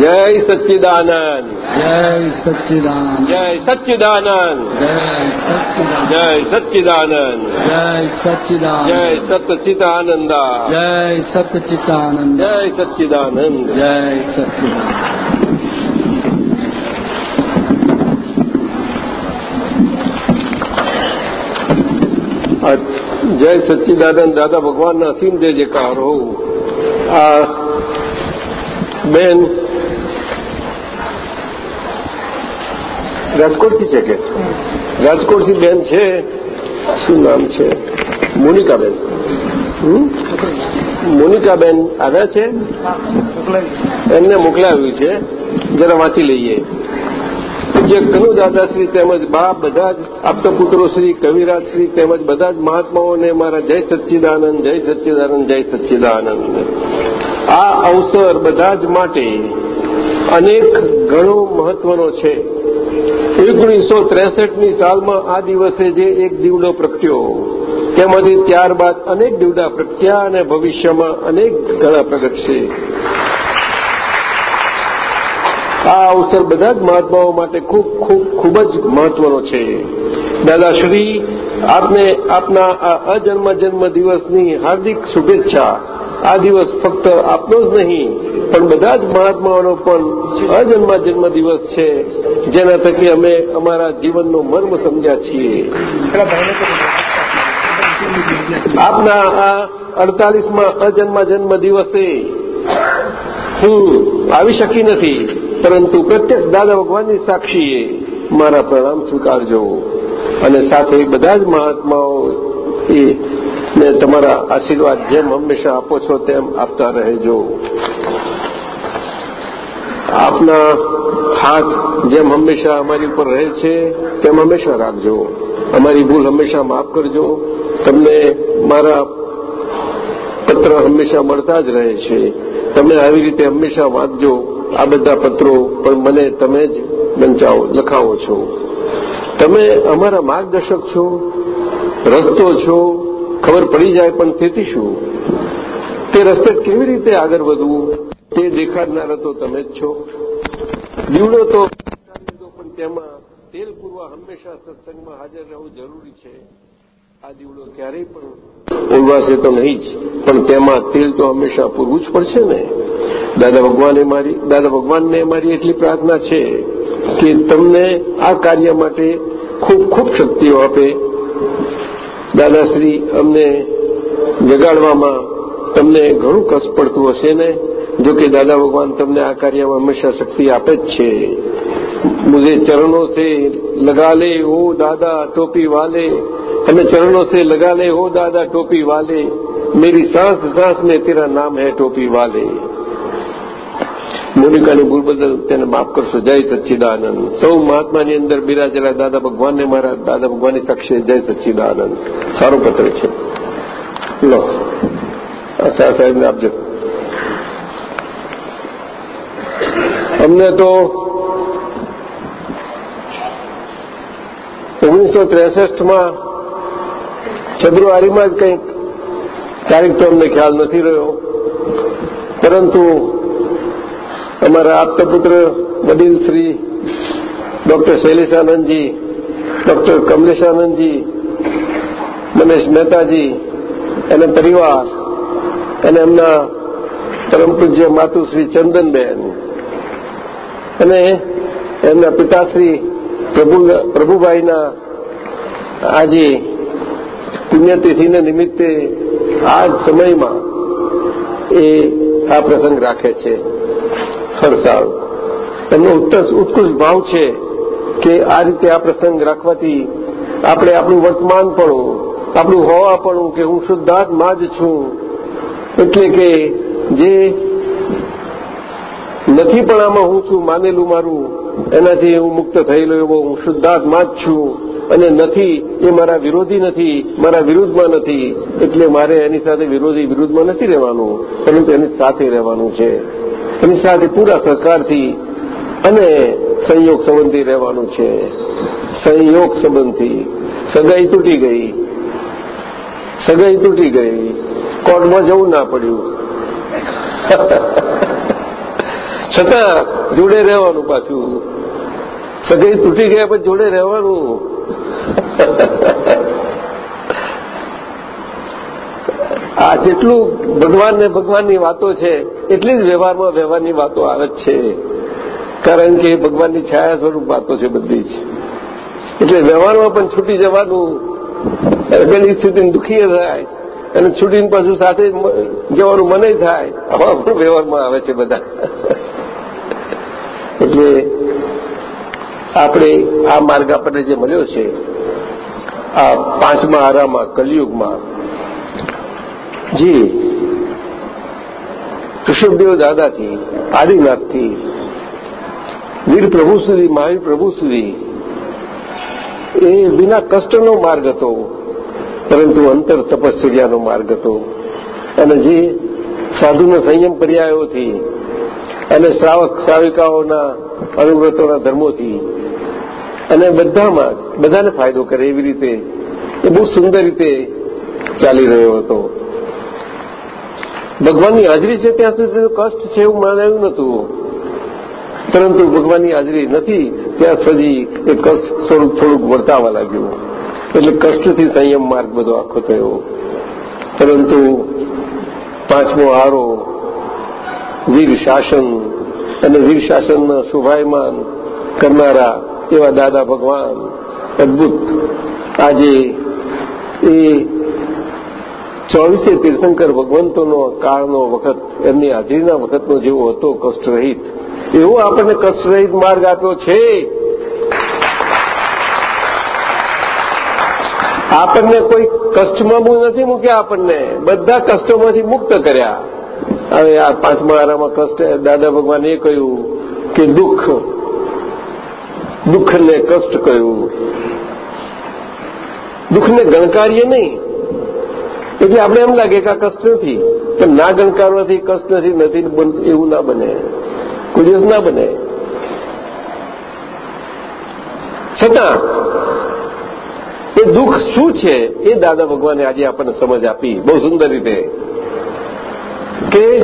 જય સચ્ચિદાનંદ. જય સચ્ચિદાનંદ. જય સચ્ચિદાનંદ. જય સચ્ચિદાનંદ. જય સચ્ચિદાનંદ. જય સતચિદાનંદા. જય સચ્ચિદાનંદ. જય સચ્ચિદાનંદ. જય સચ્ચિદાનંદ. જય સચ્ચિદાનંદ દાદા ભગવાનના અસીમ જય જયકાર હોઉં આ બેન રાજકોટથી છે કે? રાજકોટથી બેન છે? શું નામ છે? મોનિકાબેન? મોનિકાબેન આવ્યા છે? એમને મોકલાવ્યું છે. જરા વાંચી લઈએ. પૂજ્ય કનુ દાદાશ્રી તેમજ બા બધા જ આપતપુત્રો શ્રી કવિરાજશ્રી તેમજ બધા જ મહાત્માઓને મારા જય સચ્ચિદાનંદ જય સચ્ચિદાનંદ જય સચ્ચિદાનંદ. આ અવસર બધા જ માટે અનેક ઘણો મહત્વનો છે. ઓગણીસો ત્રેસઠની સાલમાં આ દિવસે જે એક દીવડો પ્રગટ્યો, તેમાંથી ત્યારબાદ અનેક દીવડા પ્રગટ્યા અને ભવિષ્યમાં અનેક ઘણા પ્રગટશે. આ અવસર બધા જ મહાત્માઓ માટે ખૂબ ખૂબ ખૂબ જ મહત્વનો છે. દાદાશ્રી આપને આપના આ અજન્મ જન્મ દિવસની હાર્દિક શુભેચ્છા. આ દિવસ ફક્ત આપનો જ નહીં, પણ બધા જ મહાત્માઓનો પણ અજન્મા જન્મ દિવસ છે. જેના થકી અમે અમારા જીવનનો મર્મ સમજ્યા છીએ. આપના આ અડતાલીસમાં અજન્મા જન્મ દિવસે હું આવી શકી નથી, પરંતુ પ્રત્યક્ષ દાદા ભગવાનની સાક્ષીએ મારા પ્રણામ સ્વીકારજો. અને સાથે બધા જ મહાત્માઓ ને તમારા આશીર્વાદ જેમ હંમેશા આપો છો તેમ આપતા રહેજો. આપના હાથ જેમ હંમેશા અમારી ઉપર રહે છે, તેમ હંમેશા રાખજો. અમારી ભૂલ હંમેશા માફ કરજો. તમને મારા પત્ર હંમેશા મળતા જ રહે છે. તમે આવી રીતે હંમેશા વાંચજો. આ બધા પત્રો પણ મને તમે જ બંચાવો લખાવો છો. તમે અમારા માર્ગદર્શક છો, રસ્તો છો ખબર પડી જાય, પણ તેથી શું? તે રસ્તે કેવી રીતે આગળ વધવું? તે દેખાડનાર તો તમે જ છો. દીવડો તો પણ તેમાં તેલ પૂરવા હંમેશા સત્સંગમાં હાજર રહેવું જરૂરી છે. આ દીવડો ક્યારેય પણ ઉલવાશે તો નહીં જ, પણ તેમાં તેલ તો હંમેશા પૂરવું જ પડશે ને? દાદા ભગવાને મારી, દાદા ભગવાનને મારી એટલી પ્રાર્થના છે કે તમને આ કાર્ય માટે ખૂબ ખૂબ શક્તિઓ આપે. દાદાશ્રી અમને જગાડવામાં તમને ઘણું કષ્ટ પડતું હશે ને જો કે દાદા ભગવાન તમને આ કાર્યમાં હંમેશા શક્તિ આપે જ છે मुझे चरणों से लगा ले ओ दादा टोपी वाले हमें चरणों से लगा ले ओ दादा टोपी वाले मेरी सांस सांस में तेरा नाम है टोपी वाले મોનિકાની ભૂલ બદલ તેને માફ કરશો. જય સચ્ચિદાનંદ. સૌ મહાત્માની અંદર બિરાજેલા દાદા ભગવાનને મારા દાદા ભગવાનની સાક્ષી જય સચ્ચિદાનંદ. સારો પત્ર છે. લો. શાહ સાહેબને આપજો. અમને તો ઓગણીસો ત્રેસઠમાં ફેબ્રુઆરીમાં જ કંઈક તારીખ તો અમને ખ્યાલ નથી રહ્યો. પરંતુ અમારા આપતપુત્ર વડીલ શ્રી ડોક્ટર શૈલેષાનંદજી, ડોક્ટર કમલેશાનંદજી મનેશ મહેતાજી અને પરિવાર, અને એમના પરમ પૂજ્ય માતુશ્રી ચંદનબેન, અને એમના પિતાશ્રી પ્રભુભાઈના આજે પુણ્યતિથિને નિમિત્તે આ જ સમયમાં એ આ પ્રસંગ રાખે છે. હર સાલ એમનો ઉત્કૃષ્ટ ભાવ છે કે આ રીતે આ પ્રસંગ રાખવાથી આપણે આપણું વર્તમાનપણું આપણું હોવાપણું કે હું શુદ્ધાત્મા જ છું. એટલે કે જે નથી પણ આમાં હું છું, માનેલું મારું, એનાથી હું મુક્ત થયેલો એવો હું શુદ્ધાત્મા જ છું. અને નથી, એ મારા વિરોધી નથી, મારા વિરુદ્ધમાં નથી. એટલે મારે એની સાથે વિરોધી વિરુદ્ધમાં નથી રહેવાનું, પરંતુ એની સાથે રહેવાનું છે. એની સાથે પૂરા સહકારથી અને સંયોગ સંબંધી રહેવાનું છે. સંયોગ સંબંધથી સગાઈ તૂટી ગઈ. સગાઈ તૂટી ગઈ. કોર્ટમાં જવું ના પડ્યું. છતાં જોડે રહેવાનું પાછું. સગાઈ તૂટી ગયા પછી જોડે રહેવાનું. આ જેટલું ભગવાન ને ભગવાનની વાતો છે, એટલી જ વ્યવહારમાં વ્યવહારની વાતો આવે જ છે. કારણ કે ભગવાનની છાયા સ્વરૂપ વાતો છે બધી જ. એટલે વ્યવહારમાં પણ છૂટી જવાનું ગણિત છૂટીને દુઃખી થાય, અને છૂટીને પાછું સાથે જવાનું મને થાય, આવા પણ વ્યવહારમાં આવે છે બધા. એટલે આપણે આ માર્ગ આપણને જે મળ્યો છે, આ પાંચમા આરામાં, કલયુગમાં જે. ઋષભદેવ દાદાથી આદિનાથથી, વીર પ્રભુ સુધી મહાવીર પ્રભુ સુધી, એ વિના કષ્ટનો માર્ગ હતો, પરંતુ અંતર તપશ્ચર્યાનો માર્ગ હતો. અને જે સાધુના સંયમ પર્યાયોથી અને શ્રાવક શ્રાવિકાઓના અનુવ્રતોના ધર્મોથી અને બધામાં બધાને ફાયદો કરે એવી રીતે એ બહુ સુંદર રીતે ચાલી રહ્યો હતો. ભગવાનની હાજરી છે ત્યાં સુધી કષ્ટ છે એવું માનાયું નતું પરંતુ ભગવાનની હાજરી નથી, ત્યાં સુધી એ કષ્ટ સ્વરૂપ થોડુંક વર્તાવા લાગ્યું. એટલે કષ્ટથી સંયમ માર્ગ બધો આખો થયો. પરંતુ પાંચમો આરો વીર શાસન અને વીર શાસનના શોભાયમાન કરનારા એવા દાદા ભગવાન અદભુત. આજે એ ચોવીસે તીર્થંકર ભગવંતોનો કાળનો વખત, એમની હાજરીના વખતનો જેવો હતો કષ્ટરહિત. એવો આપણને કષ્ટરહિત માર્ગ આપ્યો છે. આપણને કોઈ કષ્ટમાં નથી મૂક્યા આપણને. બધા કષ્ટોમાંથી મુક્ત કર્યા. હવે આ પાંચમા આરામાં કષ્ટ, દાદા ભગવાને એ કહ્યું કે દુઃખ, દુઃખને કષ્ટ કહ્યું. દુઃખને ગણકારીએ નહીં. એટલે આપણે એમ લાગે કે આ કષ્ટ નથી. પણ ના ગણકારવાથી કષ્ટ નથી નથી એવું ના બને. કોઈ દિવસ ના બને. છતાં, એ દુઃખ શું છે એ દાદા ભગવાને આજે આપણને સમજ આપી, બહુ સુંદર રીતે. કે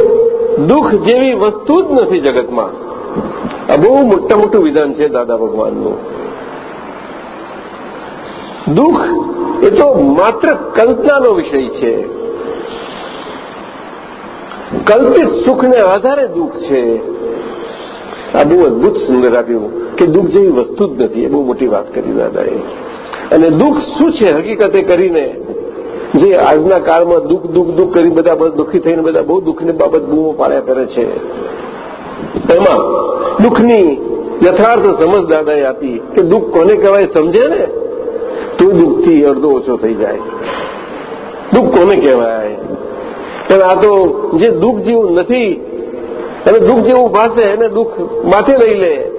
દુઃખ જેવી વસ્તુ જ નથી જગતમાં. આ બહુ મોટા મોટું વિધાન છે દાદા ભગવાનનું. દુઃખ એ તો માત્ર કલ્પનાનો વિષય છે. કલ્પિત સુખને આધારે દુઃખ છે. આ બહુ અદભુત સુંદર આપ્યું કે દુઃખ જેવી વસ્તુ જ નથી, એ બહુ મોટી વાત કરી દાદાએ. અને દુઃખ શું છે હકીકતે કરીને? જે આજના કાળમાં દુઃખ દુઃખ દુઃખ કરી બધા બહુ દુઃખી થઈને બધા બહુ દુઃખની બાબત બૂમો પાડ્યા કરે છે. એમાં દુઃખની યથાર્થ સમજ દાદાએ આપી કે દુઃખ કોને કહેવાય સમજે ને? દુઃખથી અડધો ઓછો થઈ જાય. દુઃખ કોને કહેવાય? પણ આ તો જે દુઃખ જેવું નથી, અને દુઃખ જેવું ભાષે એને દુઃખ માથે લઈ લે.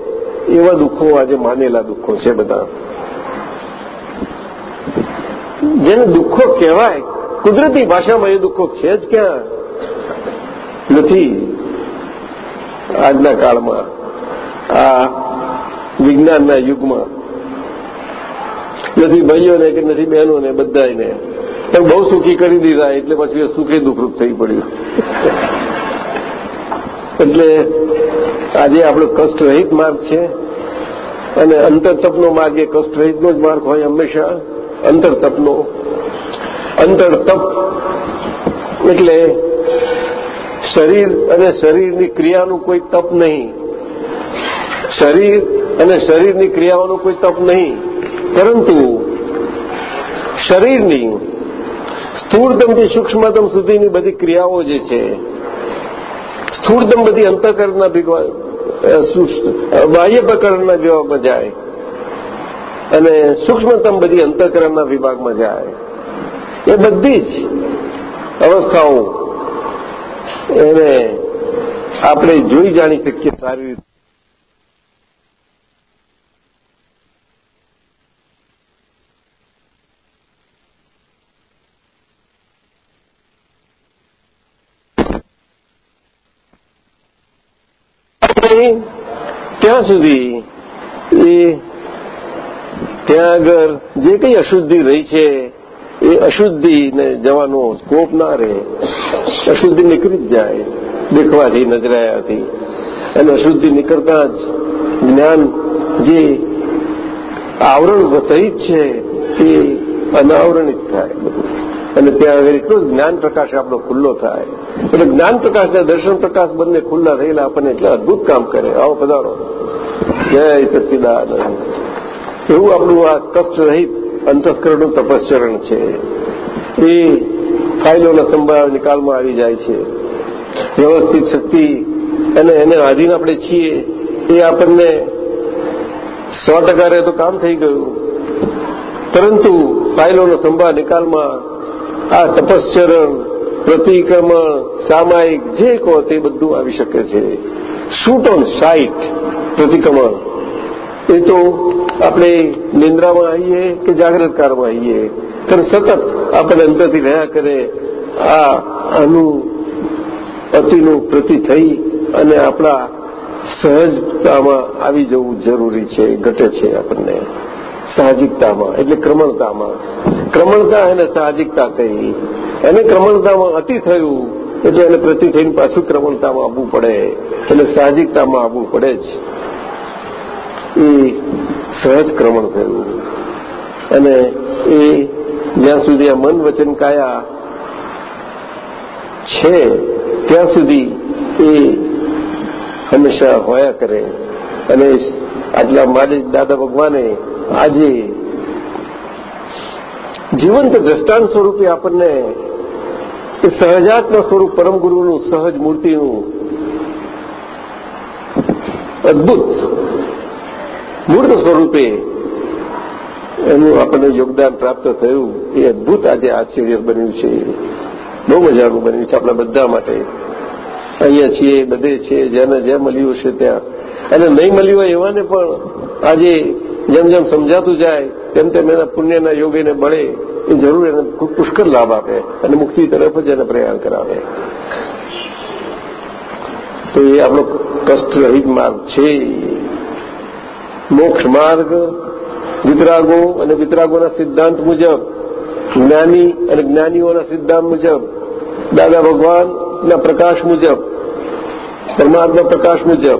એવા દુઃખો આજે માનેલા દુઃખો છે બધા. જેને દુઃખો કહેવાય, કુદરતી ભાષામાં એ દુઃખો છે જ ક્યાં? નથી. આજના કાળમાં, આ વિજ્ઞાનના યુગમાં નથી ભાઈઓને કે નથી બહેનોને બધાને એમ બહુ સુખી કરી દીધા, એટલે પછી એ સુખે દુઃખરૂપ થઈ પડ્યું. એટલે આજે આપણો કષ્ટરહિત માર્ગ છે અને અંતરતપનો માર્ગ એ કષ્ટરહિતનો જ માર્ગ હોય હંમેશા. અંતરતપનો. અંતરતપ એટલે શરીર અને શરીરની ક્રિયાનું કોઈ તપ નહીં. શરીર અને શરીરની ક્રિયાઓનું કોઈ તપ નહીં. પરંતુ શરીરની સ્થૂળદમથી સૂક્ષ્મદમ સુધીની બધી ક્રિયાઓ જે છે સ્થૂળદમ બધી અંતકરણના બાહ્ય પ્રકરણના વિભાગમાં જાય અને સૂક્ષ્મતમ બધી અંતકરણના વિભાગમાં જાય. એ બધી જ અવસ્થાઓ એને આપણે જોઈ જાણી શકીએ સારી રીતે. ત્યાં સુધી એ ત્યાં આગળ જે કંઈ અશુદ્ધિ રહી છે, એ અશુદ્ધિને જવાનો સ્કોપ ના રહે. અશુદ્ધિ નીકળી જ જાય, દેખવાથી નજરાયાથી. અને અશુદ્ધિ નીકળતા જ જ્ઞાન જે આવરણ સહિત છે તે અનાવરણિત થાય બધું. અને ત્યાં આગળ એટલો જ્ઞાન પ્રકાશ આપણો ખુલ્લો થાય. એટલે જ્ઞાન પ્રકાશ અને દર્શન પ્રકાશ બંને ખુલ્લા થયેલા આપણને એટલે અદભુત કામ કરે. આવો પધારો. જય સચિદાનંદ. એવું આપણું આ કષ્ટ રહિત અંતસ્કરણનું તપસ્ચરણ છે. એ ફાઇલોના સંભાળ નિકાલમાં આવી જાય છે. વ્યવસ્થિત શક્તિ અને એને આધીન આપણે છીએ. એ આપણને સો ટકા રહે તો કામ થઈ ગયું. પરંતુ ફાઇલોનો સંભાળ નિકાલમાં આ તપશ્ચરણ પ્રતિક્રમણ, સામાયિક, જે કહો તે બધું આવી શકે છે. શૂટ ઓન સાઇટ, પ્રતિક્રમણ. એ તો આપણે નિંદ્રામાં આવીએ કે જાગૃતકારમાં આવીએ? પણ સતત આપણે અંદરથી રહ્યા કરે આ આનું અતિનું પ્રતિ થઈ અને આપણા સહજતામાં આવી જવું જરૂરી છે, ઘટે છે આપણને. સાહજિકતામાં, એટલે ક્રમણતામાં. ક્રમણતા એને સાહજિકતા કહી. એને ક્રમણતામાં અતિ થયું, એટલે એને પ્રતિ થઈને પાછું ક્રમણતામાં આવવું પડે. એટલે સાહજિકતામાં આવવું પડે જ. એ સહજ ક્રમણ થયું. અને એ જ્યાં સુધી આ મન વચન કાયા છે, ત્યાં સુધી એ હંમેશા હોયા કરે. અને આટલા માલિક દાદા ભગવાને આજે જીવંત દ્રષ્ટાંત સ્વરૂપે આપણને એ સહજાત્મ સ્વરૂપ પરમ ગુરુનું સહજ મૂર્તિનું અદભુત મૂર્ત સ્વરૂપે એનું આપણને યોગદાન પ્રાપ્ત થયું. એ અદભુત આજે આશ્ચર્ય બન્યું છે. બહુ મજાનું બન્યું છે આપણા બધા માટે. અહીંયા છીએ, બધે છે જેને જ્યાં મળ્યું હશે ત્યાં. અને નહીં મળ્યું હોય એવાને પણ આજે જેમ જેમ સમજાતું જાય, તેમ તેમ એના પુણ્યના યોગ એને બળે. એ જરૂર એને પુષ્કળ લાભ આપે અને મુક્તિ તરફ જ એને પ્રયાણ કરાવે. તો એ આપણો કષ્ટરહિત માર્ગ છે. મોક્ષ માર્ગ, વિતરાગો અને વિતરાગોના સિદ્ધાંત મુજબ, જ્ઞાની અને જ્ઞાનીઓના સિદ્ધાંત મુજબ, દાદા ભગવાનના પ્રકાશ મુજબ, પરમાત્મા પ્રકાશ મુજબ,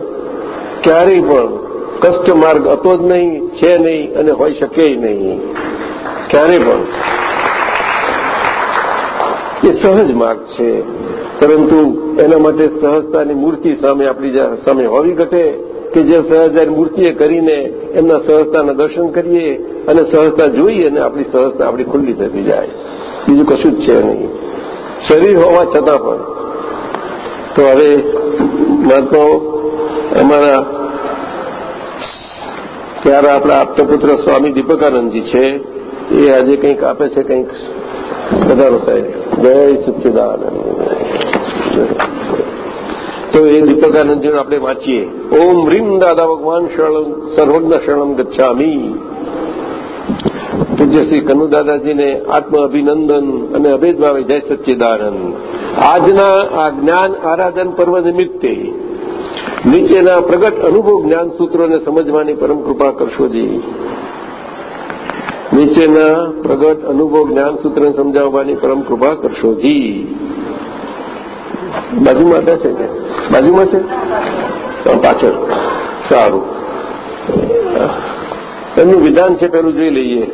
ક્યારેય પણ કષ્ટ માર્ગ હતો જ નહીં, છે નહીં અને હોઈ શકે નહીં. ક્યારે પણ. એ સહજ માર્ગ છે. પરંતુ એના માટે સહજતાની મૂર્તિ સામે આપણી સામે હોવી ઘટે કે જે સહજાની મૂર્તિએ કરીને એમના સહજતાના દર્શન કરીએ અને સહજતા જોઈએ અને આપણી સહજતા આપણી ખુલ્લી થતી જાય. બીજું કશું જ છે નહીં. શરીર હોવા છતાં પણ. તો હવે મહાત્માઓ અમારા ત્યારે આપણા આપતપુત્ર સ્વામી દીપકાનંદજી છે, એ આજે કંઈક આપે છે, કંઈક વધારો સાહેબ. જય સચ્ચિદાનંદ. તો એ દીપકાનંદજીને આપણે વાંચીએ. ઓમ રીમ દાદા ભગવાન સર્વજ્ઞ શરણમ ગચ્છામી. પૂજ્ય શ્રી કનુ દાદાજીને આત્મ અભિનંદન અને અભેદ ભાવે જય સચ્ચિદાનંદ. આજના આ જ્ઞાન આરાધન પર્વ નિમિત્તે નીચેના પ્રગટ અનુભવ જ્ઞાન સૂત્રોને સમજવાની પરમ કૃપા કરશોજી નીચેના પ્રગટ અનુભવ જ્ઞાન સૂત્રને સમજાવવાની પરમ કૃપા કરશોજી બાજુમાં હતા કે? બાજુમાં છે? પાછળ. સારું. એમનું વિધાન છે પેલું જોઈ લઈએ.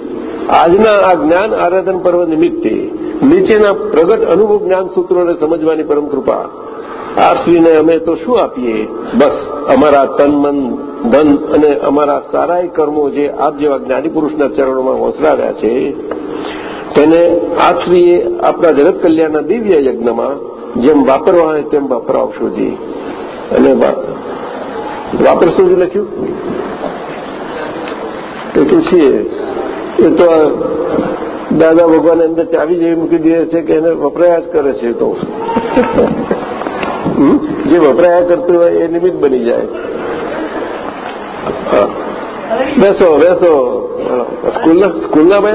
આજના આ જ્ઞાન આરાધન પર્વ નિમિત્તે નીચેના પ્રગટ અનુભવ જ્ઞાન સૂત્રોને સમજવાની પરમ કૃપા. આપશ્રીને અમે તો શું આપીએ? બસ, અમારા તન, મન, ધન અને અમારા સારાય કર્મો જે આપ જેવા જ્ઞાનીપુરુષના ચરણોમાં વસરાવ્યા છે, તેને આપશ્રીએ આપણા જગત કલ્યાણના દિવ્ય યજ્ઞમાં જેમ વાપરવા હોય તેમ વાપરાવશોજી અને વાપરશું જ લખ્યું? કેટલું છીએ. એ તો દાદા ભગવાન અંદર ચાવી જેવી મૂકી દે છે કે એને વપરાયા જ કરે છે તો. જે વપરાયા કરતું હોય એ નિમિત્ત બની જાય. બેસો બેસો. સ્કૂલના સ્કૂલના ભાઈ?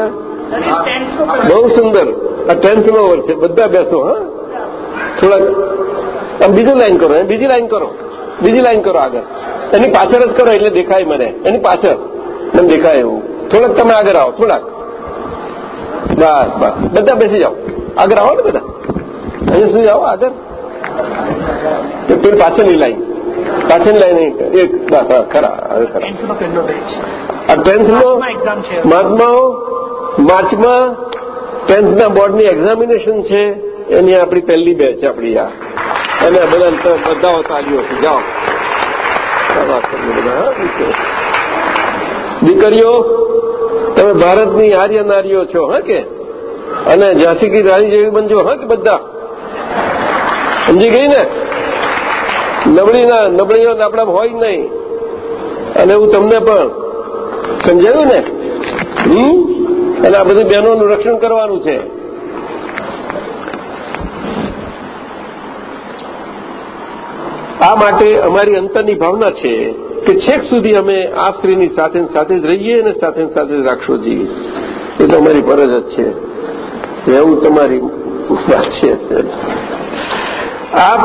બહુ સુંદર. આ ટેન્થનો વર્ષ છે. બધા બેસો, હા? થોડાક, આમ બીજી લાઈન કરો બીજી લાઈન કરો. બીજી લાઈન કરો આગળ. એની પાછળ જ કરો, એટલે દેખાય મને. એની પાછળ. મને દેખાય એવું. થોડાક તમે આગળ આવો, થોડાક. બસ બસ. બધા બેસી જાઓ. આગળ આવો ને બધા. અહીંયા સુધી આવો, આગળ. પેલી પાછળની લાઈન પાછળની લાઈન એક બસ હા ખરા હવે ખરા. આ ટેન્થનો મહાત્માઓ માર્ચમાં ટેન્થના બોર્ડની એક્ઝામિનેશન છે. એની આપણી પહેલી બેચ આપણી આ. અને બધા બધાઓ બધા તાલીઓ છે. જાઓ. દીકરીઓ તમે ભારતની આર્ય નારીઓ છો હા કે? અને ઝાંસી કી રાણી જેવી બનજો હા કે બધા? સમજી ગઈ ને? નબળીના, નબળીઓ આપણા હોય નહીં. અને હું તમને પણ સમજાયું ને? હમ? અને આ બધી બહેનોનું રક્ષણ કરવાનું છે. આ માટે અમારી અંતરની ભાવના છે કે છેક સુધી અમે આપ સ્ત્રીની સાથે સાથે જ રહીએ અને સાથે સાથે જ રાખશો જી. એ તો અમારી ફરજ જ છે. એવું તમારી વાત છે આપ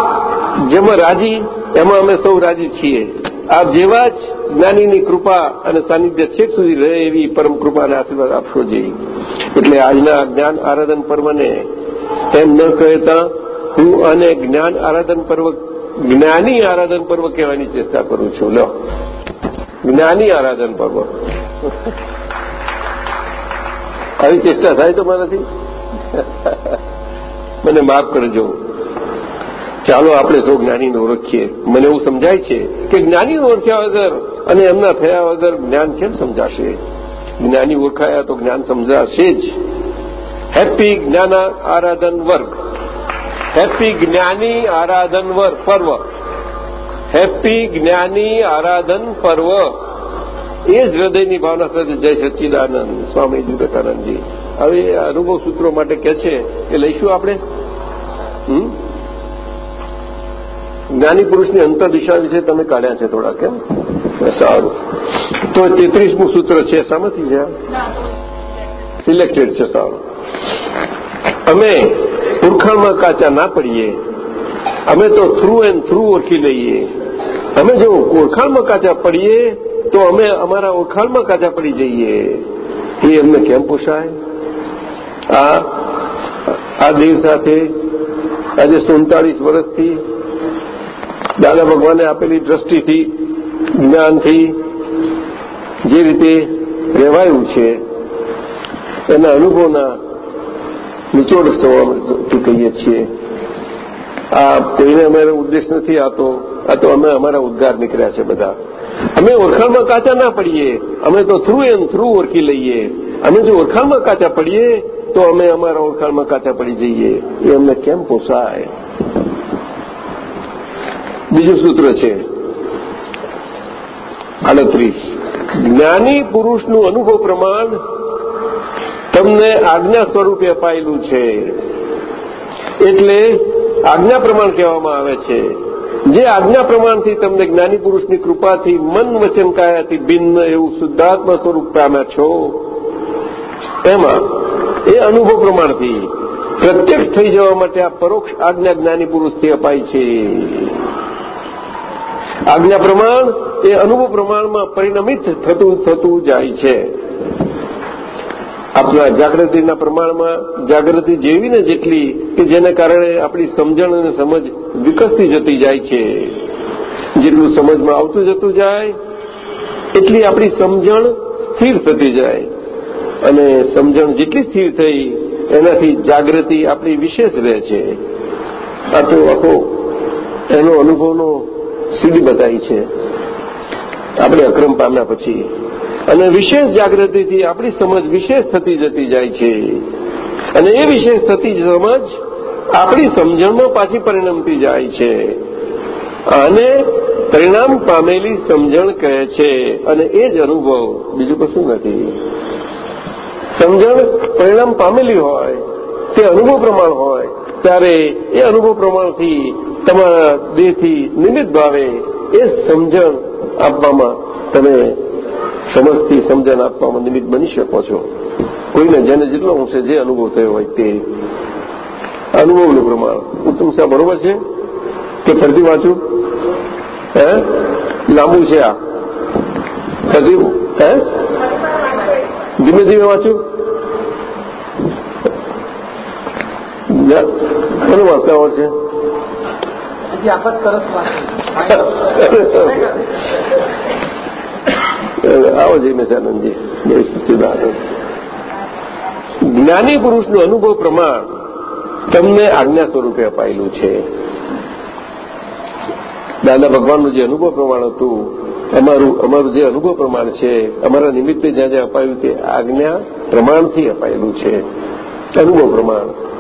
જેમાં રાજી, એમાં અમે સૌ રાજી છીએ. આપ જેવા જ જ્ઞાનીની કૃપા અને સાનિધ્ય છેક સુધી રહે એવી પરમ કૃપા અને આશીર્વાદ આપશો જોઈએ એટલે આજના જ્ઞાન આરાધન પર્વને એમ ન કહેતા, હું અને જ્ઞાન આરાધન પર્વ, જ્ઞાની આરાધન પર્વ કહેવાની ચેષ્ટા કરું છું. લો. જ્ઞાની આરાધન પર્વ. આવી ચેષ્ટા થાય તો મારાથી? મને માફ કરજો. ચાલો આપણે સૌ જ્ઞાનીને ઓળખીએ. મને એવું સમજાય છે કે જ્ઞાનીને ઓળખ્યા વગર અને એમના થયા વગર જ્ઞાન કેમ સમજાશે? જ્ઞાની ઓળખાયા તો જ્ઞાન સમજાશે જ. હેપી જ્ઞાન આરાધન વર્ગ હેપી જ્ઞાની આરાધન વર્ગ પર્વ હેપી જ્ઞાની આરાધન પર્વ એ જ હૃદયની ભાવના સાથે જય સચ્ચિદાનંદ, સ્વામી વિવેકાનંદજી. હવે અનુભવ સૂત્રો માટે કે છે એ લઈશું આપણે? હમ? જ્ઞાની પુરુષની અંતરદિશા વિશે તમે કાઢ્યા છે થોડા કેમ સારું. તો તેત્રીસમું સૂત્ર છે, શામાંથી છે? સિલેક્ટેડ છે, સારું. અમે ઓળખાણમાં કાચા ના પડીએ. અમે તો થ્રુ એન્ડ થ્રુ ઓળખી લઈએ. અમે જો ઓળખાણમાં કાચા પડીએ, તો અમે અમારા ઓળખાણમાં કાચા પડી જઈએ. એ અમને કેમ પોષાય? આ આ દેહ સાથે આજે સુડતાલીસ વર્ષથી દાદા ભગવાને આપેલી દ્રષ્ટિથી, જ્ઞાનથી જે રીતે રહેવાયું છે, એના અનુભવના નિચોડ સવાથી કહીએ છીએ. આ કોઈને અમારો ઉદ્દેશ નથી આતો આ તો અમે અમારા ઉદ્ગાર નીકળ્યા છે બધા. અમે ઓળખાણમાં કાચા ના પડીએ, અમે તો થ્રુ એન્ડ થ્રુ ઓળખી લઈએ. અમે જો ઓળખાણમાં કાચા પડીએ, તો અમે અમારા ઓળખાણમાં કાચા પડી જઈએ. એ અમને કેમ પોસાય? બીજું સૂત્ર છે આડત્રીસ. જ્ઞાની પુરુષનું અનુભવ પ્રમાણ તમને આજ્ઞા સ્વરૂપે અપાયેલું છે. એટલે આજ્ઞા પ્રમાણ કહેવામાં આવે છે. જે આજ્ઞા પ્રમાણથી તમને જ્ઞાની પુરુષની કૃપાથી મન વચન કાયાથી ભિન્ન એવું શુદ્ધાત્મા સ્વરૂપ પામ્યા છો. એમાં એ અનુભવ પ્રમાણથી પ્રત્યક્ષ થઈ જવા માટે આ પરોક્ષ આજ્ઞા જ્ઞાની પુરુષથી અપાય છે. આજ્ઞા પ્રમાણ એ અનુભવ પ્રમાણમાં પરિણમિત થતું થતું જાય છે. આપણા જાગૃતિના પ્રમાણમાં જાગૃતિ જેવી ને જેટલી કે જેના કારણે આપણી સમજણ અને સમજ વિકસતી જતી જાય છે. જેટલું સમજમાં આવતું જતું જાય, એટલી આપણી સમજણ સ્થિર થતી જાય. અને સમજણ જેટલી સ્થિર થઈ, એનાથી જાગૃતિ આપણી વિશેષ રહે છે. આ તો આખો એનો અનુભવનો સીડી બતાવી છે. આપણે અક્રમ પામ્યા પછી અને વિશેષ જાગૃતિથી આપણી સમજ વિશેષ થતી જતી જાય છે. અને એ વિશેષ થતી સમજ આપણી સમજણમાં પાછી પરિણમતી જાય છે. અને પરિણામ પામેલી સમજણ કહે છે. અને એ જ અનુભવ બીજું કશું નથી. સમજણ પરિણામ પામેલી હોય, તે અનુભવ પ્રમાણ હોય ત્યારે એ અનુભવ પ્રમાણથી તમારા દેહથી નિમિત્ત ભાવે એ સમજણ આપવામાં તમે સમજથી સમજણ આપવામાં નિમિત્ત બની શકો છો. કોઈને જેને જેટલો અંશે જે અનુભવ થયો હોય તે અનુભવનું પ્રમાણ ઉત્તમ સાહેબ બરોબર છે? કે ફરતી વાંચું? હે? લાંબુ છે આ. ફરતી હે? ધીમે ધીમે વાંચું? જ સરસ વાત. આવો જઈ મેશાનંદજી જય સચિદાનંદ. જ્ઞાની પુરુષનું અનુભવ પ્રમાણ તમને આજ્ઞા સ્વરૂપે અપાયેલું છે. દાદા ભગવાનનું જે અનુભવ પ્રમાણ હતું અમારું અમારું જે અનુભવ પ્રમાણ છે અમારા નિમિત્તે જ્યાં જ્યાં અપાયું તે આજ્ઞા પ્રમાણથી અપાયેલું છે. અનુભવ પ્રમાણ.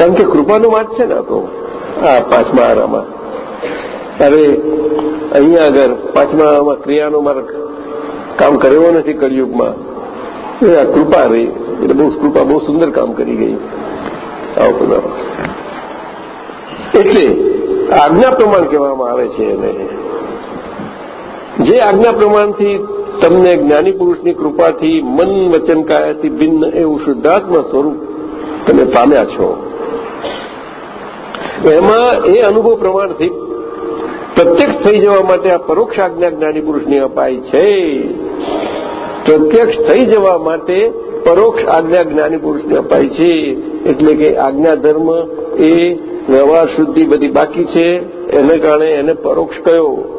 કારણ કે કૃપાનો માર્ગ છે ને આ તો, આ પાંચમા આરામાં. હવે અહીંયા આગળ પાંચમા ક્રિયાનો માર્ગ કામ કરેલો નથી કળિયુગમાં. એ આ કૃપા રહી. એટલે બહુ કૃપા, બહુ સુંદર કામ કરી ગઈ. આવો પધારો એટલે આજ્ઞા પ્રમાણ કહેવામાં આવે છે એને. જે આજ્ઞા પ્રમાણથી તમને જ્ઞાની પુરુષની કૃપાથી મન વચન ભિન્ન એવું શુદ્ધાત્મા સ્વરૂપ તમે પામ્યા છો. એમાં એ અનુભવ પ્રમાણથી પ્રત્યક્ષ થઈ જવા માટે આ પરોક્ષ આજ્ઞા જ્ઞાની પુરુષની અપાય છે. પ્રત્યક્ષ થઈ જવા માટે પરોક્ષ આજ્ઞા જ્ઞાની પુરુષને અપાય છે. એટલે કે આજ્ઞા ધર્મ એ વ્યવહાર શુદ્ધિ બધી બાકી છે. એને કારણે એને પરોક્ષ કયો.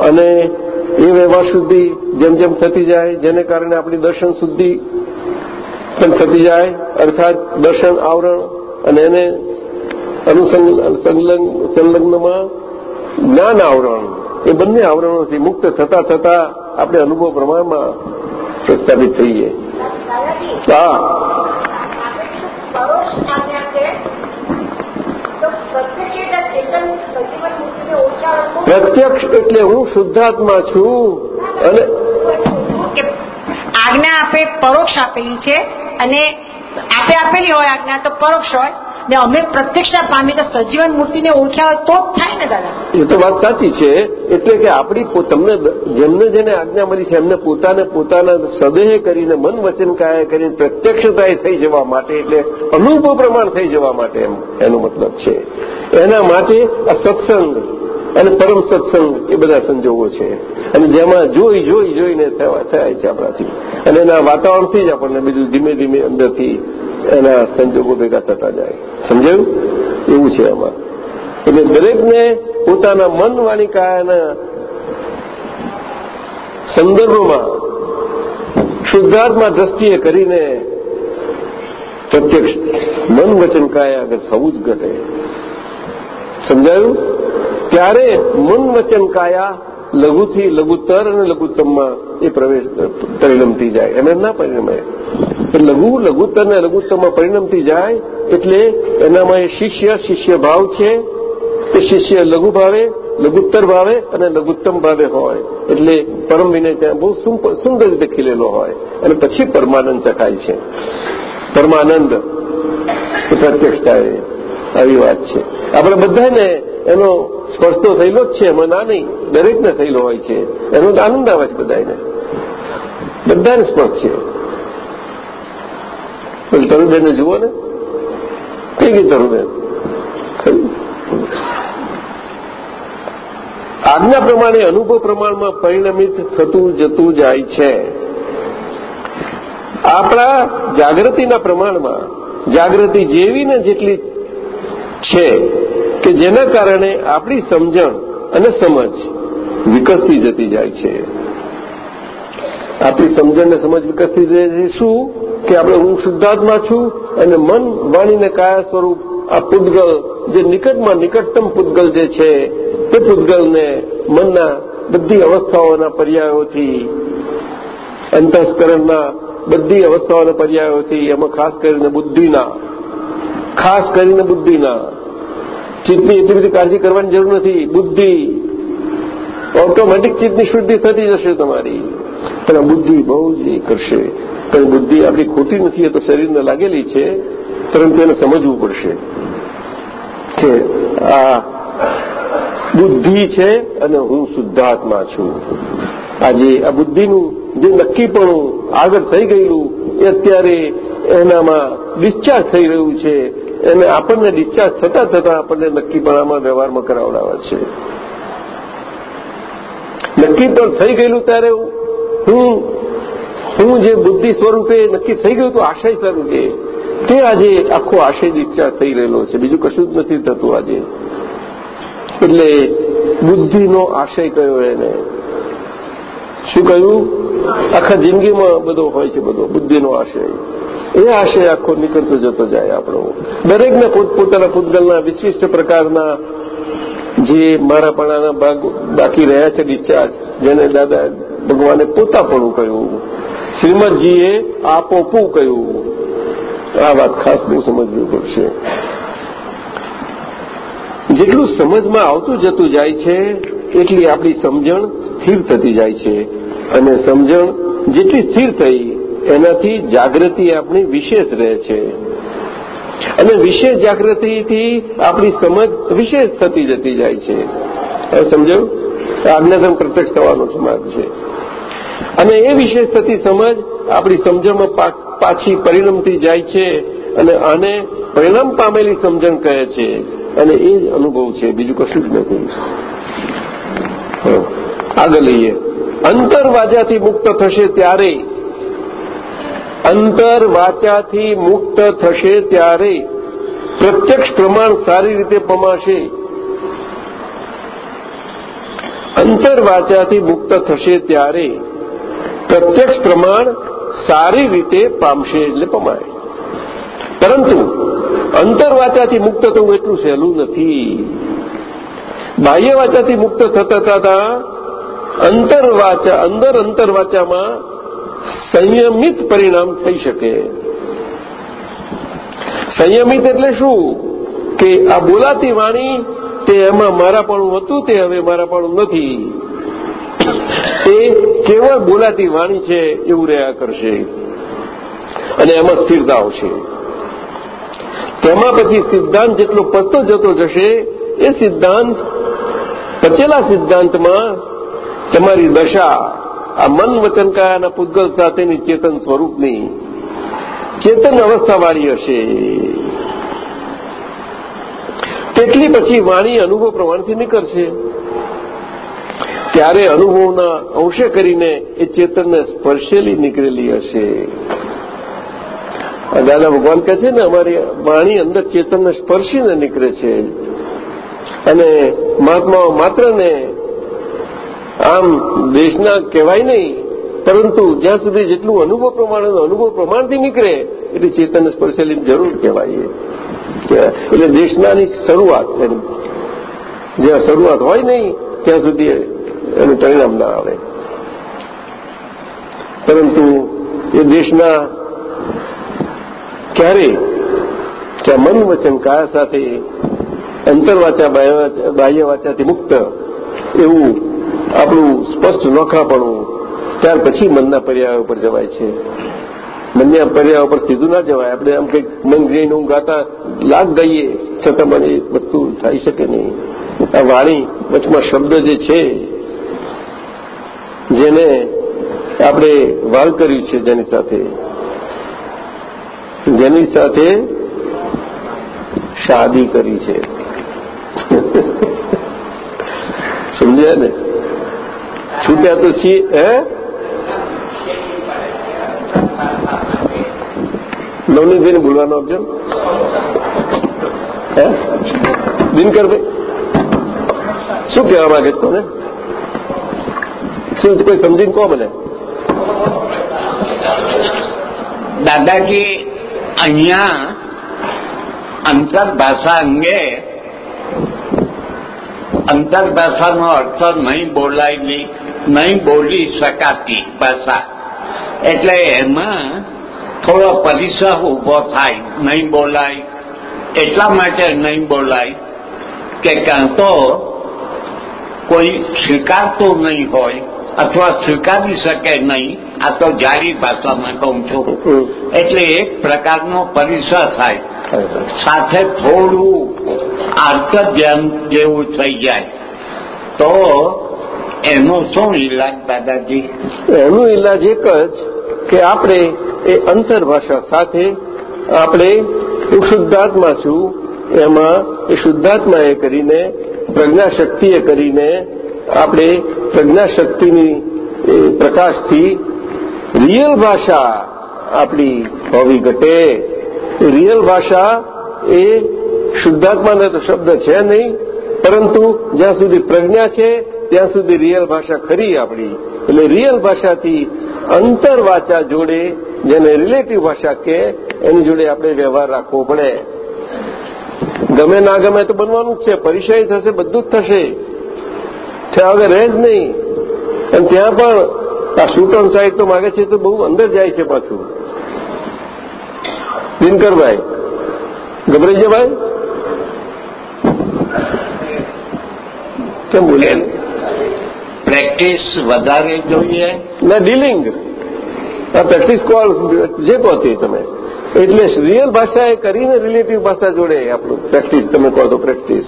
અને એ વ્યવહાર શુદ્ધિ જેમ જેમ થતી જાય, જેને કારણે આપણી દર્શન શુદ્ધિ પણ થતી જાય, અર્થાત દર્શન આવરણ અને એને સંલગ્નમાં જ્ઞાન આવરણ, એ બંને આવરણોથી મુક્ત થતા થતા આપણે અનુભવ પ્રમાણમાં પ્રસ્થાપિત થઈએ. હા. પ્રત્યક્ષ એટલે હું શુદ્ધાત્મા છું અને આજ્ઞા આપણે પરોક્ષ આપેલી છે અને આપે આપેલી હોય, આજ્ઞા તો પરોક્ષ હોય. ને અમે પ્રત્યક્ષતા પામી તો સજીવન મૂર્તિને ઓળખ્યા હોય તો જ થાય ને દાદા? એ તો વાત સાચી છે. એટલે કે આપણી તમને જેમને જેને આજ્ઞા મળી છે, એમને પોતાને પોતાના સદેહ કરીને, મન વચન કાયા કરીને પ્રત્યક્ષતા થઈ જવા માટે, એટલે અનુભવ પ્રમાણ થઈ જવા માટે એમ એનો મતલબ છે. એના માટે આ સત્સંગ અને પરમ સત્સંગ એ બધા સંજોગો છે. અને જેમાં જોઈ જોઈ, જોઈને થાય છે આપણાથી. અને એના વાતાવરણથી જ આપણને બીજું ધીમે ધીમે અંદરથી એના સંજોગો ભેગા થતા જાય. સમજાયું? એવું છે આમાં. એટલે દરેકને પોતાના મન વાણી કાયાના સંદર્ભમાં શુદ્ધાત્મા દ્રષ્ટિએ કરીને પ્રત્યક્ષ મન વચન કાયા આગળ થવું જ ઘટે. સમજાયું? ત્યારે મન વચન કાયા, લઘુથી લઘુત્તર અને લઘુત્તમમાં એ પ્રવેશ પરિણમતી જાય. એમ ના પરિણમે લઘુ, લઘુત્તર અને લઘુત્તમમાં પરિણમતી જાય એટલે એનામાં એ શિષ્ય શિષ્ય ભાવ છે. એ શિષ્ય લઘુ ભાવે, લઘુત્તર ભાવે અને લઘુત્તમ ભાવે હોય. એટલે પરમ વિનય ત્યાં બહુ સુંદર રીતે ખીલેલો હોય. અને પછી પરમાનંદ ચખાય છે. પરમાનંદ પ્રત્યક્ષતા આવી વાત છે. આપણે બધાને એનો સ્પર્શ તો થયેલો જ છે, એમાં ના નહીં દરેકને થયેલો હોય છે. એનો આનંદ આવે છે બધાને બધાને સ્પર્શ છે. તરુબેનને જુઓ ને. કઈ ગઈ તરુબેન આજ્ઞા પ્રમાણે, અનુભવ પ્રમાણમાં પરિણમિત થતું જતું જાય છે. આપણા જાગૃતિના પ્રમાણમાં, જાગૃતિ જેવી ને જેટલી છે કે જેના કારણે આપણી સમજણ અને સમજ વિકસતી જતી જાય છે. આપણી સમજણ ને સમજ વિકસતી જાય શું? કે આપણે હું શુદ્ધાત્મા છું અને મન વાણીને કાયા સ્વરૂપ આ પૂતગલ જે નિકટમાં નિકટતમ પૂતગલ જે છે તે પૂતગલને મનના બધી અવસ્થાઓના પર્યાયોથી અંતસ્કરણના બધી અવસ્થાઓના પર્યાયોથી, એમાં ખાસ કરીને બુદ્ધિના ખાસ કરીને બુદ્ધિના. ચિત્તની એટલી બધી કાળજી કરવાની જરૂર નથી. બુદ્ધિ ઓટોમેટિક ચિત્તની શુદ્ધિ થતી જશે તમારી. પણ બુદ્ધિ બહુ જ કરશે. પણ બુદ્ધિ આપણી ખોટી નથી, એ તો શરીરને લાગેલી છે, પરંતુ એને સમજવું પડશે કે આ બુદ્ધિ છે અને હું શુદ્ધાત્મા છું. આજે આ બુદ્ધિનું જે નક્કીપણું આગળ થઈ ગયેલું, એ અત્યારે એનામાં ડિસ્ચાર્જ થઈ રહ્યું છે. એને આપણને ડિસ્ચાર્જ થતા થતા આપણને નક્કીપણામાં વ્યવહારમાં કરાવડાવે છે. નક્કી પણ થઈ ગયેલું ત્યારે હું હું જે બુદ્ધિ સ્વરૂપે નક્કી થઈ ગયું હતું, આશય સ્વરૂપે, તે આજે આખો આશય ડિસ્ચાર્જ થઈ રહેલો છે. બીજું કશું જ નથી થતું આજે. એટલે બુદ્ધિનો આશય કયો એને? શું કહ્યું? આખા જિંદગીમાં બધો હોય છે બધો, બુદ્ધિનો આશય. એ આશય આખો નીકળતો જતો જાય આપણો. દરેકને પોતપોતાના પૂતગલના વિશિષ્ટ પ્રકારના જે મારાપણાના ભાગ બાકી રહ્યા છે ડિસ્ચાર્જ, જેને દાદા ભગવાને પોતાપણું કહ્યું. શ્રીમદજીએ આપોપું કહ્યું. આ વાત ખાસ બહુ સમજવી પડશે. જેટલું સમજમાં આવતું જતું જાય છે, એટલી આપણી સમજણ સ્થિર થતી જાય છે. અને સમજણ જેટલી સ્થિર થઈ એનાથી જાગૃતિ આપણી વિશેષ રહે છે. અને વિશેષ જાગૃતિથી આપણી સમજ વિશેષ થતી જતી જાય છે. સમજાયું આજ્ઞાધર્મ પ્રત્યક્ષ થવાનો સમાજ છે. અને એ વિશેષ થતી સમજ આપણી સમજણમાં પાછી પરિણમતી જાય છે અને આને પરિણામ પામેલી સમજણ કહે છે. અને એ જ અનુભવ છે. બીજું કશું જ નથી. આગળ લઈએ. અંતરવાજાથી મુક્ત થશે ત્યારે અંતરવાચાથી મુક્ત થશે ત્યારે પ્રત્યક્ષ પ્રમાણ સારી રીતે પમાશે. અંતરવાચાથી મુક્ત થશે ત્યારે પ્રત્યક્ષ પ્રમાણ સારી રીતે પામશે એટલે પમાય. પરંતુ અંતરવાચાથી મુક્ત થવું એટલું સહેલું નથી. બાહ્ય વાચાથી મુક્ત થતા થતા અંતરવાચા અંદર અંતરવાચામાં સંયમિત પરિણામ થઈ શકે. સંયમિત એટલે શું? કે આ બોલાતી વાણી તે એમાં મારાપણું હતું, તે હવે મારાપણું નથી. તે કેવળ બોલાતી વાણી છે એવું રહ્યા કરશે. અને એમાં સ્થિરતા આવશે તેમાં પછી સિદ્ધાંત જેટલો પચતો જતો જશે, એ સિદ્ધાંત, પચેલા સિદ્ધાંતમાં તમારી દશા આ મન વચનકાયાના પૂતગલ સાથેની ચેતન સ્વરૂપની ચેતન અવસ્થાવાળી હશે. તેટલી પછી વાણી અનુભવ પ્રમાણથી નીકળશે. ત્યારે અનુભવના અંશે કરીને એ ચેતનને સ્પર્શેલી નીકળેલી હશે. દાદા ભગવાન કહે છે ને, અમારી વાણી અંદર ચેતનને સ્પર્શીને નીકળે છે. અને મહાત્માઓ માત્ર ને આમ દેશના કહેવાય નહીં, પરંતુ જ્યાં સુધી જેટલું અનુભવ પ્રમાણે અનુભવ પ્રમાણથી નીકળે, એટલી ચેતન સ્પર્શેલી જરૂર કહેવાય એટલે દેશનાની શરૂઆત એની જ્યાં શરૂઆત હોય નહીં, ત્યાં સુધી એનું પરિણામ ના આવે. પરંતુ એ દેશના ક્યારે કે મન વચન કાયા સાથે અંતરવાચા બાહ્ય વાચાથી મુક્ત, એવું આપણું સ્પષ્ટ નોખાપણું ત્યાર પછી મનના પર્યાય ઉપર જવાય છે. મનના પર્યાય ઉપર સીધું ના જવાય. આપણે આમ કંઈક મન જઈને હું ગાતા લાગ ગઈએ, છતાં મને વસ્તુ થઈ શકે નહીં. આ વાણી વચમાં શબ્દ જે છે, જેને આપણે વાલ કર્યું છે જેની સાથે જેની સાથે શાદી કરી છે. સમજ્યા ને? છૂટ્યા તો છીએ, હે? નવનીતભાઈને બોલવાનો આપજો દિનકરભાઈ? શું કહેવા માંગે છે કોને શું કોઈ સમજીને કહો મને? દાદાજી, અહીંયા અંતરભાષા અંગે અંતરભાષાનો અર્થ નહીં બોલાયેલી નહીં બોલી શકાતી ભાષા. એટલે એમાં થોડો પરિસર ઊભો થાય, નહીં બોલાય. એટલા માટે નહીં બોલાય કે કાં તો કોઈ સ્વીકારતું નહીં હોય અથવા સ્વીકારી શકે નહીં. આ તો જારી ભાષામાં કહું છું. એટલે એક પ્રકારનો પરિસર થાય. સાથે થોડું આર્તધ્યાન જેવું થઈ જાય. તો એનો શું ઇલાજ દાદાજી? એનો ઇલાજ એક જ કે આપણે એ અંતરભાષા સાથે આપણે હું શુદ્ધાત્મા છું. એમાં એ શુદ્ધાત્માએ કરીને, પ્રજ્ઞાશક્તિએ કરીને આપણે પ્રજ્ઞાશક્તિની પ્રકાશથી રિયલ ભાષા આપણી હોવી ઘટે. રિયલ ભાષા એ શુદ્ધાત્માનો તો શબ્દ છે નહીં, પરંતુ જ્યાં સુધી પ્રજ્ઞા છે ત્યાં સુધી રિયલ ભાષા ખરી આપણી. એટલે રિયલ ભાષાથી અંતર વાચા જોડે જેને રિલેટિવ ભાષા કે એની જોડે આપણે વ્યવહાર રાખવો પડે. ગમે ના ગમે તો બનવાનું જ છે. પરિચય થશે, બધું જ થશે. ત્યાં વગર રહે જ નહીં. અને ત્યાં પણ આ શૂટ સાઈડ તો માગે છે તો બહુ અંદર જાય છે પાછું. દિનકરભાઈ, ગભરાઈ છે ભાઈ? કેમ બોલે પ્રેક્ટિસ વધારે જોઈએ. ના ડીલિંગ. આ પ્રેક્ટિસ કોલ જે કહો તે તમે. એટલે રિયલ ભાષા એ કરીને રિલેટિવ ભાષા જોડે આપણું પ્રેક્ટિસ તમે કહો તો પ્રેક્ટિસ.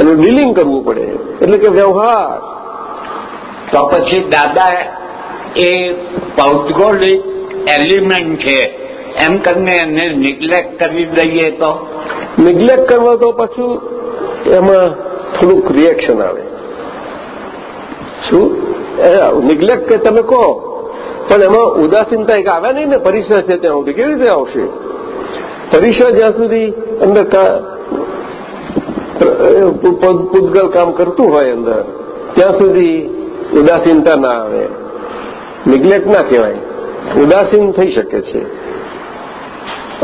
એનું ડીલિંગ કરવું પડે. એટલે કે વ્યવહાર. તો પછી દાદા એ ભૌગોલિક એલિમેન્ટ છે. એમ કરીને એને નિગ્લેક્ટ કરી દઈએ તો? નિગ્લેક્ટ કરવા તો પાછું એમાં થોડુંક રિએક્શન આવે. શું? નિગ્લેક્ટ કે તમે કહો. પણ એમાં ઉદાસીનતા એક આવ્યા નહીં ને પરિસર છે ત્યાં સુધી. કેવી રીતે આવશે? પરિસર જ્યાં સુધી અંદર પૂતગલ કામ કરતું હોય અંદર, ત્યાં સુધી ઉદાસીનતા ના આવે. નિગ્લેક્ટ ના કહેવાય. ઉદાસીન થઈ શકે છે.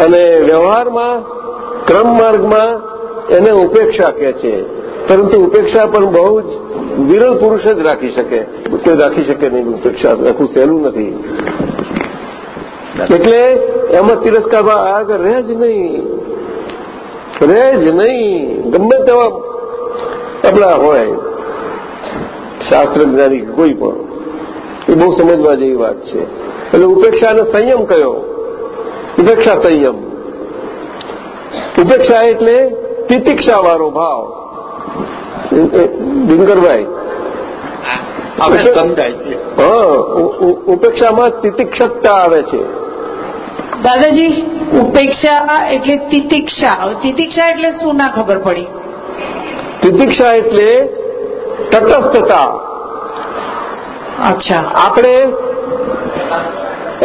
અને વ્યવહારમાં, ક્રમ માર્ગમાં એને ઉપેક્ષા કહે છે. પરંતુ ઉપેક્ષા પણ બહુ જ વિરલ પુરુષ જ રાખી શકે. કોઈ રાખી શકે નહીં, ઉપેક્ષા રાખવું સહેલું નથી. એટલે એમાં તિરસ્કારમાં આગળ રહે જ નહીં. રહે જ નહીં. ગમે તેવા આપણા હોય. શાસ્ત્ર જ્ઞાની કોઈ પણ. એ બહુ સમજવા જેવી વાત છે. એટલે ઉપેક્ષાને સંયમ કયો? ઉપેક્ષા સંયમ. ઉપેક્ષા એટલે તિતિક્ષાવાળો ભાવ. દિનકરભાઈ હવે સમજાય છે. હા ઉપેક્ષામાં તિતિક્ષકતા આવે છે. દાદાજી ઉપેક્ષા એટલે તિતિક્ષા. તિતિક્ષા એટલે શું ના ખબર પડી? તિતિક્ષા એટલે તટસ્થતા. અચ્છા. આપણે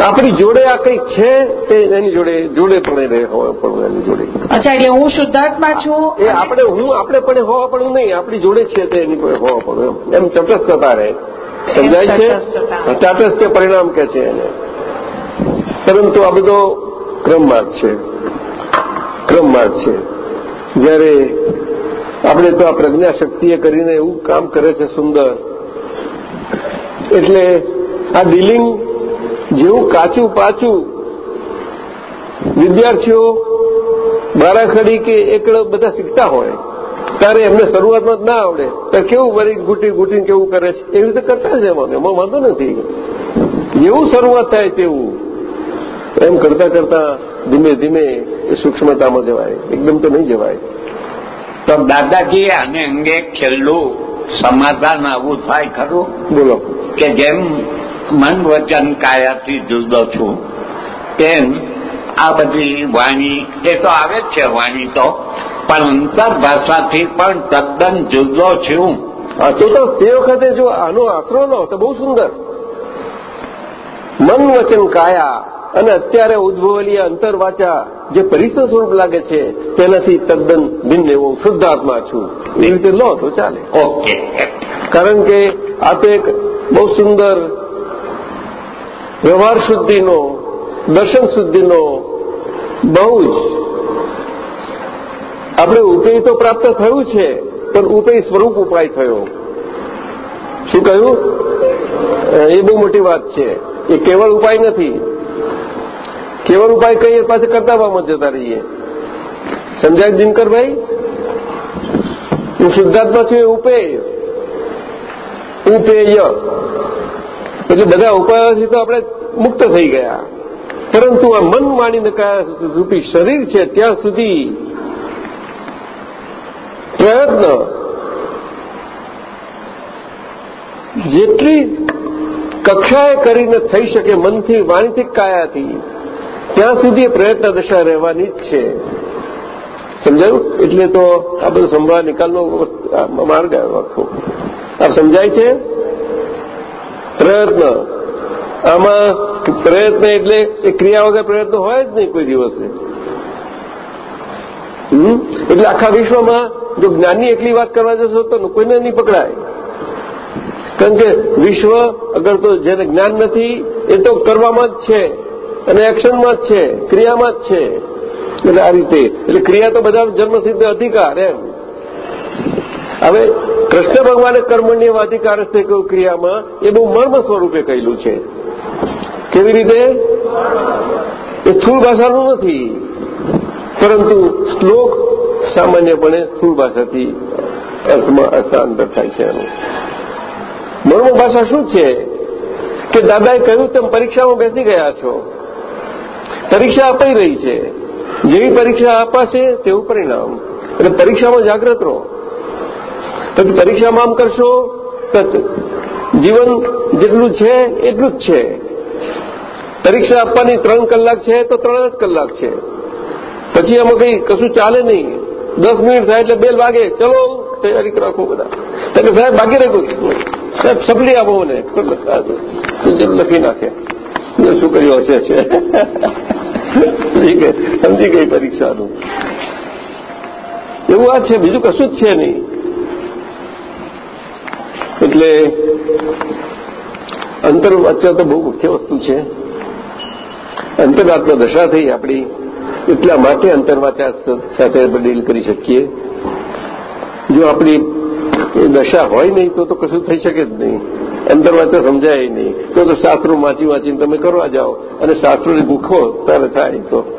આપણી જોડે આ કંઈક છે તે એની જોડે જોડે પણ રહે હોય પણ એની જોડે. અચ્છા એટલે હું શુદ્ધાત્મા છું એ આપણે હું આપણે પણ હોવા પણ નહીં આપણી જોડે છે તે એની પણ હોવા પણ એમ. તટસ્થતા રહે. સમજાય છે. તટસ્થ પરિણામ કે છે એને. પરંતુ આ બધો ક્રમ માર્ગ છે. ક્રમ માર્ગ છે. જ્યારે આપણે તો આ પ્રજ્ઞા શક્તિએ કરીને એવું કામ કરે છે સુંદર. એટલે આ ડીલિંગ જેવું કાચું પાચું વિદ્યાર્થીઓ બારાખડી કે એકડ બધા શીખતા હોય ત્યારે એમને શરૂઆતમાં જ ના આવડે. ત્યારે કેવું વરી ઘૂંટી ઘૂંટીને કેવું કરે છે? એવી રીતે કરતા જ એમાં એમાં વાંધો નથી. એવું શરૂઆત થાય તેવું. એમ કરતા કરતા ધીમે ધીમે એ સૂક્ષ્મતામાં જવાય. એકદમ તો નહીં જવાય. તો દાદાજી આને અંગે છેલ્લું સમાધાન આવું થાય ખરું? બોલો. કે જેમ મન વચન કાયાથી જુદો છું. તેમ આ બધી વાણી એ તો આવે જ છે વાણી તો પણ અંતર ભાષાથી પણ તદ્દન જુદો છું. તો તો તે વખતે જો આનો આશરો લો તો બહુ સુંદર. મન વચન કાયા અને અત્યારે ઉદ્ભવેલી અંતરવાચા જે પરિસર સ્વરૂપ લાગે છે તેનાથી તદ્દન ભિન્ન એવો હું શુદ્ધ આત્મા છું. એ રીતે લો તો ચાલે. ઓકે. કારણ કે આ તો એક બહુ સુંદર વ્યવહાર શુદ્ધિનો, દર્શન શુદ્ધિનો બહુ જ. આપણે ઉપેય તો પ્રાપ્ત થયું છે, પણ ઉપેય સ્વરૂપ ઉપાય થયો. શું કહ્યું? એ બહુ મોટી વાત છે. એ કેવળ ઉપાય નથી. કેવળ ઉપાય કહીએ પાછળ કરતાવામાં જતા રહીએ. સમજાય દિનકરભાઈ હું શુદ્ધાત્મા છું ઉપેય. ઉપેય. એટલે બધા ઉપાયોથી તો આપણે મુક્ત થઈ ગયા. પરંતુ આ મન વાણી કયા રૂપી શરીર છે, ત્યાં સુધી પ્રયત્ન જેટલી કક્ષાએ કરીને થઈ શકે મનથી, વાણીથી કાયાથી, ત્યાં સુધી પ્રયત્ન દશા રહેવાની જ છે. સમજાયું? એટલે તો આ બધું સંભાળ નિકાલનો માર્ગ આવ્યો આખો. આ સમજાય છે? પ્રયત્ન. આમાં પ્રયત્ન એટલે એ ક્રિયા વગર પ્રયત્ન હોય જ નહીં કોઈ દિવસે. એટલે આખા વિશ્વમાં જો જ્ઞાનની એટલી વાત કરવા જશો તો કોઈને નહીં પકડાય. કારણ કે વિશ્વ અગર તો જેને જ્ઞાન નથી, એ તો કરવામાં જ છે અને એક્શનમાં જ છે, ક્રિયામાં જ છે. એટલે આ રીતે. એટલે ક્રિયા તો બધા જન્મસિદ્ધ અધિકાર એમ. હવે કૃષ્ણ ભગવાને કર્મણ્ય કહ્યું ક્રિયામાં? એ બહુ મર્મ સ્વરૂપે કહેલું છે. કેવી રીતે? એ સ્થૂળ ભાષાનું નથી. પરંતુ શ્લોક સામાન્યપણે સ્થૂળ ભાષાથી અર્થમાં અર્થાંતર થાય છે એનું. મર્મ ભાષા શું છે? કે દાદાએ કહ્યું, તેમ પરીક્ષામાં બેસી ગયા છો. પરીક્ષા અપાઈ રહી છે. જેવી પરીક્ષા અપાશે તેવું પરિણામ. એટલે પરીક્ષામાં જાગ્રત રહો. પછી પરીક્ષામાં આમ કરશો તો જીવન જેટલું છે, એટલું જ છે. પરીક્ષા આપવાની ત્રણ કલાક છે તો ત્રણ જ કલાક છે. પછી આમાં કઈ કશું ચાલે નહીં. દસ મિનિટ થાય એટલે બેલ વાગે. ચલો, તૈયારી રાખો બધા. એટલે સાહેબ, બાકી રાખ્યું સાહેબ સપલી આપો મને. લખી નાખે. શું કર્યું હશે છે સમજી ગઈ પરીક્ષાનું. એવું આ છે, બીજું કશું જ છે નહીં. એટલે અંતરવાચ્ય તો બહુ મુખ્ય વસ્તુ છે. અંતરવાતમાં દશા થઈ આપણી, એટલા માટે અંતરવાચા સાથે ડીલ કરી શકીએ. જો આપણી દશા હોય નહીં તો તો કશું થઈ શકે જ નહીં. અંતરવાચા સમજાય નહીં. તો તો શાસ્ત્રો વાંચી વાંચીને તમે કરવા જાઓ અને શાસ્ત્રોની ભૂખો ત્યારે થાય તો.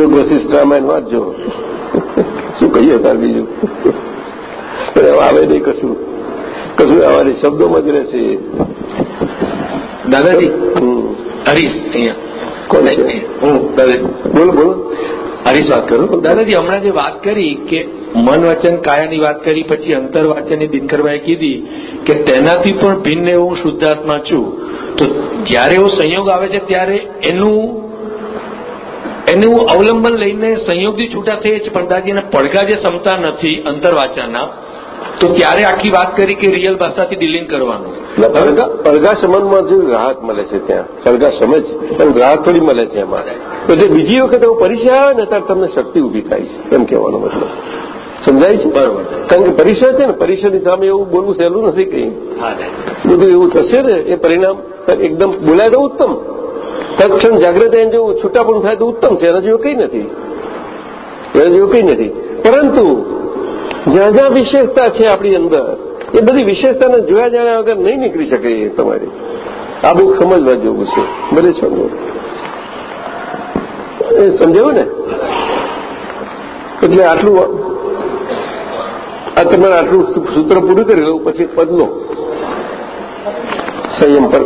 યોગ વશિષ્ઠ રામાયણ વાંચજો. શું કહીએ તાર બીજું? આવે નહીં કશું. કશું આવવાની શબ્દોમાં જ રહેશે. દાદાજી? હરીશ અહીંયા. કોણ છે? હું બોલો બોલો. હરીશ વાત કરું? દાદાજી હમણાં જે વાત કરી કે મન વચન કાયાની વાત કરી પછી અંતરવાચનની દિનકરભાઈ કીધી કે તેનાથી પણ ભિન્ન હું શુદ્ધાત્મા છું. તો જ્યારે એવો સંયોગ આવે છે ત્યારે એનું એનું અવલંબન લઈને સંયોગથી છૂટા થઈએ છીએ પણ દાદાજી એને પડઘા જે ક્ષમતા નથી અંતરવાચાના તો ત્યારે આખી વાત કરી કે રિયલ ભાષાથી ડીલિંગ કરવાનું. અળગા પડઘા જે રાહત મળે છે ત્યાં. પડઘા સમજ પણ રાહત થોડી મળે છે એમાં. એટલે બીજી વખત એવો પરિચય આવે ને ત્યારે તમને શક્તિ ઊભી થાય છે. એમ કહેવાનો મતલબ. સમજાય છે? બરોબર. કારણ કે પરિસર છે ને પરિસરની સામે એવું બોલવું સહેલું નથી કંઈ. બધું એવું થશે ને એ પરિણામ એકદમ બોલાય તો ઉત્તમ. તત્ક્ષણ જાગૃત એને જેવું છૂટાપણું થાય તો ઉત્તમ છે. એના જેવું કંઈ નથી. એના જેવું કંઈ નથી. પરંતુ જ્યાં જ્યાં વિશેષતા છે આપણી અંદર, એ બધી વિશેષતાને જોયા જાણ્યા વગર નહીં નીકળી શકે તમારી. આ બહુ સમજવા જેવું છે. ભલે સમજો. એ સમજાયું ને? એટલે આટલું આ તમારે આટલું સૂત્ર પૂરું કરી લઉં પછી પદલો સંયમ પર.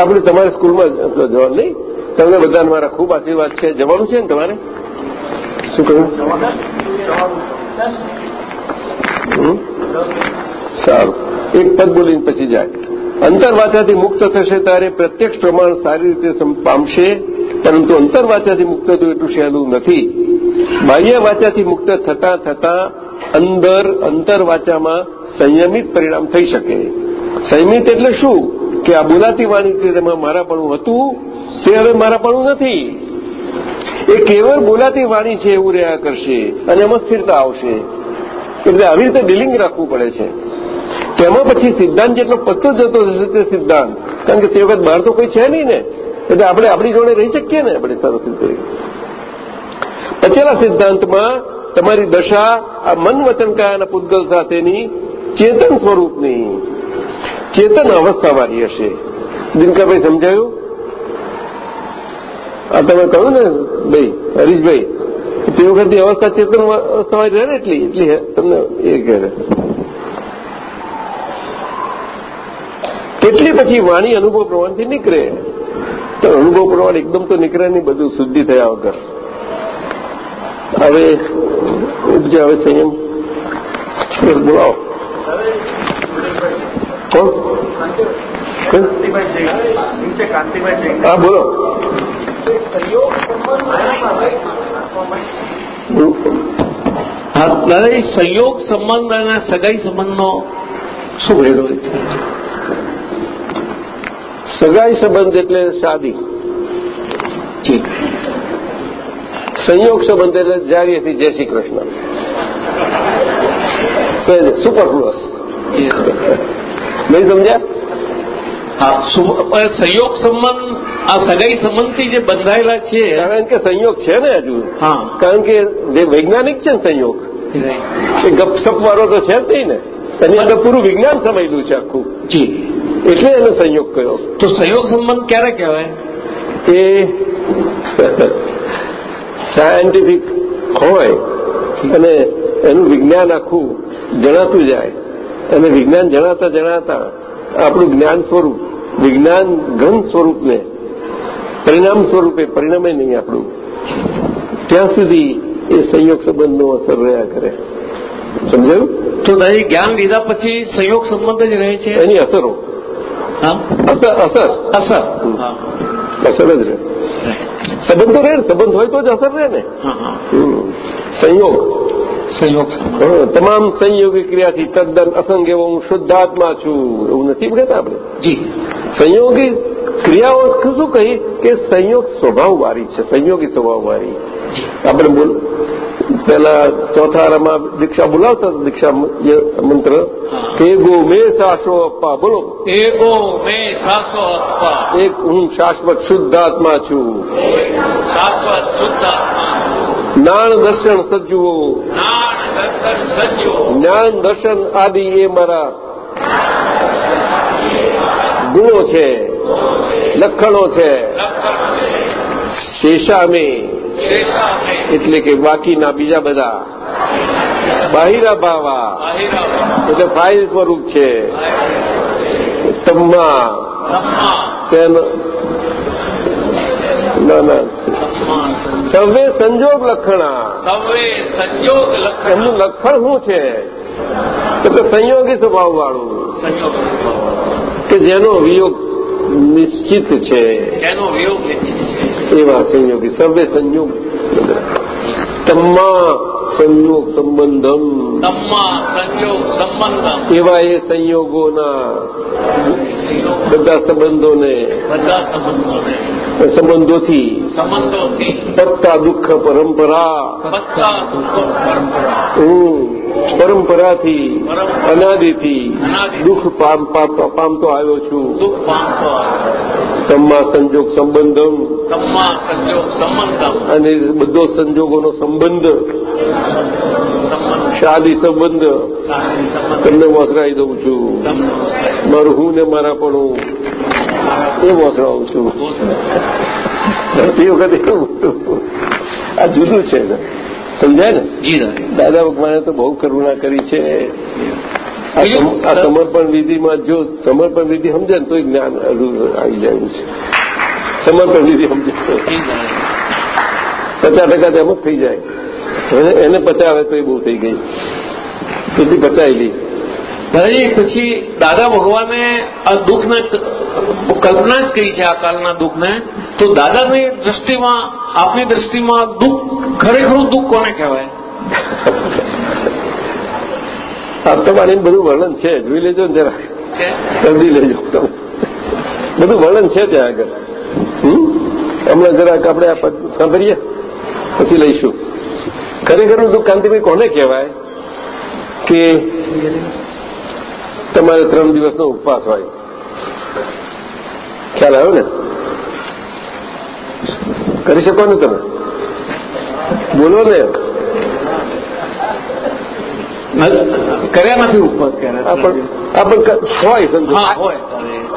આપણે તમારી સ્કૂલમાં જવાનું નહીં? તમને બધાને મારા ખૂબ આશીર્વાદ છે. જવાનું છે ને તમારે? શું કહ્યું? સારું. એક પદ બોલીને પછી જાય. અંતરવાચાથી મુક્ત થશે ત્યારે પ્રત્યક્ષ પ્રમાણ સારી રીતે પામશે, પરંતુ અંતરવાચાથી મુક્ત થવું એટલું સહેલું નથી. બાહ્ય વાચાથી મુક્ત થતા થતા અંદર અંતરવાચામાં સંયમિત પરિણામ થઈ શકે. સંયમિત એટલે શું? કે આ બોલાતી વાણી તેમાં મારાપણું હતું, તે હવે મારાપણું નથી. એ કેવળ બોલાતી વાણી છે એવું રહ્યા કરશે અને એમાં સ્થિરતા આવશે. એટલે આવી રીતે ડીલિંગ રાખવું પડે છે. તેમાં પછી સિદ્ધાંત જેટલો પત્તો જતો થશે તે સિદ્ધાંત. કારણ કે તે વખત બહાર તો કોઈ છે નહીં ને. એટલે આપણે આપણી જોડે રહી શકીએ ને આપણે સરસ રીતે પછેલા સિદ્ધાંતમાં તમારી દશા આ મન વચન કાયાના પૂતગલ સાથેની ચેતન સ્વરૂપની ચેતન અવસ્થાવાળી હશે. દિનકાભાઈ સમજાયું? આ તમે કહ્યું ને ભાઈ હરીશભાઈ તે વખતની અવસ્થા ચેતન અવસ્થાવાળી રહે ને એટલી એટલી તમને એ કહે કેટલી પછી વાણી અનુભવ પ્રમાણથી નીકળે. તો અનુભવ પ્રમાણ એકદમ તો નીકળે નહીં બધું શુદ્ધિ થયા વગર. હવે ઉપજે હવે સંયમ. બસ બોલાવો. કોણ? હા બોલો. બોલો. હા સંયોગ સંબંધ અને સગાઈ સંબંધનો શું ભેડો છે? સગાઈ સંબંધ એટલે શાદી. સંયોગ સંબંધ એટલે જારી હતી જય શ્રી કૃષ્ણ. સુપર ક્લોસ નહીં સમજ્યા? હા સંયોગ સંબંધ આ સગાઈ સંબંધથી જે બંધાયેલા છે કારણ કે સંયોગ છે ને હજુ. હા. કારણ કે જે વૈજ્ઞાનિક છે ને સંયોગ એ ગપસપ વાળો તો છે જ નહીં ને. એની અંદર પૂરું વિજ્ઞાન સમયેલું છે આખું. જી. એટલે એને સંયોગ કર્યો તો સંયોગ સંબંધ ક્યારે કહેવાય? એ સાયન્ટિફિક હોય અને એનું વિજ્ઞાન આખું જણાતું જાય. અને વિજ્ઞાન જણાતા જણાતા આપણું જ્ઞાન સ્વરૂપ વિજ્ઞાન ઘન સ્વરૂપને પરિણામ સ્વરૂપે પરિણમે નહીં આપણું. ત્યાં સુધી એ સંયોગ સંબંધનો અસર રહ્યા કરે. સમજાયું? તો દહીં જ્ઞાન લીધા પછી સંયોગ સંબંધ જ રહે છે? એની અસરો. હા? અસર અસર. અસર. હમ. હા. અસર જ રહે. સંબંધ તો રહે ને સંબંધ હોય તો જ અસર રહે ને. હા હા. હમ. સંયોગ. સંયોગ સંબંધ. હા, તમામ સંયોગી ક્રિયાથી તદ્દન અસંગ એવો હું શુદ્ધાત્મા છું. એવું નથી કહેતા આપણે? જી. સંયોગી ક્રિયાઓ શું કહી કે સંયોગ સ્વભાવ વાળી છે સંયોગી સ્વભાવ વાળી. આપણે બોલ પેલા ચોથા દીક્ષા બોલાવતા દીક્ષા મંત્ર. કે ગો મે સાસો અપ્પા બોલો. એગો મે સાસો અપ્પા એક હું શાશ્વત શુદ્ધાત્મા છું. શાશ્વત શુદ્ધ આત્મા જ્ઞાન દર્શન સજ્જુઓ. દર્શન સજ્જો જ્ઞાન દર્શન આદિ એ મારા. ગુણો છે લક્ષણો છે. શેષામે. એટલે કે બાકીના બીજા બધા. બાહિરા ભાવા. એટલે ફાઇલ સ્વરૂપ છે. તમ્મા. ના બ્રહ્મા સંજોગ લક્ષણા સવે સંજોગ લક્ષણ એમનું લક્ષણ શું છે? તો કે સંયોગી સ્વભાવ વાળું સંયોગ સ્વભાવ કે જેનો વિયોગ નિશ્ચિત છે. એનો વિયોગ નિશ્ચિત છે. એવા સંયોગી. સર્વે સંયોગ. તમા સંયોગ સંબંધમ. તમ્મા સંયોગ સંબંધમ. એવા એ સંયોગોના બધા સંબંધોને. બધા સંબંધોને. સંબંધોથી સંબંધોથી. પત્તા દુઃખ પરંપરા. બધા દુઃખ પરંપરા. હું પરંપરાથી પરંપરા. અનાદિથી અનાદિ. દુઃખ પામ- પામ- પામતો આવ્યો છું. તમા સંજોગ સંબંધમ. અને બધો સંજોગોનો સંબંધ. શાદી સંબંધ. તમને વસરાઈ દઉં છું. મારું હું ને મારા પણ એ વસરાવું છું. એ વખતે એવું આ જુદું છે ને. સમજાય ને? જી દાદા. ભગવાને તો બહુ કરુણા કરી છે. આ સમર્પણ વિધિમાં જો સમર્પણ વિધિ સમજે ને તો જ્ઞાન આવી જાય છે. સમર્પણ વિધિ સમજે. પચાસ ટકા તેમ જ થઈ જાય. એને- પચાવે તો એ બહુ થઈ ગઈ. તેથી પચાયેલી. દાદાજી પછી દાદા ભગવાને આ દુઃખને કલ્પના જ કહી છે આ કાલના દુઃખને તો દાદાની દ્રષ્ટિમાં આપની દ્રષ્ટિમાં દુઃખ ખરેખરું દુઃખ કોને કહેવાય? આમ તમારે બધું વર્ણન છે જોઈ લેજો ને જરા સમજી લેજો તમે બધું વર્ણન છે ત્યાં આગળ. હમ? હમણાં જરાક આપણે આ સાંભળીએ પછી લઈશું. ખરેખરનું દુઃખ કાંતિભાઈ કોને કહેવાય? કે તમારે ત્રણ દિવસનો ઉપવાસ હોય. ખ્યાલ આવ્યો ને? કરી શકો ને તમે? બોલો ને. કર્યા નથી ઉપવાસ આ પણ હોય સમજો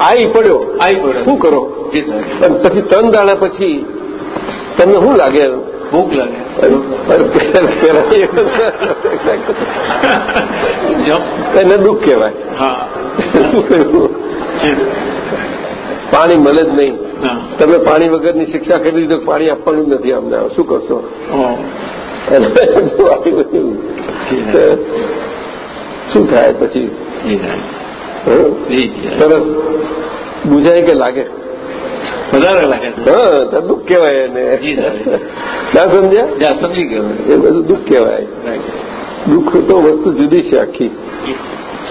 આવી પડ્યો. આવી પડ્યો. શું કરો? પછી ત્રણ દાડા પછી તમને શું લાગે? ભૂખ લાગે એને દુઃખ કહેવાય હા પાણી મળે જ નહીં. તમે પાણી વગરની શિક્ષા કરી દીધો પાણી આપવાનું નથી અમને. શું કરશો? શું થાય પછી. સરસ. બુઝાય કે લાગે? વધારે લાગે હા દુઃખ કહેવાય એને. ના સમજ્યા? જા સમજી ગયો. એ બધું દુઃખ કહેવાય. દુઃખ તો વસ્તુ જુદી છે આખી.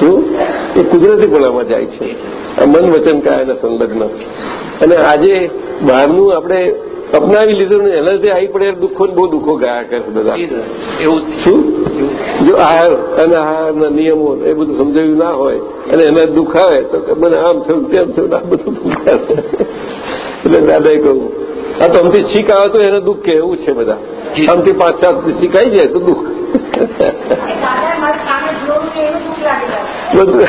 શું? એ કુદરતી પણામાં જાય છે. આ મન વચન કાયાના સંલગ્ન. અને આજે બહારનું આપણે અપનાવી લીધું ને એનાથી આવી પડે દુઃખો બહુ દુઃખો ગયા કરે બધા. એવું શું? જો. આહાર અને આહારના નિયમો એ બધું સમજાવ્યું ના હોય અને એના દુઃખ આવે તો મને આમ થયું તેમ થયું આ બધું દુઃખ આવે. એટલે દાદાએ કહ્યું આ તો અમથી છીક આવે તો એને દુઃખ કે એવું છે બધા. આમથી પાંચ સાત છીક આવી જાય તો દુઃખ. બધું.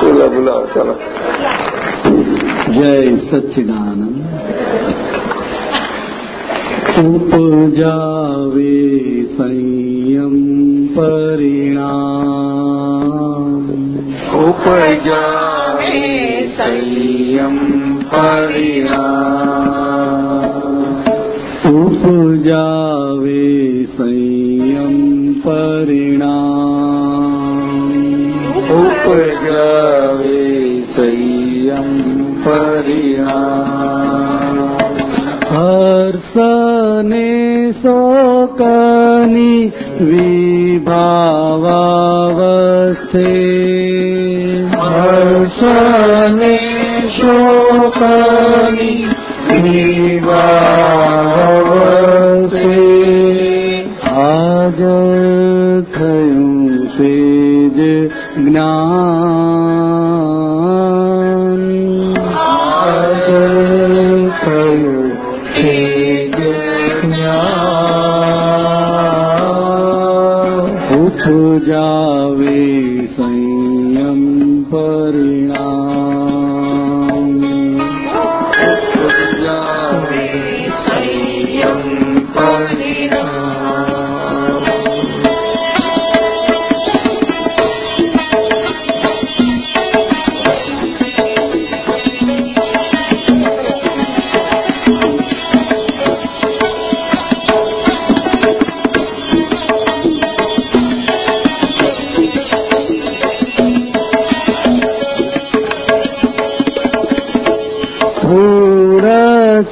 ચોલા બોલાવો ચાલો. જય સચ્ચિદાનંદ ઉપજાવે સંયમ પરિણામ ઉપજાવે સંયમ પરિણામ ઉપજાવે સંયમ પરિણામ પરિણામ હર્ષને શોકની વિભાવાવસ્થે. હર્ષને શોકની વિભાવસ્થે આજ થયું તે જ જ્ઞાન. ઉપજાવે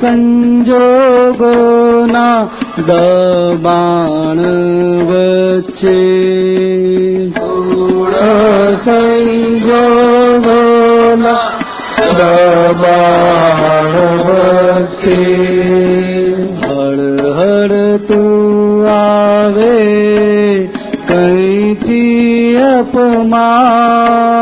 સંજોગોના દબાણ વચ્ચે સંજોગોના દબાણ વચ્ચે હળ હળ તું આવે કઈથી અપમાન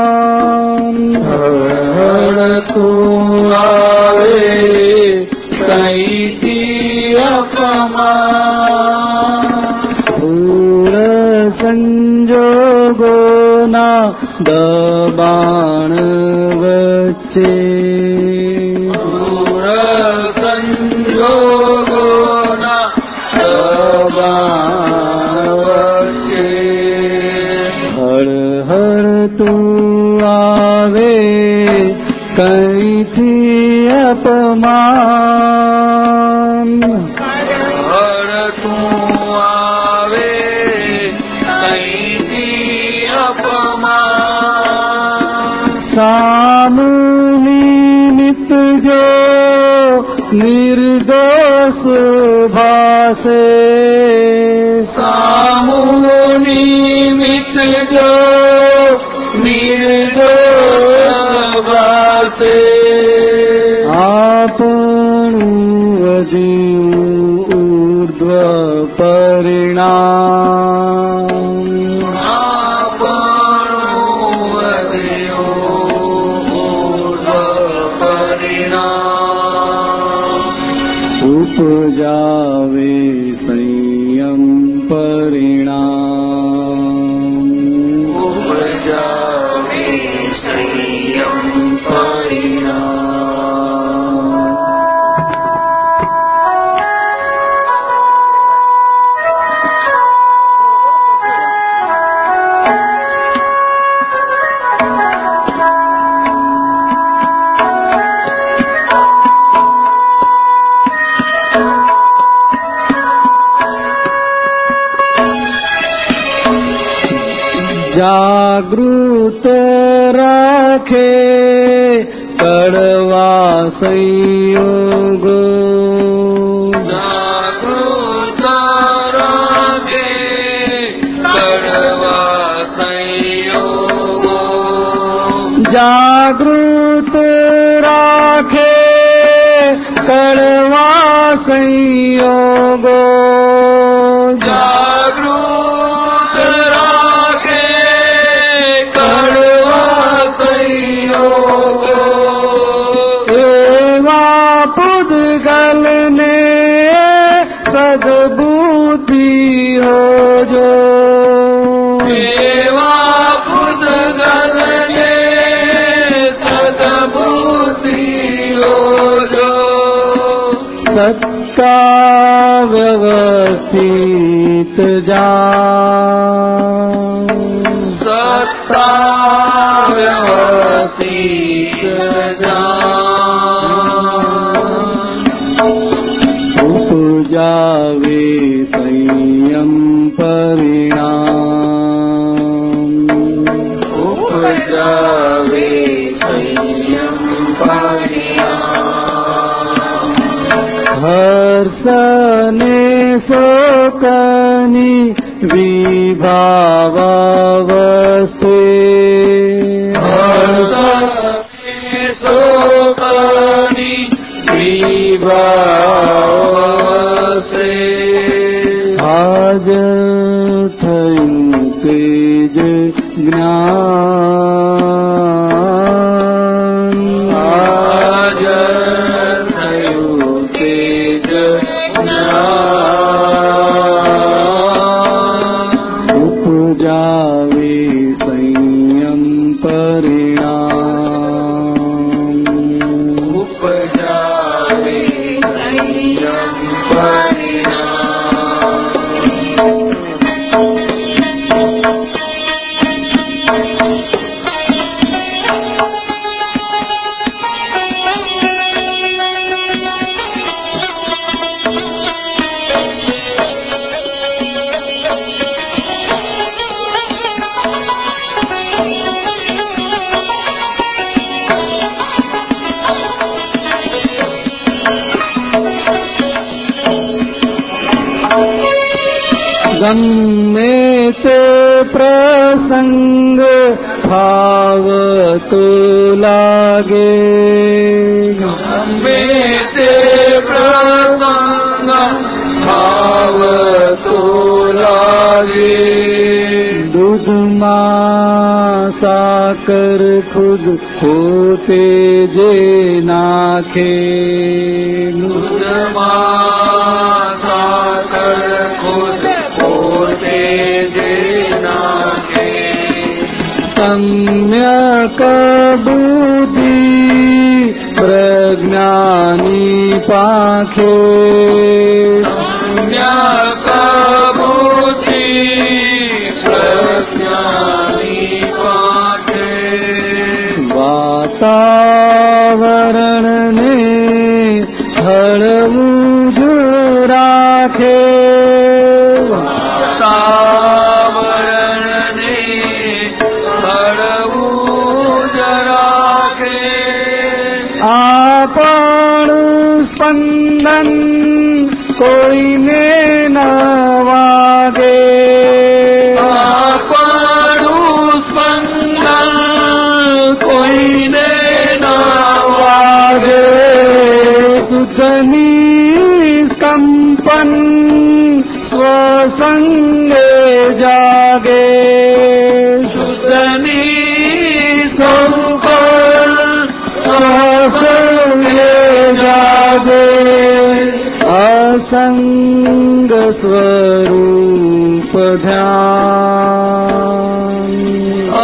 દબાણ વચ્ચે. સંજોગોના દબાણ વચ્ચે. હળ તું આવે કઈથી અપમાન ભાસે સામુનિમિત જો વાસે આપણું વધ્યું ઉર્ધ્વ પરિણામ. જાગૃત રાખે કડવા સંયોગો. જાગૃત टीका व्यवस्थित जा सत्ता व्यवस्थित जा સને શોકની વિભાવા શોકની વિભાવસ્તે હાજર થયું તે જ જ્ઞાન khi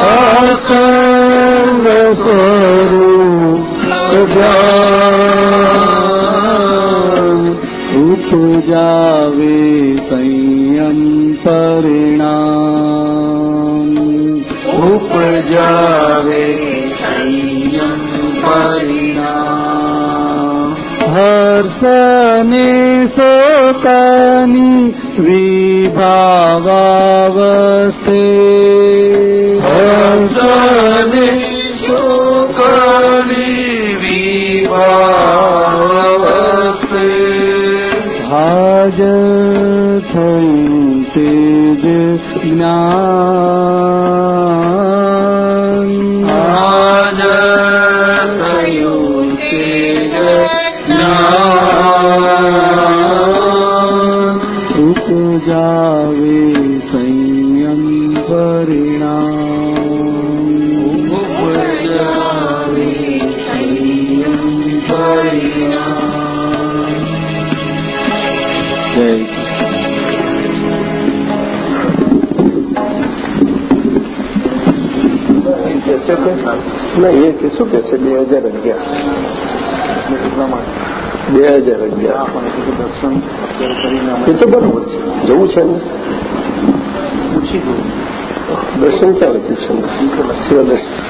આસન કરું જાવે સંયમ પરિણામ ઉપજાવે સંયમ પરિણામ સોતાની વિભા કે શું કે છે? બે હજાર અગિયાર. બે હજાર અગિયાર. દર્શન એ તો બરોબર છે. જવું છે ને? પૂછી દઉં દર્શન ક્યાં લખ્યું છે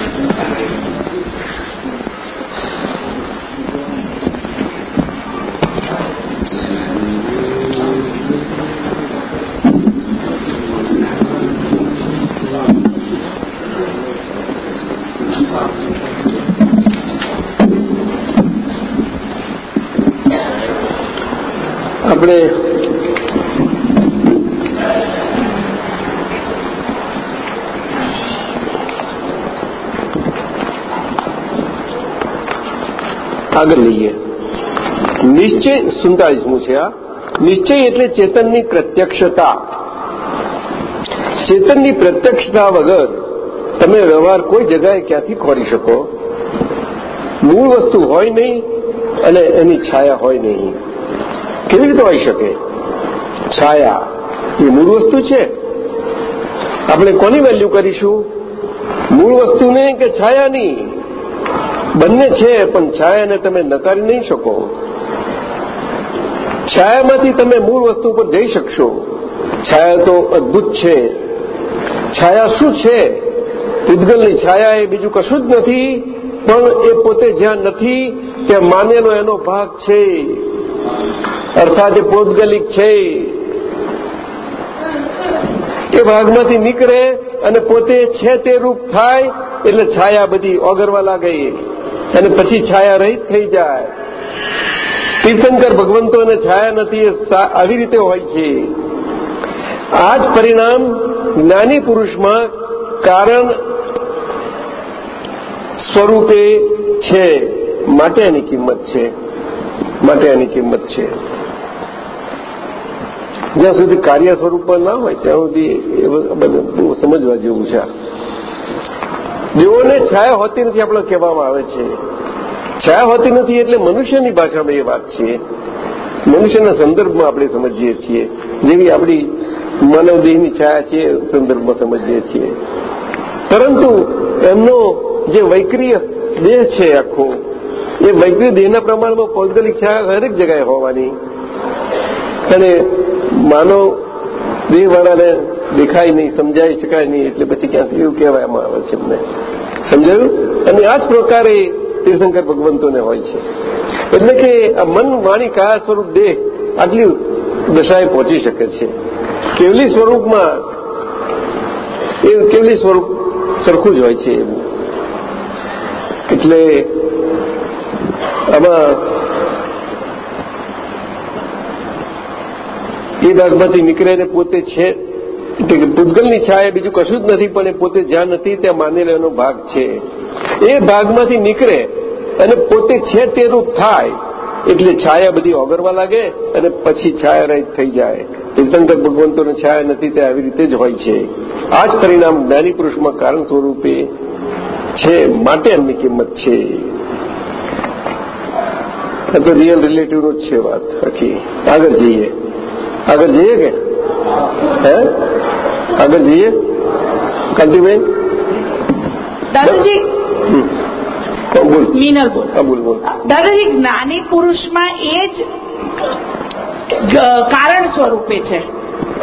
આપણે આગળ લઈએ. નિશ્ચય સુડતાલીસમું છે આ. નિશ્ચય એટલે ચેતનની પ્રત્યક્ષતા. ચેતનની પ્રત્યક્ષતા વગર તમે વ્યવહાર કોઈ જગાએ ક્યાંથી ખોરી શકો? મૂળ વસ્તુ હોય નહીં અને એની છાયા હોય નહીં. કેવી રીતે હોઈ શકે? છાયા, એ મૂળ વસ્તુ છે. આપણે કોની વેલ્યુ કરીશું? મૂળ વસ્તુને કે છાયાની? બંને છે, પણ છાયાને તમે નકારી નહીં શકો. છાયામાંથી તમે મૂળ વસ્તુ પર જઈ શકશો. છાયા તો અદભુત છે. છાયા શું છે? તિદગલની છાયા એ બીજું કશું જ નથી, પણ એ પોતે જ્યાં નથી, ત્યાં માનેલો એનો ભાગ છે. અર્થાત એ પૌદગલિક છે. એ ભાગમાંથી નીકળે અને પોતે છે તે રૂપ થાય, એટલે છાયા બધી ઓગરવા લાગે. અને પછી છાયા રહિત થઈ જાય. તીર્થંકર ભગવંતોને છાયા નથી, એ આવી રીતે હોય છે. આ જ પરિણામ જ્ઞાની પુરુષમાં કારણ સ્વરૂપે છે, માટે એની કિંમત છે. માટે એની કિંમત છે. જ્યાં સુધી કાર્ય સ્વરૂપમાં ના હોય, ત્યાં સુધી એ સમજવા જેવું છે. દેવોને છાયા હોતી નથી આપણે કહેવામાં આવે છે. છાયા હોતી નથી એટલે મનુષ્યની ભાષામાં એ વાત છે. મનુષ્યના સંદર્ભમાં આપણે સમજીએ છીએ. જેવી આપણી માનવદેહની છાયા છે સંદર્ભમાં સમજીએ છીએ. પરંતુ એમનો જે વૈક્રિય દેહ છે આખો એ વૈજ્ઞાનિક દેહના પ્રમાણમાં પૌદ્ગલિક છાયા હરેક જગાએ હોવાની. અને માનવ દેહવાળાને દેખાય નહીં સમજાઈ શકાય નહીં, એટલે પછી ક્યાંથી એવું કહેવામાં આવે છે એમને. સમજાયું? અને આ જ પ્રકારે તીર્થંકર ભગવંતોને હોય છે. એટલે કે આ મન વાણી કાયા સ્વરૂપ દેહ આટલી દશાએ પહોંચી શકે છે. કેવલી સ્વરૂપમાં એ કેવલી સ્વરૂપ સરખું જ હોય છે. એવું એટલે આમાં એ ભાગમાંથી નીકળે પોતે છે, એટલે કે છાયા બીજું કશું જ નથી, પણ એ પોતે જ્યાં નથી ત્યાં માની લેવાનો ભાગ છે. એ ભાગમાંથી નીકળે અને પોતે છે તે રૂપ થાય, એટલે છાયા બધી ઓગરવા લાગે અને પછી છાયા રહિત થઈ જાય. તીર્થંકર ભગવંતોને છાયા નથી તે આવી રીતે જ હોય છે. આ જ પરિણામ જ્ઞાની પુરુષમાં કારણ સ્વરૂપે છે, માટે એમની કિંમત છે. આ તો રિયલ રિલેટિવનું જ છે વાત આખી આગળ જઈએ. આગળ જઈએ કે? હે? આગળ જઈએ? કાંતિભાઈ દાદાજી. બોલ. હા બોલ બોલ. દાદાજી જ્ઞાની પુરુષમાં એ જ કારણ સ્વરૂપે છે.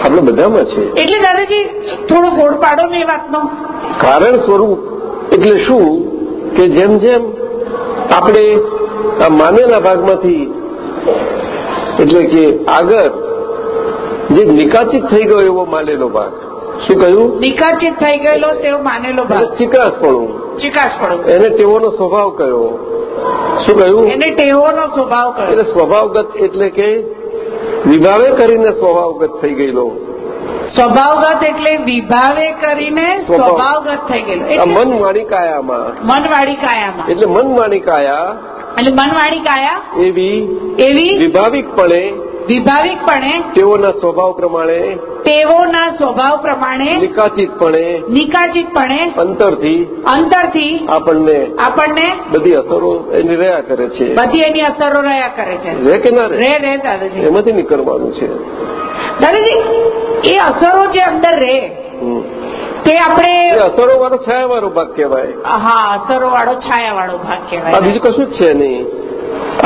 આપણે બધામાં છે. એટલે દાદાજી થોડો ગોળ પાડો ને એ વાતનો. કારણ સ્વરૂપ એટલે શું? કે જેમ જેમ આપણે આ માનેલા ભાગમાંથી એટલે કે આગળ જે નિકાચિત થઈ ગયો એવો માનેલો ભાગ. શું કહ્યું? નિકાચિત થઈ ગયેલો તેવો માનેલો ભાગ. ચિકાસપણું. ચિકાસ પડો એને તેઓનો સ્વભાવ કયો? શું કહ્યું? એને ટેવોનો સ્વભાવ એટલે સ્વભાવગત એટલે કે વિભાવે કરીને સ્વભાવગત થઈ ગયેલો. સ્વભાવગત એટલે વિભાવે કરીને સ્વભાવ. સ્વભાવગત થઈ ગયેલો. મન વાણી કાયામાં. મનવાળી કાયામાં. એટલે મન વાણી કાયા એટલે મનવાળી કાયા એવી એવી? વિભાવિકપણે વિભાવિકપણે? તેઓના સ્વભાવ પ્રમાણે તેઓના સ્વભાવ પ્રમાણે નિકાચિતપણે નિકાચિતપણે અંતરથી અંતરથી આપણને આપણને બધી અસરો એની રહ્યા કરે છે. બધી એની અસરો રહ્યા કરે છે. રે કે ના રે? રે દાદાજી. એમાંથી નીકળવાનું છે. દાદાજી એ અસરો જે અંદર રે. તે આપણે અસરો વાળો છાયા વાળો ભાગ કહેવાય. હા અસરો વાળો છાયા વાળો ભાગ કહેવાય. બીજું કશું જ છે નહીં.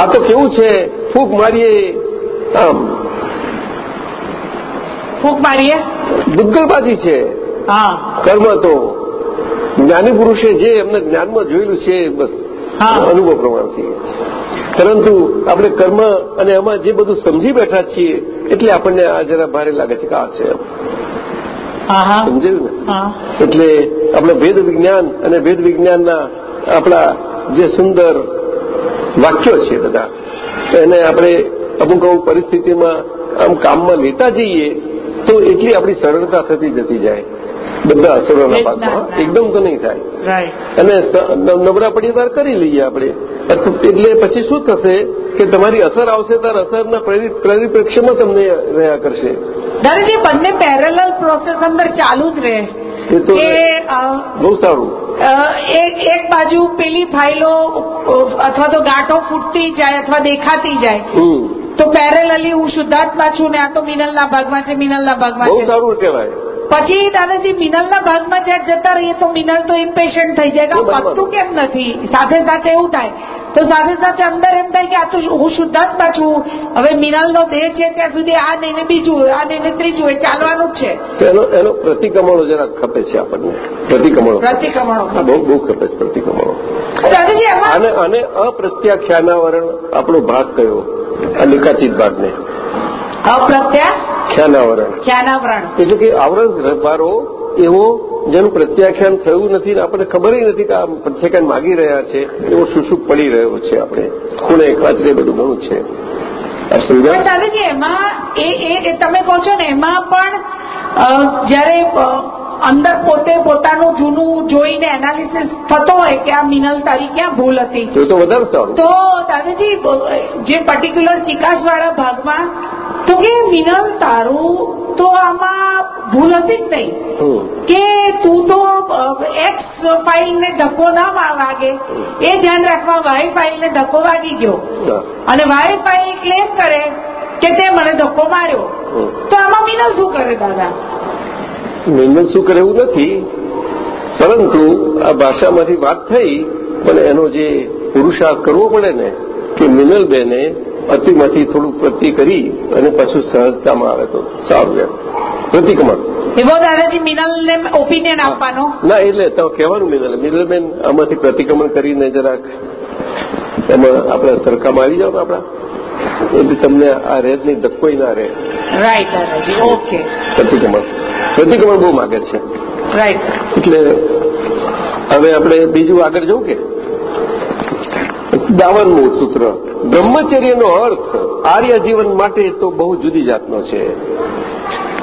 આ તો કેવું છે? ફૂંક મારીએ આમ. ફૂંક મારીએ? દુગ્ગલબાજી છે. હા. કર્મ તો. જ્ઞાની પુરુષે જે એમને જ્ઞાનમાં જોયેલું છે બસ હા. અનુભવ પ્રમાણથી. પરંતુ આપણે કર્મ અને એમાં જે બધું સમજી બેઠા છીએ એટલે આપણને આ જરા ભારે લાગે છે કે આ છે સમજાયું ને? એટલે આપણે ભેદ વિજ્ઞાન અને ભેદ વિજ્ઞાનના આપણા જે સુંદર વાક્યો છે બધા એને આપણે અમુક અમુક પરિસ્થિતિમાં આમ કામમાં લેતા જઈએ તો એટલી આપણી સરળતા થતી જતી જાય. બધા અસરોના એકદમ તો નહીં થાય? અને નબળા પડીએ તાર કરી લઈએ આપણે. એટલે પછી શું થશે કે તમારી અસર આવશે તાર અસરના પરિપ્રેક્ષ્યમાં તમને રહ્યા કરશે. દાદાજી બંને પેરેલલ પ્રોસેસ અંદર ચાલુ જ રહે. એ તો બહુ સારું. એક એક બાજુ પેલી ફાઇલો અથવા તો ગાંઠો ફૂટતી જાય અથવા દેખાતી જાય. તો પેરેલલી હું શુદ્ધાત્મા છું ને આ તો મિનલના ભાગમાં છે મિનલના ભાગમાં બહુ સારું કહેવાય. પછી દાદાજી મિનલના ભાગમાં જ્યાં જતા રહીએ તો મિનલ તો ઇમ્પેશન્ટ થઈ જાય કે કેમ નથી? સાથે સાથે એવું થાય. તો સાથે સાથે અંદર એમ થાય કે આ તો હું શુદ્ધાત્મા છું. હવે મિનલનો દેહ છે ત્યાં સુધી આ નહીં ને બીજું આ નહીં ને ત્રીજું એ ચાલવાનું જ છે. એનો એનો પ્રતિક્રમણો જરા ખપે છે આપણને. પ્રતિક્રમણો પ્રતિક્રમણો બહુ બહુ ખપે છે પ્રતિક્રમણો. અને અપ્રત્યાખ્યાનાવરણ આપણો ભાગ કયો? આ નિકાચિત ભાગને. અપ્રત્યા ખ્યાનાવરણ ખ્યાનાવરણ એટલે કે આવરણ રબારો એવો જેનું પ્રત્યાખ્યાન થયું નથી ને આપણને ખબર નથી કે આ પ્રત્યાખ્યાન માગી રહ્યા છે એવો સુસુક પડી રહ્યો છે આપણે. ખૂણે ખાતરે બધું ઘણું છે. દાદાજી એમાં એ તમે કહો છો ને એમાં પણ જયારે અંદર પોતે પોતાનું જૂનું જોઈને એનાલિસિસ થતો હોય કે આ મિનલ તારી ક્યાં ભૂલ હતી? તો તો વધારે સારું. તો દાદાજી જે પર્ટિક્યુલર ચિકાસ વાળા ભાગમાં તો કે મિનલ તારું તો આમાં ભૂલ હતી જ નહીં. કે તું તો એક્સ ફાઇલ ને ધક્કો ના વાગે. એ ધ્યાન રાખવા વાય ફાઇલ ને ધક્કો વાગી ગયો. અને વાય ફાઇલ ક્લેમ કરે કે તે મને ધક્કો માર્યો. તો આમાં મિનલ શું કરે દાદા? મહેનત શું કરે એવું નથી. પરંતુ આ ભાષામાંથી વાત થઈ પણ એનો જે પુરુષાર્થ કરવો પડે ને કે મિનલબેને અતિમાંથી થોડુંક પ્રતિ કરી અને પાછું સહજતામાં આવે તો સારું એમ. પ્રતિક્રમણ એવો દાદાજી મિનલ ઓપિનિયન આપવાનો. ના એટલે તો કહેવાનું મિનલ. મિનલબેન આમાંથી પ્રતિક્રમણ કરીને જરાક એમાં આપણે સરખામાં આવી જાવ ને આપણા. એટલે તમને આ રેતની ધક્કોય ના રહે. રાઈટ દાદાજી ઓકે પ્રતિક્રમણ. પ્રતિક્રમણ બહુ માગે છે. રાઈટ એટલે હવે આપણે બીજું આગળ જવું કે? દાવનમું સૂત્ર. બ્રહ્મચર્યનો અર્થ આર્ય જીવન માટે તો બહુ જુદી જાતનો છે.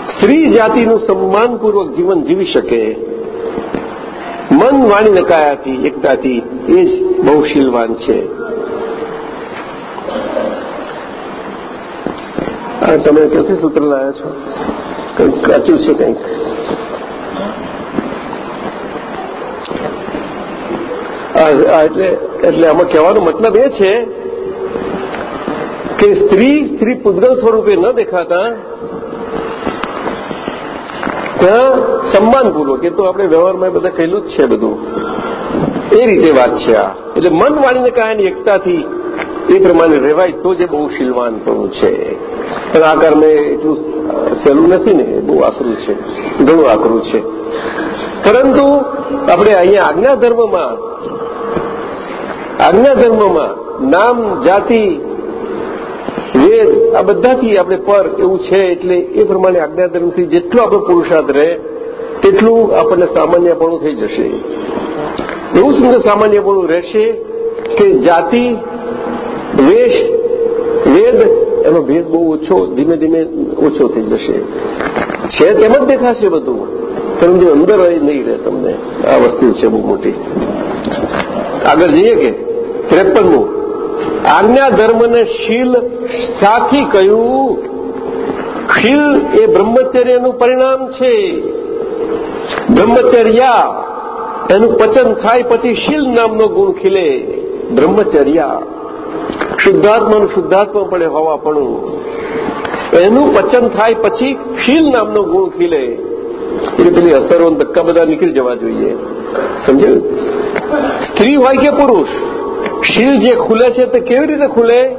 સ્ત્રી જાતિનું સન્માનપૂર્વક જીવન જીવી શકે. મન વાણી નકાયાથી એકતાથી એ જ બહુ શીલવાન છે. તમે ક્યાંથી સૂત્ર લાયા છો? કંઈક કાચું છે કંઈક એટલે એટલે આમાં કહેવાનો મતલબ એ છે કે સ્ત્રી સ્ત્રી પૂતગલ સ્વરૂપે ન દેખાતા ત્યાં સન્માનપૂર્વક એ તો આપણે વ્યવહારમાં બધા કહેલું જ છે બધું. એ રીતે વાત છે આ. એટલે મન વાણીને કાયાની એકતાથી એ પ્રમાણે રહેવાય તો જે બહુ શીલવાનપણું છે. પણ આ કારણે એટલું સહેલું નથી ને? બહુ આકરું છે. ઘણું આકરું છે. પરંતુ આપણે અહીંયા આજ્ઞા ધર્મમાં આજ્ઞા ધર્મમાં નામ, જાતિ, વેદ આ બધાથી આપણે પર એવું છે એટલે એ પ્રમાણે આજ્ઞા ધર્મથી જેટલો આપણો પુરુષાર્થ રહે, તેટલું આપણને સામાન્યપણું થઈ જશે. એવું સુંદર સામાન્યપણું રહેશે કે જાતિ, વેશ, વેદ એનો ભેદ બહુ ઓછો, ધીમે ધીમે ઓછો થઈ જશે. છે તેમ જ દેખાશે બધું પરંતુ અંદર નહીં રહે તમને. આ વસ્તુ છે બહુ મોટી. આગળ જઈએ કે ત્રેપનમું. આજ્ઞા ધર્મને શીલ સાથી કહ્યું. શીલ એ બ્રહ્મચર્યનું પરિણામ છે. બ્રહ્મચર્યા, એનું પચન થાય પછી શીલ નામનો ગુણ ખીલે. બ્રહ્મચર્યા. શુદ્ધાત્માનું શુદ્ધાત્મા પડે હોવાપણું એનું પચન થાય પછી ખીલ નામનો ગુણ ખીલે. એટલે પેલી અસરો ધક્કા બધા નીકળી જવા જોઈએ. સમજાયું? સ્ત્રી હોય કે પુરુષ શીલ જે ખુલે છે તે કેવી રીતે ખુલે?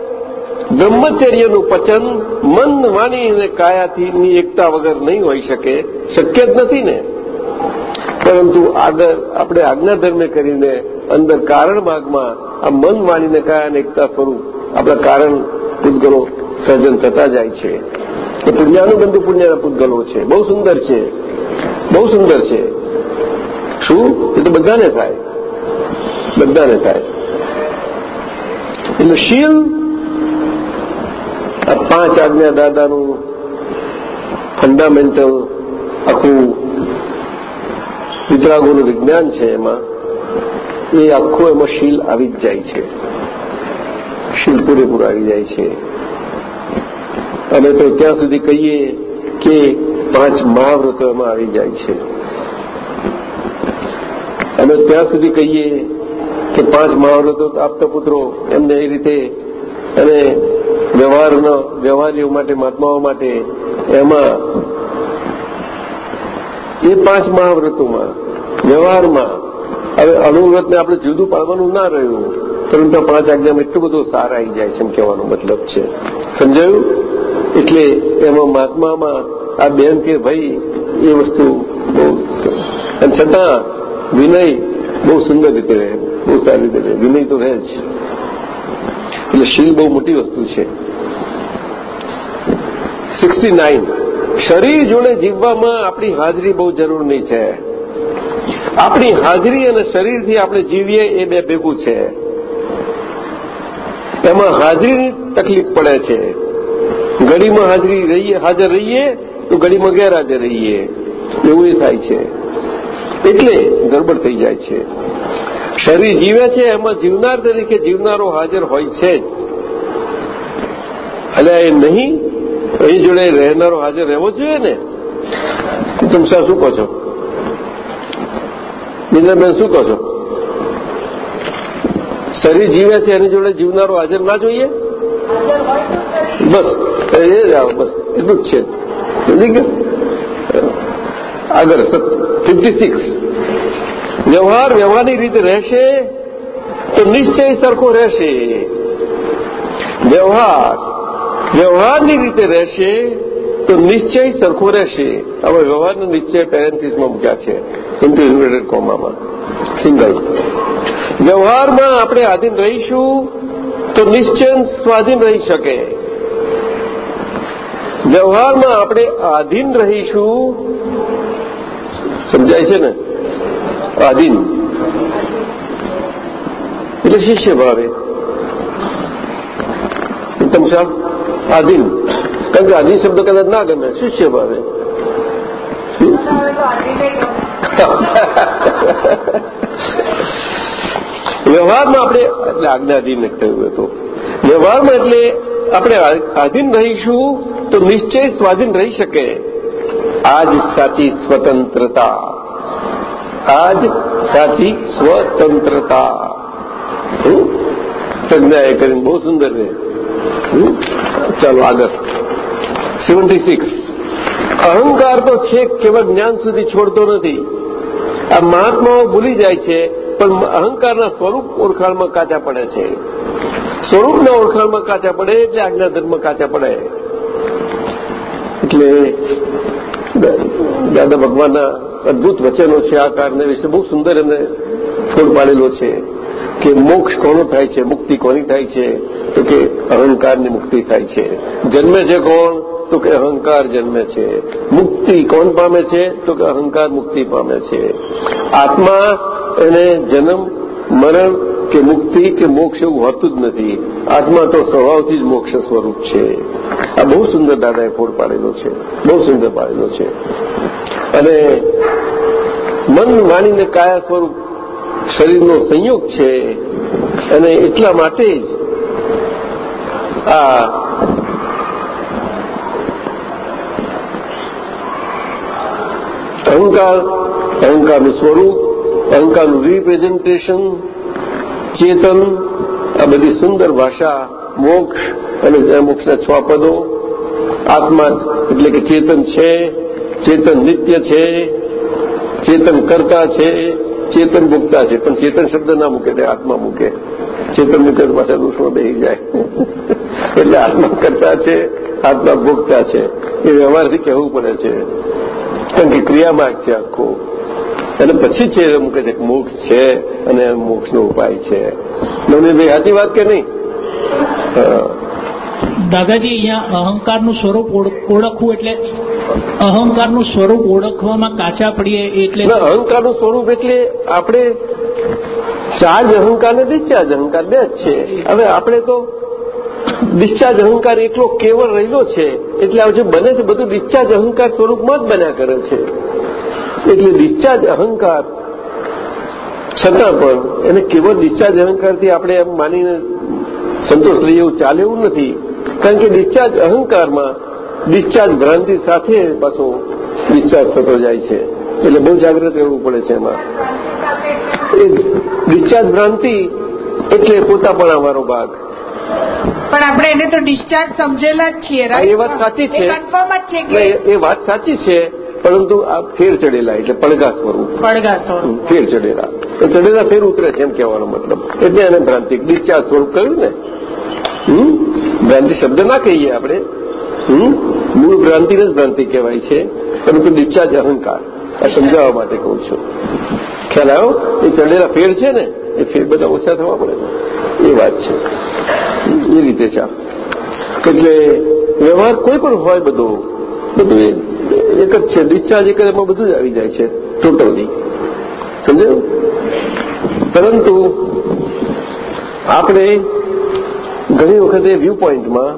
બ્રહ્મચર્યનું પચન મન વાણી અને કાયાથી એકતા વગર નહીં હોઈ શકે. શક્ય જ નથી ને. પરંતુ આગળ આપણે આજ્ઞાધર્મે કરીને અંદર કારણ માર્ગમાં આ મન વાણીને કાયા એકતા સ્વરૂપ આપણા કારણ પૂતગલો સર્જન થતા જાય છે. એ પુણ્યાનુબંધુ પુણ્યના પૂતગલો છે. બહુ સુંદર છે. બહુ સુંદર છે. શું? એ તો બધાને થાય. બધાને થાય. એટલે શીલ આ પાંચ આજ્ઞા દાદાનું ફંડામેન્ટલ આખું વિતરાગોનું વિજ્ઞાન છે એમાં, એ આખું એમાં શીલ આવી જ જાય છે. શીલ પૂરેપૂર આવી જાય છે. અમે તો ત્યાં સુધી કહીએ કે પાંચ મહાવ્રતો એમાં આવી જાય છે. અમે ત્યાં સુધી કહીએ કે પાંચ મહાવ્રતો આપતા પુત્રો એમને એ રીતે અને વ્યવહારના, વ્યવહારીઓ માટે, મહાત્માઓ માટે એમાં એ પાંચ મહાવ્રતોમાં, વ્યવહારમાં. હવે અણુવ્રતને આપણે જુદું પાડવાનું ના રહ્યું. પરંતુ પાંચ આજ્ઞામાં એટલું બધું સાર આવી જાય છે એમ કહેવાનો મતલબ છે. સમજાયું? એટલે એમાં મહાત્મામાં આ બેન કે ભાઈ, એ વસ્તુ બહુ અને છતાં વિનય બહુ સુંદર રીતે રહે, બહુ સારી રીતે રહે. વિનય તો રહે જ. એટલે શીલ બહુ મોટી વસ્તુ છે. સિક્સટી નાઇન શરીર જોડે જીવવામાં આપણી હાજરી બહુ જરૂરની છે. આપણી હાજરી અને શરીરથી આપણે જીવીએ એ બે ભેગું છે. એમાં હાજરીની તકલીફ પડે છે. ઘડીમાં હાજરી રહીએ, હાજર રહીએ તો ઘડીમાં ગેરહાજર રહીએ. એવું એ થાય છે. એટલે ગડબડ થઈ જાય છે. શરીર જીવે છે, એમાં જીવનાર તરીકે જીવનારો હાજર હોય છે જ. એટલે એ નહીં અહીં જોડે રહેનારો હાજર રહેવો જોઈએ ને? તમે સર શું કહો છો? નિંદ્રબેન શું કહો છો? શરીર જીવે છે, એની જોડે જીવનારો હાજર ના જોઈએ? બસ, એ જ બસ, એટલું જ છે. સમજી ગયો? આગળ ફિફ્ટી સિક્સ વ્યવહાર વ્યવહારની રીતે રહેશે તો નિશ્ચય સરખો રહેશે. વ્યવહાર વ્યવહારની રીતે રહેશે તો નિશ્ચય સરખો રહેશે. હવે વ્યવહારનો નિશ્ચય પેરેન્થિસમાં મૂક્યા છે ઇન્ટુ કોમામાં. સિંગલ વ્યવહારમાં આપણે આધીન રહીશું તો નિશ્ચય સ્વાધીન રહી શકે. વ્યવહારમાં આપણે આધીન રહીશું, સમજાય છે ને? આધીન. એટલે શિષ્ય ભાવે. ઉત્તમ સાહેબ આધીન કારણ કે આધીન શબ્દ કદાચ ના ગમે. શિષ્ય ભાવે? વ્યવહારમાં આપણે આજ્ઞાધીન કહ્યું હતું. વ્યવહારમાં એટલે આપણે આધીન રહીશું તો નિશ્ચય સ્વાધીન રહી શકે. આ જ સાચી સ્વતંત્રતા. આ જ સાચી સ્વતંત્રતા. પ્રજ્ઞાએ કરીને બહુ સુંદર છે. ચાલો આગળ સેવન્ટી સિક્સ અહંકાર તો છેક કેવળ જ્ઞાન સુધી છોડતો નથી આ મહાત્માઓ ભૂલી જાય છે પણ અહંકારના સ્વરૂપ ઓળખાણમાં કાચા પડે છે. સ્વરૂપના ઓળખાણમાં કાચા પડે, એટલે આજ્ઞા ધર્મ કાચા પડે. એટલે દાદા ભગવાનના અદભુત વચનો છે, આ કારને વિશે બહુ સુંદર એમને ફોડ પાડેલો છે, કે મોક્ષ કોનો થાય છે, મુક્તિ કોની થાય છે તો કે અહંકારની મુક્તિ થાય છે. જન્મે છે કોણ? તો કે અહંકાર જન્મે છે. મુક્તિ કોણ પામે છે? તો કે અહંકાર મુક્તિ પામે છે. આત્મા એને જન્મ, મરણ કે મુક્તિ કે મોક્ષ એવું હોતું જ નથી. આત્મા તો સ્વભાવથી જ મોક્ષ સ્વરૂપ છે. આ બહુ સુંદર દાદાએ ફોડ પાડેલો છે. બહુ સુંદર પાડેલો છે. અને મન વાણીને કાયા સ્વરૂપ શરીરનો સંયોગ છે. અને એટલા માટે જ અહંકાર, અહંકારનું સ્વરૂપ, અહંકારનું રિપ્રેઝન્ટેશન ચેતન, આ બધી સુંદર ભાષા, મોક્ષ અને મોક્ષના છ પદો, આત્મા એટલે કે ચેતન છે, ચેતન નિત્ય છે, ચેતન કરતા છે ચેતન ભોગતા છે, પણ ચેતન શબ્દ ના મૂકે તે આત્મા મૂકે. ચેતન મૂકે તો પાછા દોષમાં બેસી જાય. એટલે આત્મા કરતા છે, આત્મા ભોગતા છે. એ વ્યવહારથી કહેવું પડે છે. કારણ કે ક્રિયામાર્ગ છે આખો. અને પછી છે મૂકે છે, મોક્ષ છે, અને મોક્ષનો ઉપાય છે. નવનીતભાઈ, સાચી વાત કે નહીં? દાદાજી, અહીંયા અહંકારનું સ્વરૂપ ઓળ- ઓળખવું એટલે અહંકારનું સ્વરૂપ ઓળખવામાં કાચા પડીએ એટલે અહંકારનું સ્વરૂપ એટલે આપણે ચાર્જ અહંકાર ને ડિસ્ચાર્જ અહંકાર બે જ છે. હવે આપણે તો ડિસ્ચાર્જ અહંકાર એટલો કેવળ રહેલો છે, એટલે આ જે બને છે બધું ડિસ્ચાર્જ અહંકાર સ્વરૂપમાં જ બન્યા કરે છે. એટલે ડિસ્ચાર્જ અહંકાર છતાં પણ એને કેવળ ડિસ્ચાર્જ અહંકારથી આપણે એમ માનીને સંતોષ લઈએ એવું ચાલે એવું નથી. કારણ કે ડિસ્ચાર્જ અહંકારમાં ડિસ્ચાર્જ ભ્રાંતિ સાથે પાછો ડિસ્ચાર્જ થતો જાય છે. એટલે બહુ જાગૃત રહેવું પડે છે એમાં. એ ડિસ્ચાર્જ ભ્રાંતિ એટલે પોતાપણાવાળો ભાગ. પણ આપણે એને તો ડિસ્ચાર્જ સમજેલા જ છીએ એ વાત સાચી છે. કન્ફર્મ જ છે એ વાત સાચી છે પરંતુ આ ફેર ચડેલા એટલે પડઘા સ્વરૂપ. પડઘા સ્વરૂપ. ફેર ચડેલા. એ ચડેલા ફેર ઉતરે છે એમ કહેવાનો મતલબ. એટલે એને ભ્રાંતિક ડિસ્ચાર્જ સ્વરૂપ કહ્યું ને ભ્રાંતિ શબ્દ ના કહીએ આપણે. મૂળ ભ્રાંતિને જ ભ્રાંતિ કહેવાય છે. પરંતુ ડિસ્ચાર્જ અહંકાર. આ સમજાવવા માટે કહું છું. ખ્યાલ આવ્યો? એ ચડેલા ફેર છે ને, એ ફેર બધા ઓછા થવા પડે એ વાત છે. એ રીતે છે. એટલે વ્યવહાર કોઈ પણ હોય બધો, બધું એક જ છે. ડિસ્ચાર્જ એક જ એમાં બધું જ આવી જાય છે. ટોટલી સમજાયું? પરંતુ આપણે ઘણી વખતે વ્યૂ પોઈન્ટમાં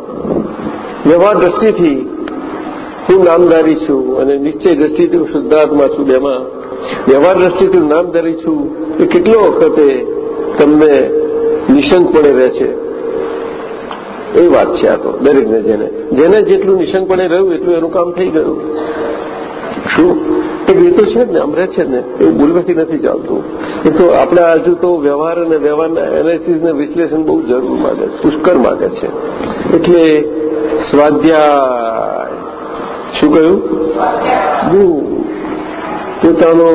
વ્યવહાર દ્રષ્ટિથી હું નામધારી છું અને નિશ્ચય દ્રષ્ટિથી હું શુદ્ધાત્મા છું. બેમાં વ્યવહાર દ્રષ્ટિથી હું નામધારી છું એ કેટલો વખતે તમને નિશંકપણે રહે છે? એ વાત છે આ તો, દરેકને જેને. જેને જેટલું નિશંકપણે રહ્યું, એટલું એનું કામ થઈ ગયું. શું? એ તો છે જ ને, આમ છે ને, એવું બોલવાથી નથી ચાલતું. એ તો આપણા હજુ તો વ્યવહાર અને વ્યવહારના એનાલિસિસ ને વિશ્લેષણ બહુ જરૂર માગે છે, પુષ્કળ માગે છે. એટલે સ્વાધ્યાય, શું કહ્યું? બહુ પોતાનો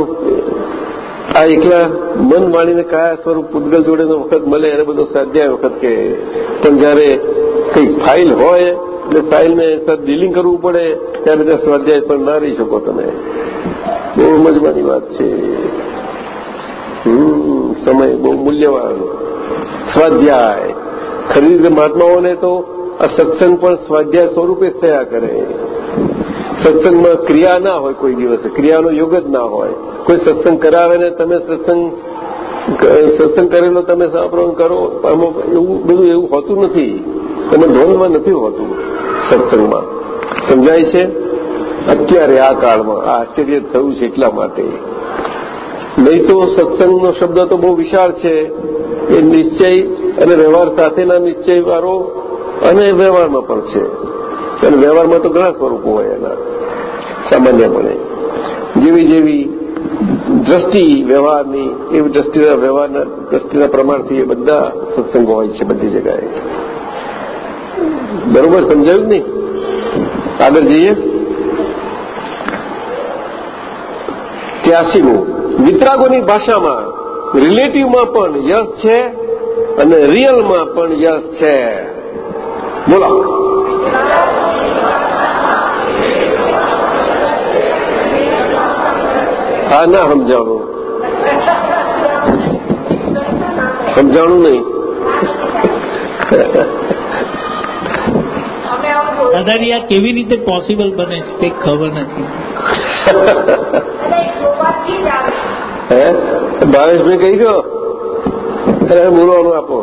આ એકલા મન માણીને કયા સ્વરૂપ પૂતગલ જોડેનો વખત મળે, એને બધો સ્વાધ્યાય વખત કે, પણ જયારે કંઈક ફાઇલ હોય, એટલે ફાઇલને ડીલિંગ કરવું પડે, ત્યારે ત્યાં સ્વાધ્યાય પણ ના રહી શકો તમે. બહુ સમજવાની વાત છે. સમય બહુ મૂલ્યવાન. સ્વાધ્યાય. ખરી મહાત્માઓને તો આ સત્સંગ પણ સ્વાધ્યાય સ્વરૂપે થયા કરે. સત્સંગમાં ક્રિયા ના હોય કોઈ દિવસે, ક્રિયાનો યોગ જ ના હોય. કોઈ સત્સંગ કરાવે ને તમે સત્સંગ સત્સંગ કરેલો તમે સાંભળો કરો. આમાં એવું બધું એવું હોતું નથી. તમે ધ્વનમાં નથી હોતું સત્સંગમાં. સમજાય છે? અત્યારે આ કાળમાં આશ્ચર્ય થયું છે એટલા માટે. નહીં તો સત્સંગનો શબ્દ તો બહુ વિશાળ છે. એ નિશ્ચય અને વ્યવહાર સાથેના નિશ્ચયવાળો અને વ્યવહારમાં પણ છે. અને વ્યવહારમાં તો ઘણા સ્વરૂપો હોય એના સામાન્યપણે જેવી જેવી દ્રષ્ટિ વ્યવહારની, એવી દ્રષ્ટિના વ્યવહારના, દ્રષ્ટિના પ્રમાણથી એ બધા સત્સંગો હોય છે બધી જગાએ બરોબર સમજાયું જ નહીં? આગળ જઈએ. ત્યાસીમું વિતરાગોની ભાષામાં રિલેટિવમાં પણ યશ છે અને રિયલમાં પણ યશ છે. બોલો. હા, ના સમજાણું. સમજાણું નહીં. દાદાજી આ કેવી રીતે પોસિબલ બને છે કંઈક ખબર નથી. ભાવેશભાઈ કહી ગયો બોલવાનું આપો.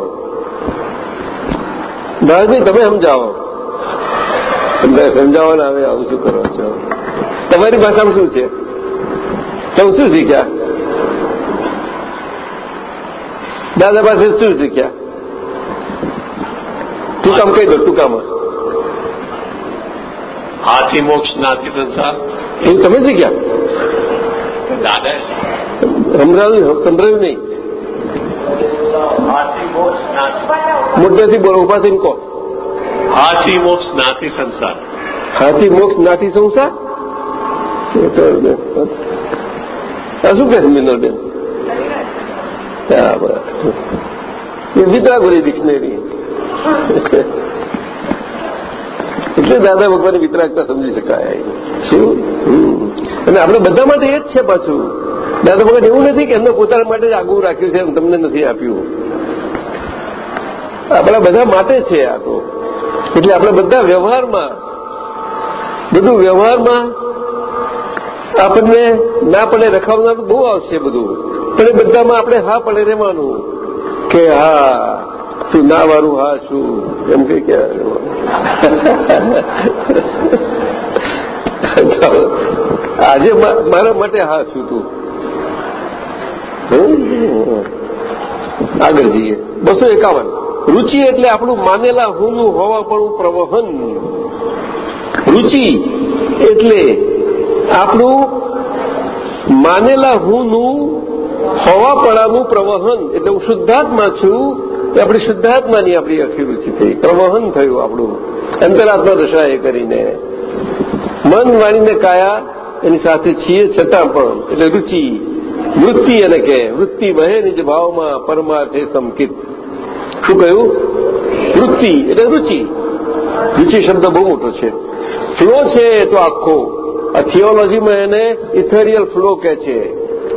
ભાવેશભાઈ, તમે સમજાવો. તમને સમજાવવાના હવે આવું શું કરો છો? તમારી ભાષામાં શું છે? તમે શું શીખ્યા? દાદા પાસે શું શીખ્યા? ટૂંકામ કહી દો, ટૂંકામાં. હાથી મોક્ષ નાથી સંસાર એવું તમે શીખ્યા દાદા સંભળાવ્યું સંભળાવ્યું નહીં હાથી મોક્ષ નાથી મોટેથી બોલો ઊભા થઈને કહો હાથી મોક્ષ નાથી સંસાર હાથી મોક્ષ નાથી સંસાર એ તો આ શું કહે છે મિનલબેન હા બરાબર એ વિતરાગોરી ડિક્શનરી એટલે દાદા ભગવાનની વિતરાગતા સમજી શકાય. શું? અને આપણે બધા માટે એ જ છે પાછું. દાદા ભગવાન એવું નથી કે એમને પોતાના માટે જ આગવું રાખ્યું છે, એમ તમને નથી આપ્યું. આપણા બધા માટે છે આ તો. એટલે આપણે બધા વ્યવહારમાં, બધું વ્યવહારમાં આપણને ના પડે, રખાવનાર બહુ આવશે બધું. પણ એ બધામાં આપણે હા પડે રહેવાનું કે હા, તું ના વાળું હા છું એમ કઈ ક્યાં આજે મારા માટે હા છું તું. આગળ જઈએ. બસો એકાવન. રુચિ એટલે આપણું માનેલા હુંનું હોવાપણું પ્રવહન. રૂચિ એટલે આપણું માનેલા હુંનું હોવાપણાનું પ્રવહન. એટલે હું શુદ્ધાત્મા છું એ આપણી શુદ્ધાત્માની આપણી આખી રુચિ થઈ. પ્રવહન થયું આપણું. અંતરાત્મા દશા એ કરીને. મન વાણીને કાયા, એની સાથે છીએ છતાં પણ. એટલે રુચિ. વૃત્તિ એને કે વૃત્તિ વહે નિજ ભાવમાં પરમાર્થે સંકિત. શું કહ્યું? વૃત્તિ એટલે રુચિ. રુચિ શબ્દ બહુ મોટો છે. ફ્લો છે તો આખો. આ થિયોલોજીમાં એને ઇથેરિયલ ફ્લો કહે છે.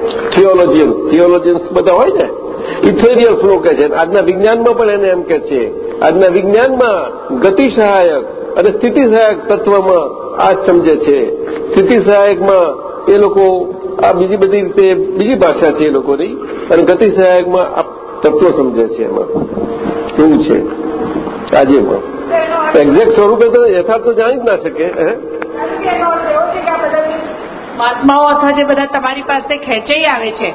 થિયોલોજીયન્સ થિયોલોજીયન્સ બધા હોય ને? ઇથેરિયલ ફ્લો કહે છે. આજના વિજ્ઞાનમાં પણ એને એમ કે છે. આજના વિજ્ઞાનમાં ગતિ સહાયક અને સ્થિતિ સહાયક તત્વમાં આ જ સમજે છે. સ્થિતિ સહાયકમાં એ લોકો આ બીજી બધી રીતે બીજી ભાષા છે એ લોકોની અને ગતિ સહાયકમાં આ તત્વ સમજે છે એમાં. એવું છે. આજેમાં એક્ઝેક્ટ સ્વરૂપે તો યથાર્થ તો જાણી જ ના શકે, હે? મહાત્માઓ અથવા જે બધા તમારી પાસે ખેંચાઈ આવે છે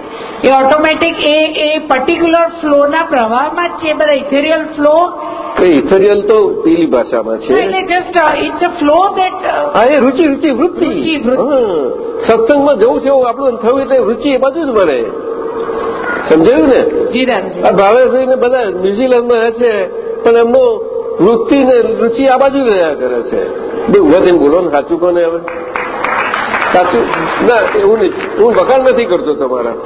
એ ઓટોમેટિક એ એ પર્ટિક્યુલર ફ્લોના પ્રવાહમાં જ છે. બધા ઇથેરિયલ ફ્લો ઇથેરિયલ તો પેલી ભાષામાં છે. એટલે just it's a flow that હા એ રુચિ રુચિ વૃત્તિ. સત્સંગમાં જવું છે એવું આપણું થયું એટલે રુચિ એ બાજુ જ મળે. સમજાયું ને? જી રામજી. ભાવેશભાઈને બધા ન્યુઝીલેન્ડમાં રહે છે પણ એમનો વૃત્તિ ને રુચિ આ બાજુ જ રહ્યા કરે છે. બે ઊભા થઈને બોલો ને સાચું કોને હવે? સાચું ના એવું નહીં હું વખાણ નથી કરતો તમારા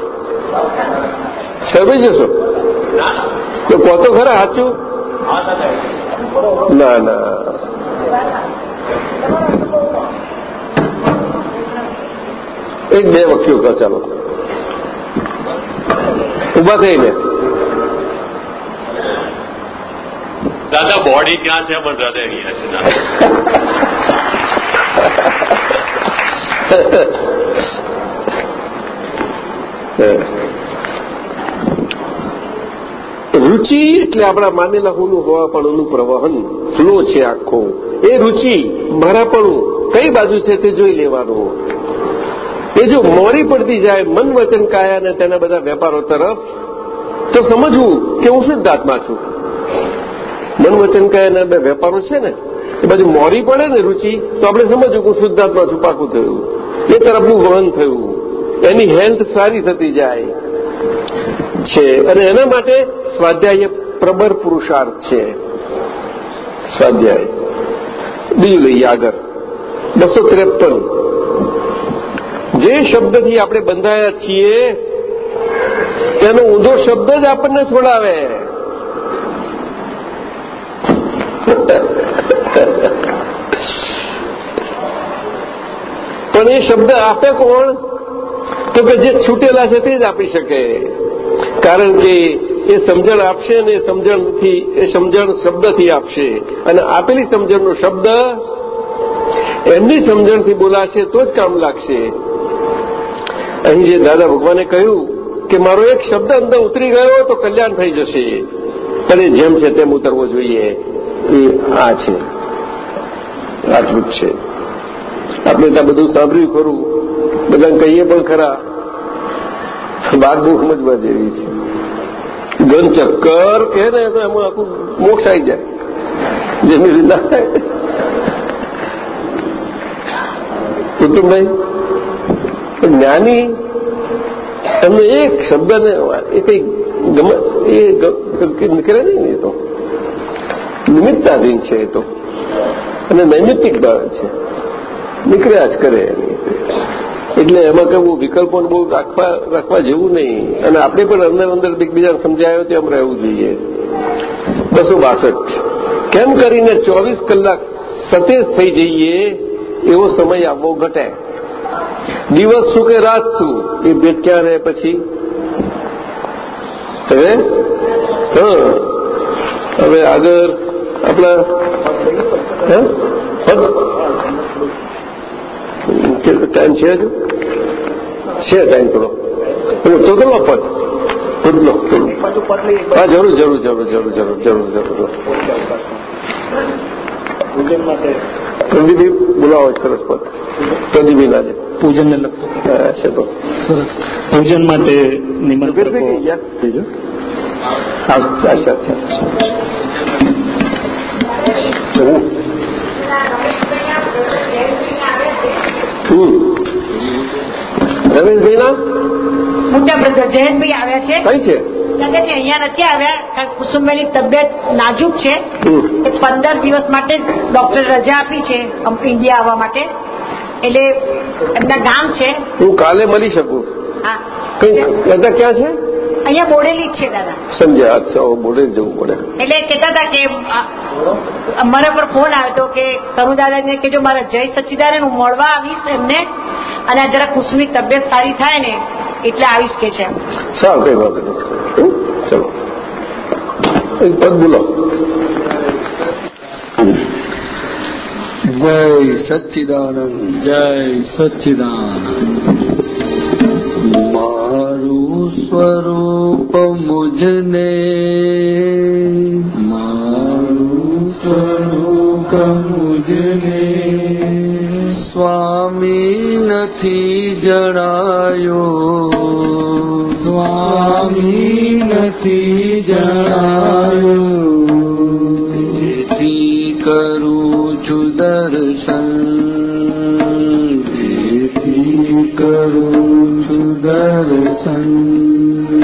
સમજી જશો તો કહો તો ખરા સાચું ના ના એક બે વખીઓ કહો ચાલો ઊભા થઈને દાદા બોડી ક્યાં છે પણ હૃદય અહીંયા છે દાદા રુચિ એટલે આપણા માનેલા હોનું હોવાપણુંનું પ્રવહન ફ્લો છે આખો. એ રુચિ મારાપણું કઈ બાજુ છે તે જોઈ લેવાનું. એ જો મોરી પડતી જાય, મન વચન કાયા અને તેના બધા વેપારો તરફ, તો સમજવું કે હું શુદ્ધાત્મા છું? મન વચન કાયાના બે વેપારો છે ને? એ બાજુ મોરી પડે ને રુચિ, તો આપણે સમજવું કે શુદ્ધાત્મા છું થયું. એ તરફનું વહન થયું. એની હેલ્થ સારી થતી જાય છે. અને એના માટે સ્વાધ્યાય પ્રબર પુરુષાર્થ છે. સ્વાધ્યાય. બીજું લઈએ આગળ. બસો ત્રેપન. જે શબ્દથી આપણે બંધાયા છીએ, તેનો ઊંધો શબ્દ જ આપણને છોડાવે પણ એ શબ્દ આપે કોણ? તો કે જે છૂટેલા છે તે જ આપી શકે. કારણ કે એ સમજણ આપશે ને સમજણથી, એ સમજણ શબ્દથી આપશે. અને આપેલી સમજણનો શબ્દ એમની સમજણથી બોલાશે તો જ કામ લાગશે. અહીં જે દાદા ભગવાને કહ્યું કે મારો એક શબ્દ અંદર ઉતરી ગયો તો કલ્યાણ થઈ જશે. પણ જેમ છે તેમ ઉતરવો જોઈએ. એ આ છે. જ છે. આપણે ત્યાં બધું સાંભળ્યું ખરું. બધાને કહીએ પણ ખરા. વાત બહુ સમજવા જેવી છે. ગન ચક્કર કે ને તો એમાં આખું મોક્ષ આવી જાય. જેની લીલા કુટુંબભાઈ જ્ઞાની, એમને એક શબ્દને એ કઈ ગમે એ નીકળે નહીં ને એ તો. નિમિત્તાધીન છે એ તો. અને નૈમિત્તિક ભાવે છે. નીકળ્યા જ કરે. એટલે એમાં કેવું વિકલ્પો બહુ રાખવા રાખવા જેવું નહીં. અને આપણે પણ અંદર અંદર એકબીજાને સમજાયો તેમ રહેવું જોઈએ. બસો બાસઠ. કેમ કરીને ચોવીસ કલાક સતેજ થઈ જઈએ, એવો સમય આવવો ઘટે. દિવસ શું કે રાત શું? એ ભેટ ક્યાં રહે પછી. હવે હા. હવે આગળ આપણા હે? ટાઈમ છે હજુ? છે ટાઈમ થોડો. પેલો તો કેટલો પદ. પદલો હા જરૂર જરૂર જરૂર જરૂર જરૂર જરૂર જરૂર પૂજન માટે. પ્રદીપી બોલાવો સરસ પદ. પ્રદીપી ના પૂજનને લગતું. છે તો. સરસ. પૂજન માટે નિમંત્રણ અચ્છા અચ્છા અચ્છા હું રવિન્દ્રભાઈ ના મોટા બ્રધર જયંતભાઈ આવ્યા છે. કઈ છે દાદાજી અહીંયા નથી આવ્યા કુસુમભાઈની તબિયત નાજુક છે. એ પંદર દિવસ માટે ડોક્ટર રજા આપી છે ઇન્ડિયા આવવા માટે. એટલે એમના ગામ છે. હું કાલે મળી શકું. હા. બધા ક્યાં છે? અહીંયા બોડેલી જ છે દાદા. સમજ્યા અચ્છા બોલે જવું પડે. એટલે કહેતા હતા કે મારા પર ફોન આવ્યો હતો કે કનુ દાદાને કે જો મારા જય સચ્ચિદારે હું મળવા આવીશ એમને અને આ જરા કુસુમની તબિયત સારી થાય ને એટલે આવીશ કે છે સારું કઈ વાત ચલો. પદ બોલો. જય સચ્ચિદાનંદ જય સચ્ચિદાનંદ. સ્વરૂપ મુજને મારું સ્વરૂપ મુજને સ્વામી નથી જણાયો સ્વામી નથી જણાયો તેથી કરું છું દર્શન તેથી કરું છું દર્શન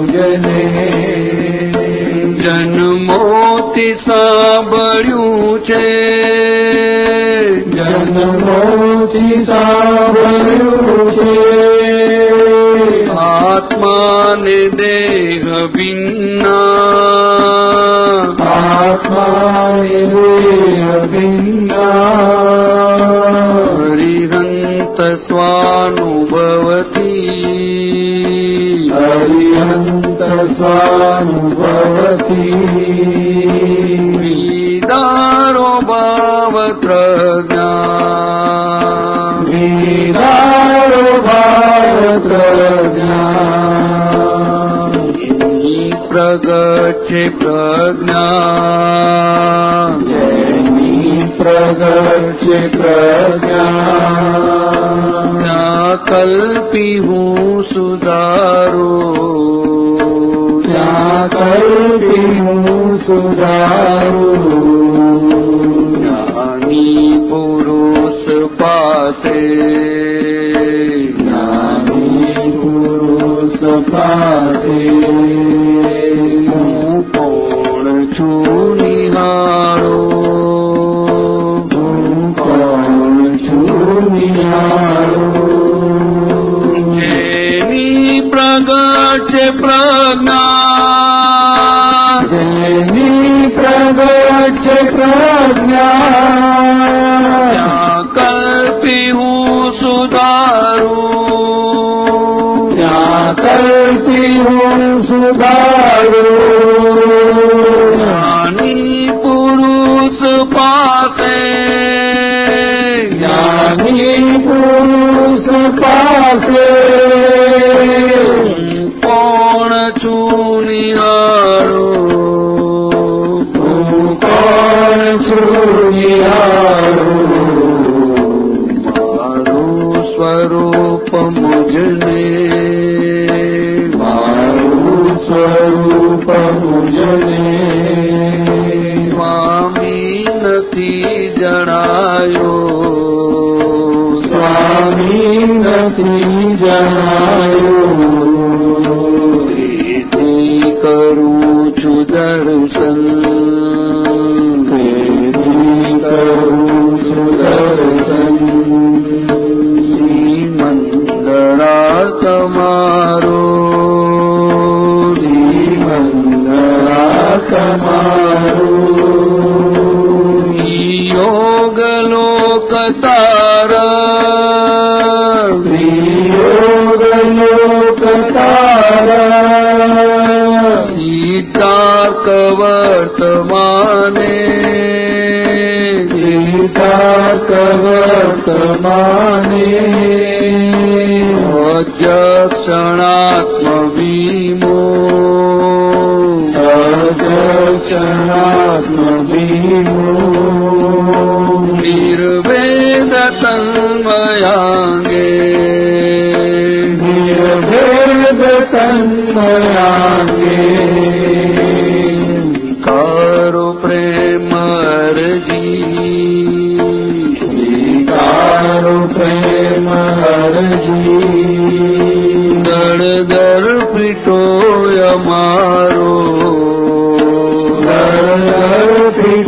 મુજને જન્મોથી સાંભળ્યું છે. જન્મોથી સાંભળ્યું છે. આત્માને દેહ ભિન્ના આત્માને દેહ ભિન્ના હરિહંત સ્વાનુભવતી વિદારો ભાવ પ્રજ્ઞા વિદારો ભાવ પ્રજ્ઞા પ્રગટ છે પ્રજ્ઞા જેની પ્રગટ सुधारो Musa Para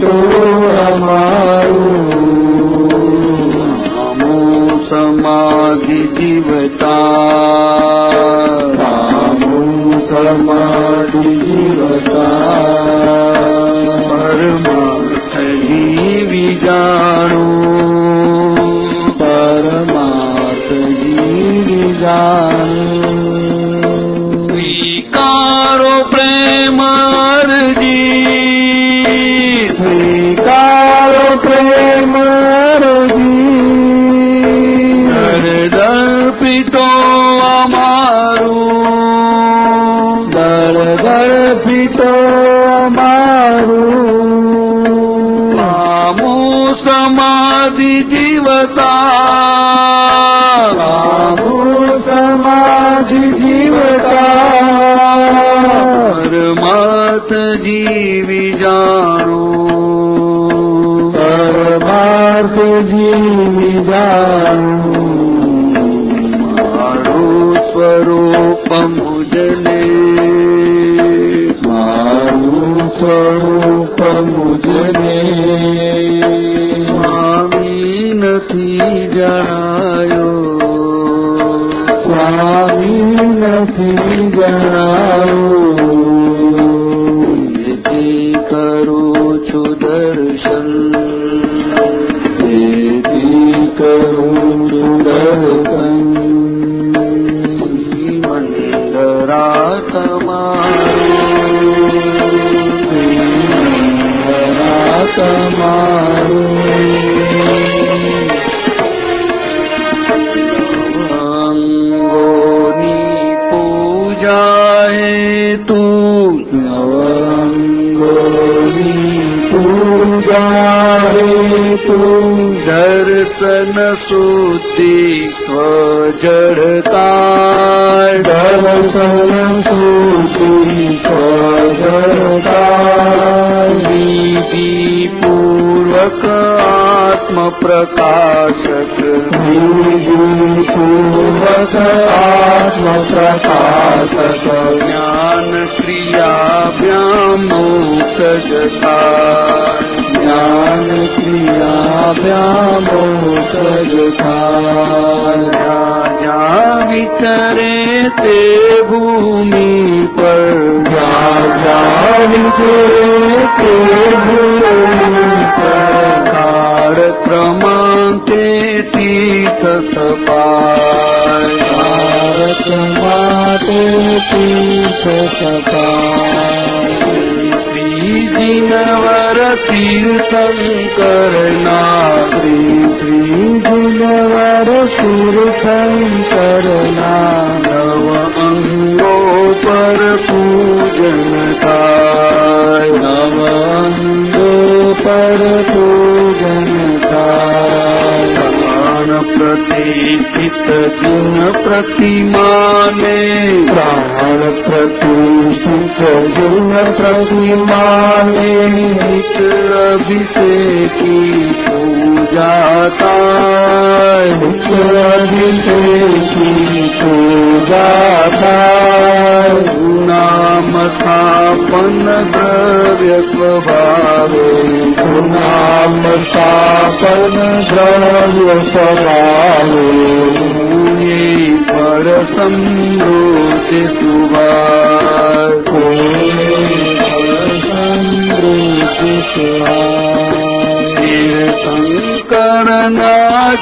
ما તું દર્શન સુધી જડતા દર્શન સુધી જડતા વિધિ પૂર્વક આત્મ પ્રકાશક વિધિ પૂર્વક આત્મ પ્રકાશક જ્ઞાન ક્રિયાભ્યામ મોક્ષ જતા આવ્યા મોક્ષ જ્યાં વિતરે તે ભૂમિ પર જ્યાં વિતરે તે ભૂમિ પર કાળ ક્રમાંતે તીર્થ સપાય ભારત માટે તીર્થ સપાય શ્રીજીનવર તીર્થંકરના શ્રી શ્રીજીનવર તીર્થંકરના નવ અંગો પર પૂજન થાય પ્રતિષ્ઠિત ગુણ પ્રતિમાને પ્રાણ પ્રતિષ્ઠિત ગુણ પ્રતિમાને નિત અભિષેકી પૂજાતા અભિષેકી પૂજા થાય નામ સ્થાપન દ્રવ્ય સ્વભાવે નામ સ્થાપન દ્રવ્ય સ્વભાવે પર સમૃદ્ધિ સુભાર સમૃદ્ધિ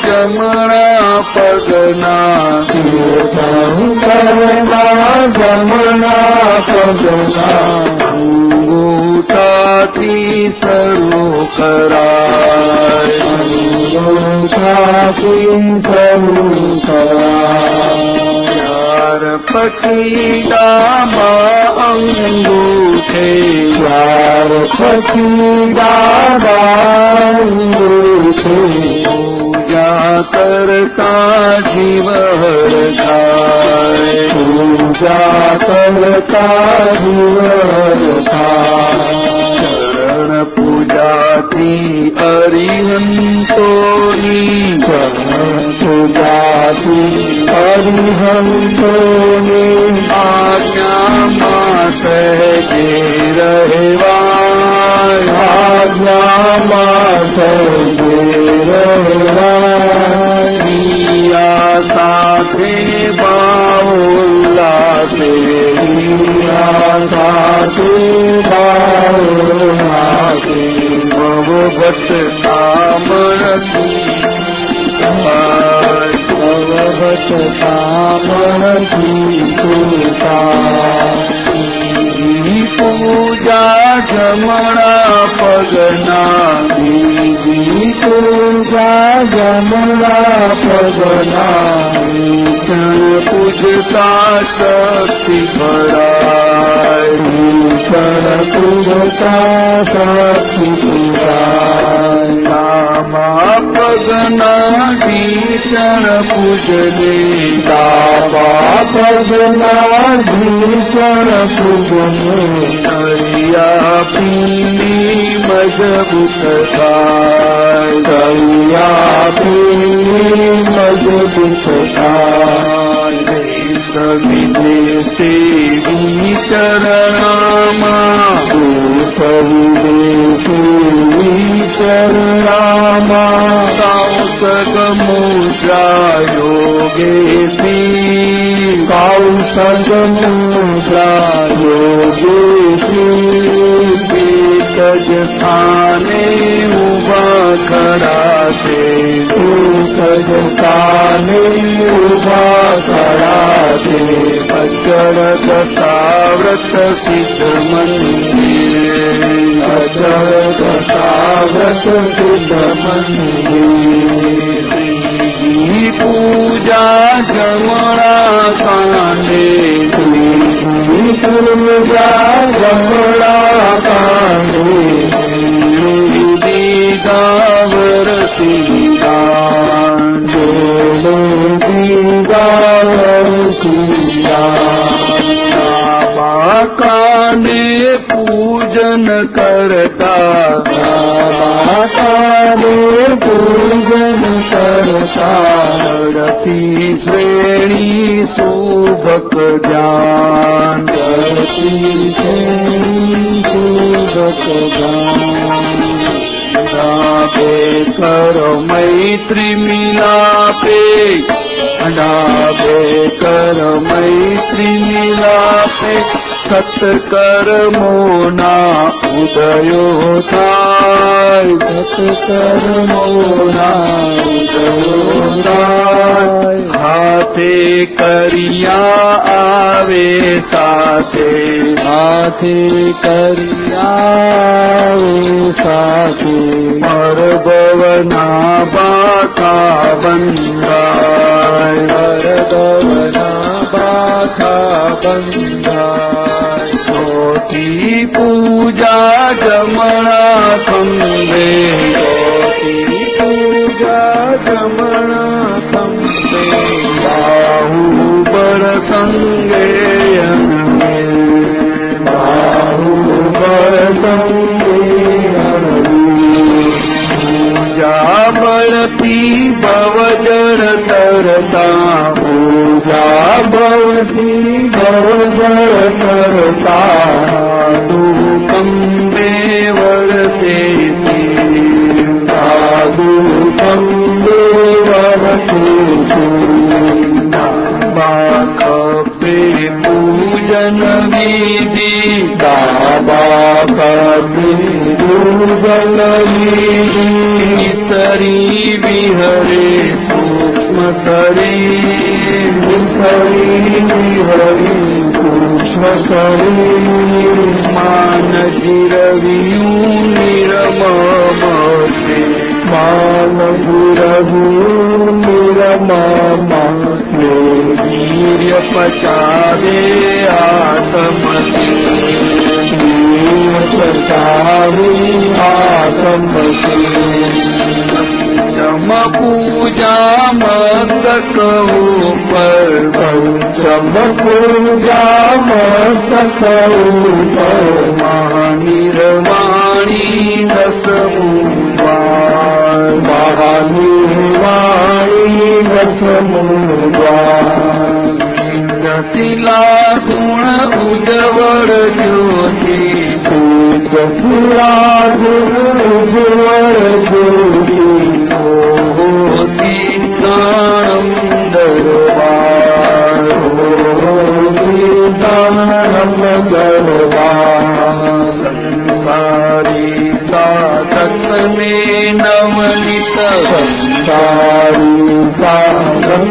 જમણા પગના શંકરના જમણા અંગૂઠાથી શરૂ કરાય અંગૂઠાથી શરૂ કરાય ડાબા અંગૂઠે પછી ડાબા અંગૂઠે પૂજા કરતા જીવહર થાય પૂજા કરતા જીવહર થાય પૂજાથી અરિહંતોની પૂજાથી અરિહંતોની આજ્ઞામાં સહેજે રહેવાય આજ્ઞામાં સહેજે રહેવાય સાથે બાઉલ્લાસે સાથે બાઉલ્લાસે ભવભટ સામરથી પૂજા જમણા પગના બીજી પૂજા જમણા પગના પૂજતા શક્તિ ભરાય પૂજતા શક્તિ ભરાય નામા પગના ભીષણ પૂજને દાબા પગના ભીષણ પૂજને હરિયા પીની મજબૂત થાય હરિયા પીની મજબૂત થાય વિદેશી ચરણામાં વિદેશી ચરણામાં કૌશક મુદ્રા યોગેશી કૌશક મુદ્રા યોગેશી જ સ્થાને ઊભા કરાશે છે સુખ જ સ્થાને ઊભા કરાશે છે અચળ દશાવ્રત સિદ્ધ મંદિર અચળ દશાવ્રત સિદ્ધ મંદિર પૂજા જમણા કાંડે પૂજા જમણા કાંડે દીદાવર સિંગાન જોડો દીદાવર સિંગાન કાને પૂજન કરતા કાને પૂજન કરતા રતી શ્રેણી શુભક જ્ઞાન. રતી શ્રેણી શુભક જ્ઞાન. ડાબે કરો મૈત્રી મિલાપે. ડાબે કરો મૈત્રી મિલાપે. સત્કર્મોના ઉદયો થાય સત્કર્મોના ઉદયો થાય હાથે કરિયા આવે સાથે હાથે કરિયા સાથે મર ભવના બાકા બંધાય મરભવના બાકા બંધાય જ્યોતિ પૂજા જમણા ખંભે જ્યોતિ પૂજા જમણા ખંભે બાહુબળ સંગે બાહુબળ સંગે પૂજા બળથી ભવજળ તરતા પૂજા બળથી ભવજળ તરતા કંબે વળતે સાધુ કંબે વળતે બાકપે પૂજન વિધિ બાબા કપે પૂજન વિધિ સરી વિહરે સૂક્ષ્મ શરીર સરી વિહરે સૂક્ષ્મ શરીર માન જીરવિયું નિરમમતે માન જીરવિયું પચાવે આત્મતે વીર્ય પચાવે આત્મતે જમ પૂજા મસ્તક કહું જમ પૂજા મસ્તક ઉપર મહાનિર્વાણી દસમુવાર મહાનિર્વાણી દસમુવાર શિલા ગુણ ઉજવળ જ્યોતિ શિલા ગુણ ઉજવળ જ્યોતિ સીતાણમ દરબાર સીતાણમ દરબાર સંસારી સાધક મે નવનિત સંસારી સાધક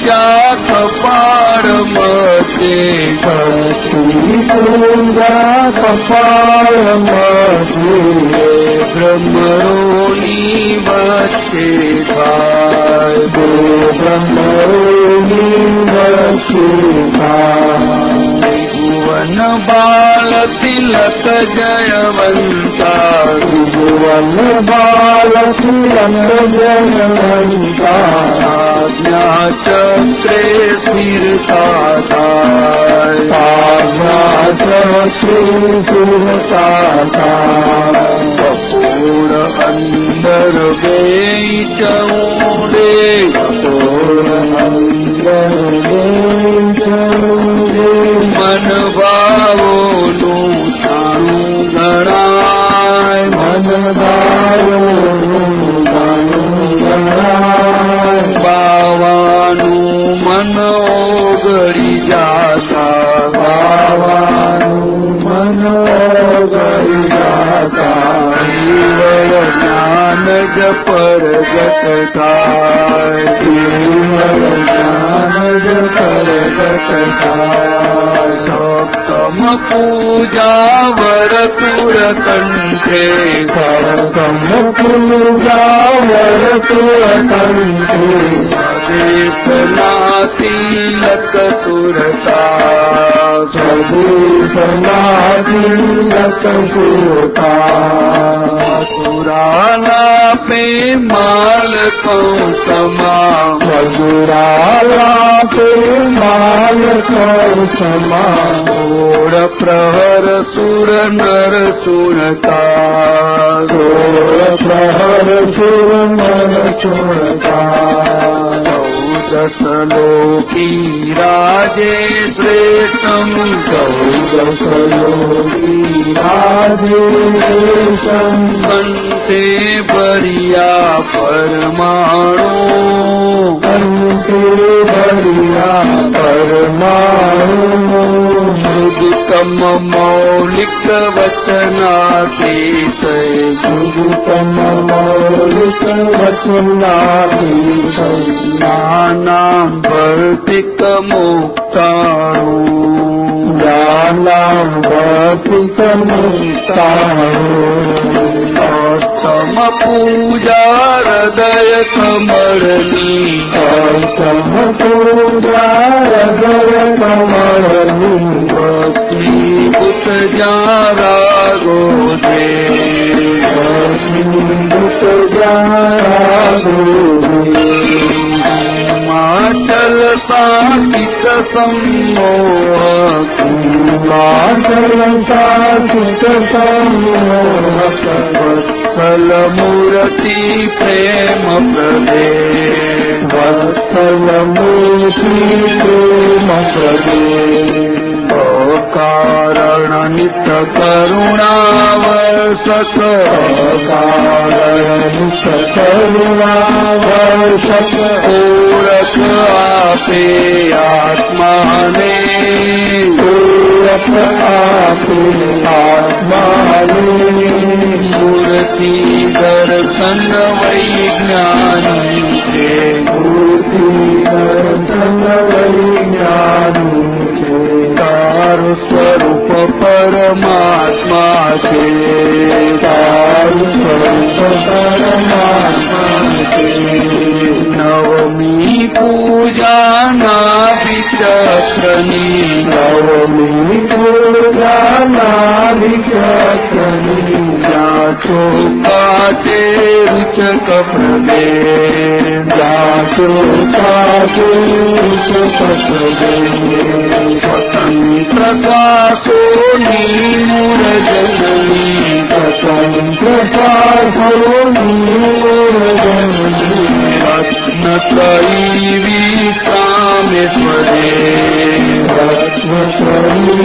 ભવ્યાત્માને માર્ગ પમાય પૂજા કપાળ મતે પૂજા કપાળ મતે બ્રહ્મરોની વચ્ચે થાય. બ્રહ્મરોની વચ્ચે થાય ભુવન બાલ તિલક જયવંતા ભુવન બાલ તિલક જયવંતા આજ્ઞાચક્રે સ્થિરતા થાય કપૂર અંદર બે ચૌડે કપૂર અંદર બે મન ભાવોનું જ્ઞાન જ પરગટ થાય ઈવળ જ્ઞાન જ પરગટ સપ્તમ પૂજા વરતુર કંઠે સપ્તમ પૂજા વરતુર કંઠે દેશના તિલક સુરતા સુરાલા પે માલ કૌસમા સુરાલા પે માલ કૌસમા ઓર પ્રહર સુર નર સુરતા ઓર પ્રહર સુર નર સુરતા દશલોકી રાજે શ્રેષ્ઠમ દશલોકી રાજે શ્રેષ્ઠમ અંતે ભરિયા પરમાણુ અંતે ભરિયા પરમાણુ મૃદુતમ મૌલિક વચનાતિશય મૃદુતમ મૌલિક વચનાતિશય જ્ઞાનામ ભર્તિક મુક્તાણુ જ્ઞાનામ ભર્તિક મુક્તાણુ અષ્ટમ પૂજા હૃદય કમળની અષ્ટમ પૂજા હૃદય કમળની વસીભૂત જારાગો દે વસીભૂત જારાગો સાકિત સંમોહક માચલ સાકિત સંમોહક વત્સલ મૂર્તિ પ્રેમ પ્રદે વત્સલ મૂર્તિ પ્રેમ પ્રદે કારણ નિત કરુણાવર્ષક કારણ નિત કરુણાવર્ષક ઓળખ આપે આત્માને ઓળખ આપે આત્માને મૂર્તિ દર્શન વૈજ્ઞાની મૂર્તિ દર્શન વૈજ્ઞાની તારું સ્વરૂપ પરમાત્મા છે. તારું સ્વરૂપ પરમાત્મા છે. નવમી પૂજાના વિચક્રની નવમી પૂજાના વિચક્રની જાચો પાચે રુચક પ્રદે જાચો કાચે રુચક પ્રદે સ્વતંત્ર શ્વાસોની નીર સ્વતંત્ર શ્વાસોની મૂરજનની રત્નસૈવી સામેશ્વરે રત્નસૈવી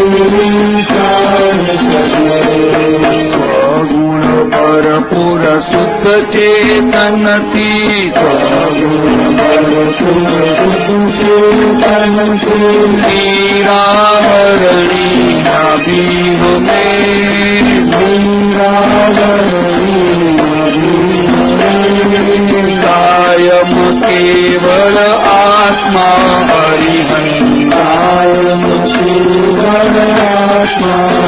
સામેશ્વરે સ્વગુણ ભરપૂર શુદ્ધ ચેતનથી સ્વગુણ ભરપૂર શુદ્ધ ચેતનથી નીરાવરણી નાભિહમે નીરાવરણી કાયમ કેવળ આત્મા હરિહન કાયમ કેવળ આત્મા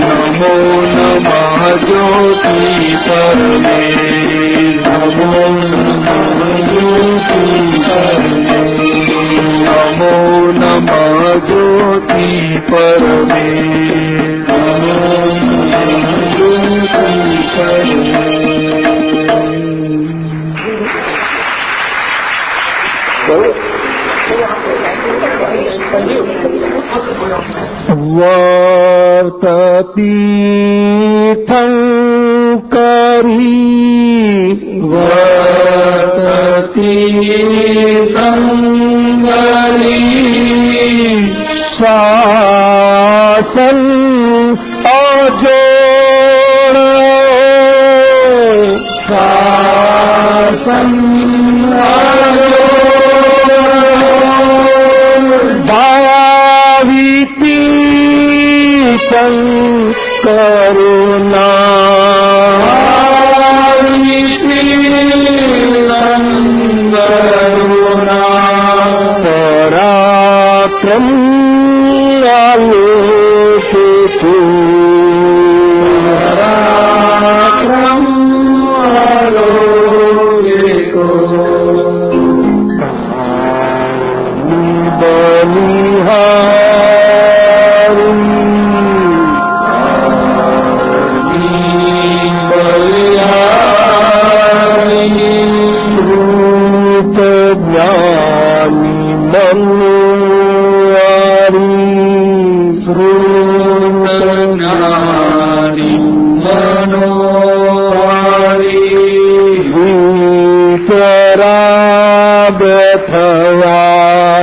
નમો નમઃ જ્યોતિ પરમે નમો નમઃ જ્યોતિ પરમે નમો નમઃ જ્યોતિ વર્તતીર્થંકરી વર્તતીર્થંકરી શાસન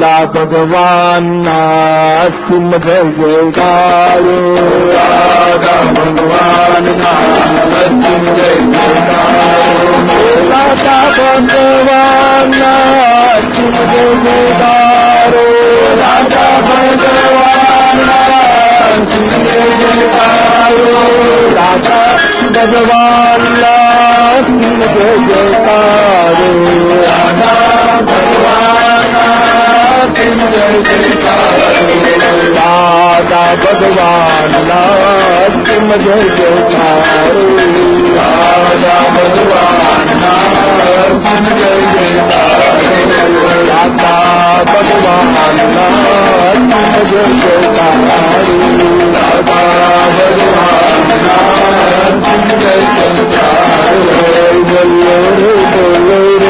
માતા ભગવાનના સિંહ જયકારો રાધા ભગવાનના સિંહ જયકારો માતા ભગવાનના સિંહ જયકારો રાધા ભગવાનના સિંહ જયકારો રાધા ભગવાનના સિંહ જયકારો રાધા ભગવાન دادا ڀڳوان جيتارو دادا ڀڳوان جل چادا ڀڳوان جو چوتا دادا ڀڳوان جل چوچا به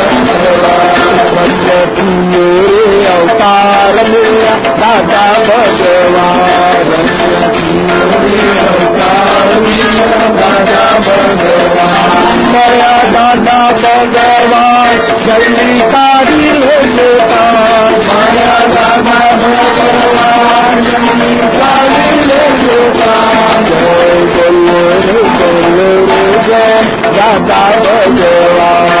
अवतारमिल दादा भगवान दादा भगवान मया दादा भगवान जल्दी कारी हो देता माया दादा भगवान जल्दी कारी हो देता जय बोलो रे बोलो रे जय दादा भगवान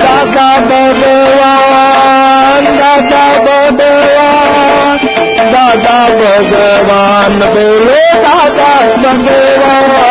دادا بھگوان بولے دادا بھگوان دادا بھگوان دادا بھگوان دادا بھگوان بولے دادا بھگوان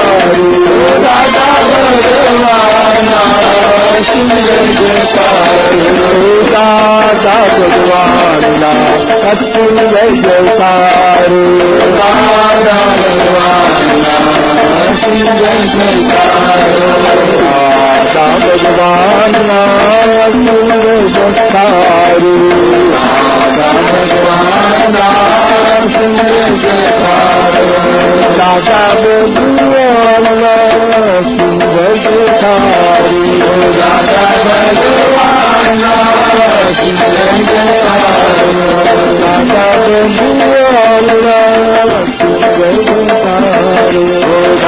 ભગવાનના સત્પુર જય જયકાર ભગવાનના સત્પુર જય જયકાર भारे रा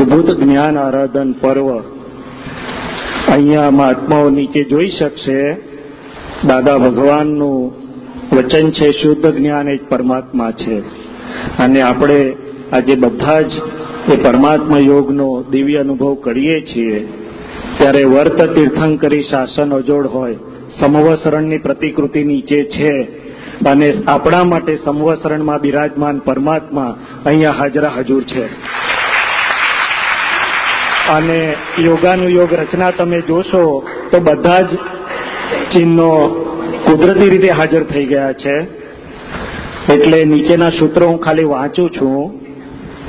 અદ્ભુત જ્ઞાન આરાધન પર્વ અહીંયા મહાત્માઓ નીચે જોઈ શકશે. દાદા ભગવાનનું વચન છે, શુદ્ધ જ્ઞાન એ જ પરમાત્મા છે. અને આપણે આજે બધા જ એ પરમાત્મા યોગનો દિવ્ય અનુભવ કરીએ છીએ. ત્યારે વર્ત તીર્થંકરી શાસન અજોડ હોય, સમવસરણની પ્રતિકૃતિ નીચે છે. અને આપણા માટે સમવસરણમાં બિરાજમાન પરમાત્મા અહીંયા હાજરા હજુર છે. અને યોગાનુયોગ રચના તમે જોશો તો બધા જ ચિહ્નો કુદરતી રીતે હાજર થઈ ગયા છે. એટલે નીચેના સૂત્રો હું ખાલી વાંચું છું.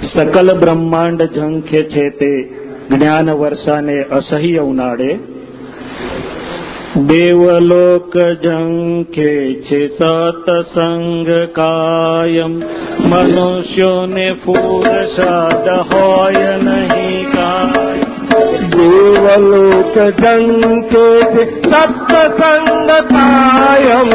સકલ બ્રહ્માંડ ઝંખે છે તે જ્ઞાન વર્ષાને અસહ્ય ઉનાળે. દેવલોક ઝંખે છે સતસંગ કાયમ. મનુષ્યોને ફુરસાદ હોય નહીં કાય દેવલોક જંકે સત્સંગ કાયમ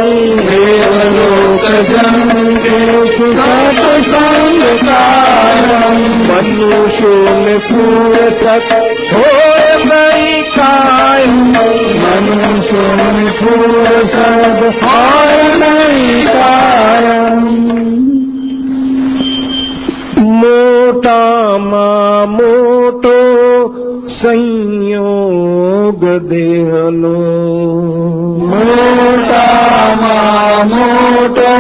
દેવલોક જંકે સત્સંગ કાયમ મનુષ્યોને ફુરસત હોય નહીં કાયમ સંયોગ દેહનો. મોટામાં મોટો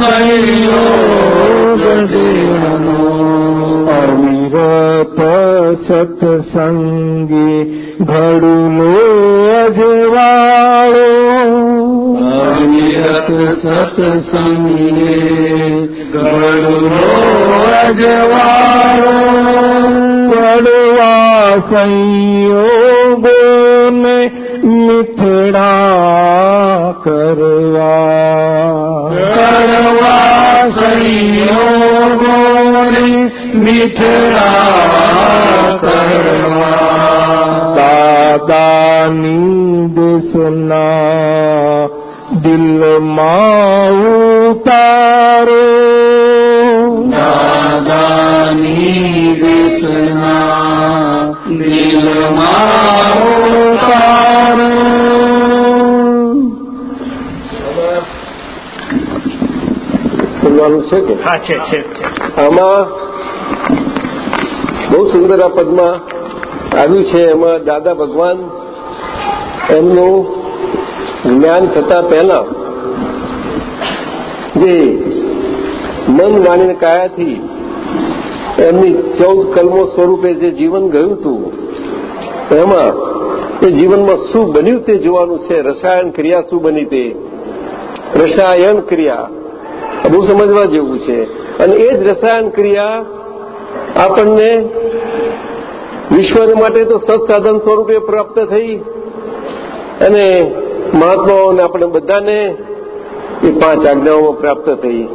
સંયોગ દેહનો. અવિરત સત્સંગી ઘડુલો અજવાળો. અવિરત સત્સંગે ઘડુલો અજવાળો. પડવા સંયોગોને મિથડા કરવા કરવા સંયોગોને મિથડા કરવા દાદાની દેશના દિલમાં ઉતારો દાદાની દેશના દિલમાં ઉતારો બોલવાનું છે કે? આમાં બહુ સુંદર આ પદમાં આવ્યું છે. એમાં દાદા ભગવાન એમનું જ્ઞાન થતા પહેલા જે મન વાણીને કાયાથી એમની ચૌદ કલમો સ્વરૂપે જે જીવન ગયું હતું એમાં એ જીવનમાં શું બન્યું તે જોવાનું છે, રસાયણ ક્રિયા શું બની તે? રસાયણ ક્રિયા. બહુ સમજવા જેવું છે. અને એ જ રસાયણ ક્રિયા આપણને વિશ્વને માટે તો સત્સાધન સ્વરૂપે પ્રાપ્ત થઈ. અને મહાત્માઓને આપણે બધાને એ પાંચ આજ્ઞાઓમાં પ્રાપ્ત થઈ.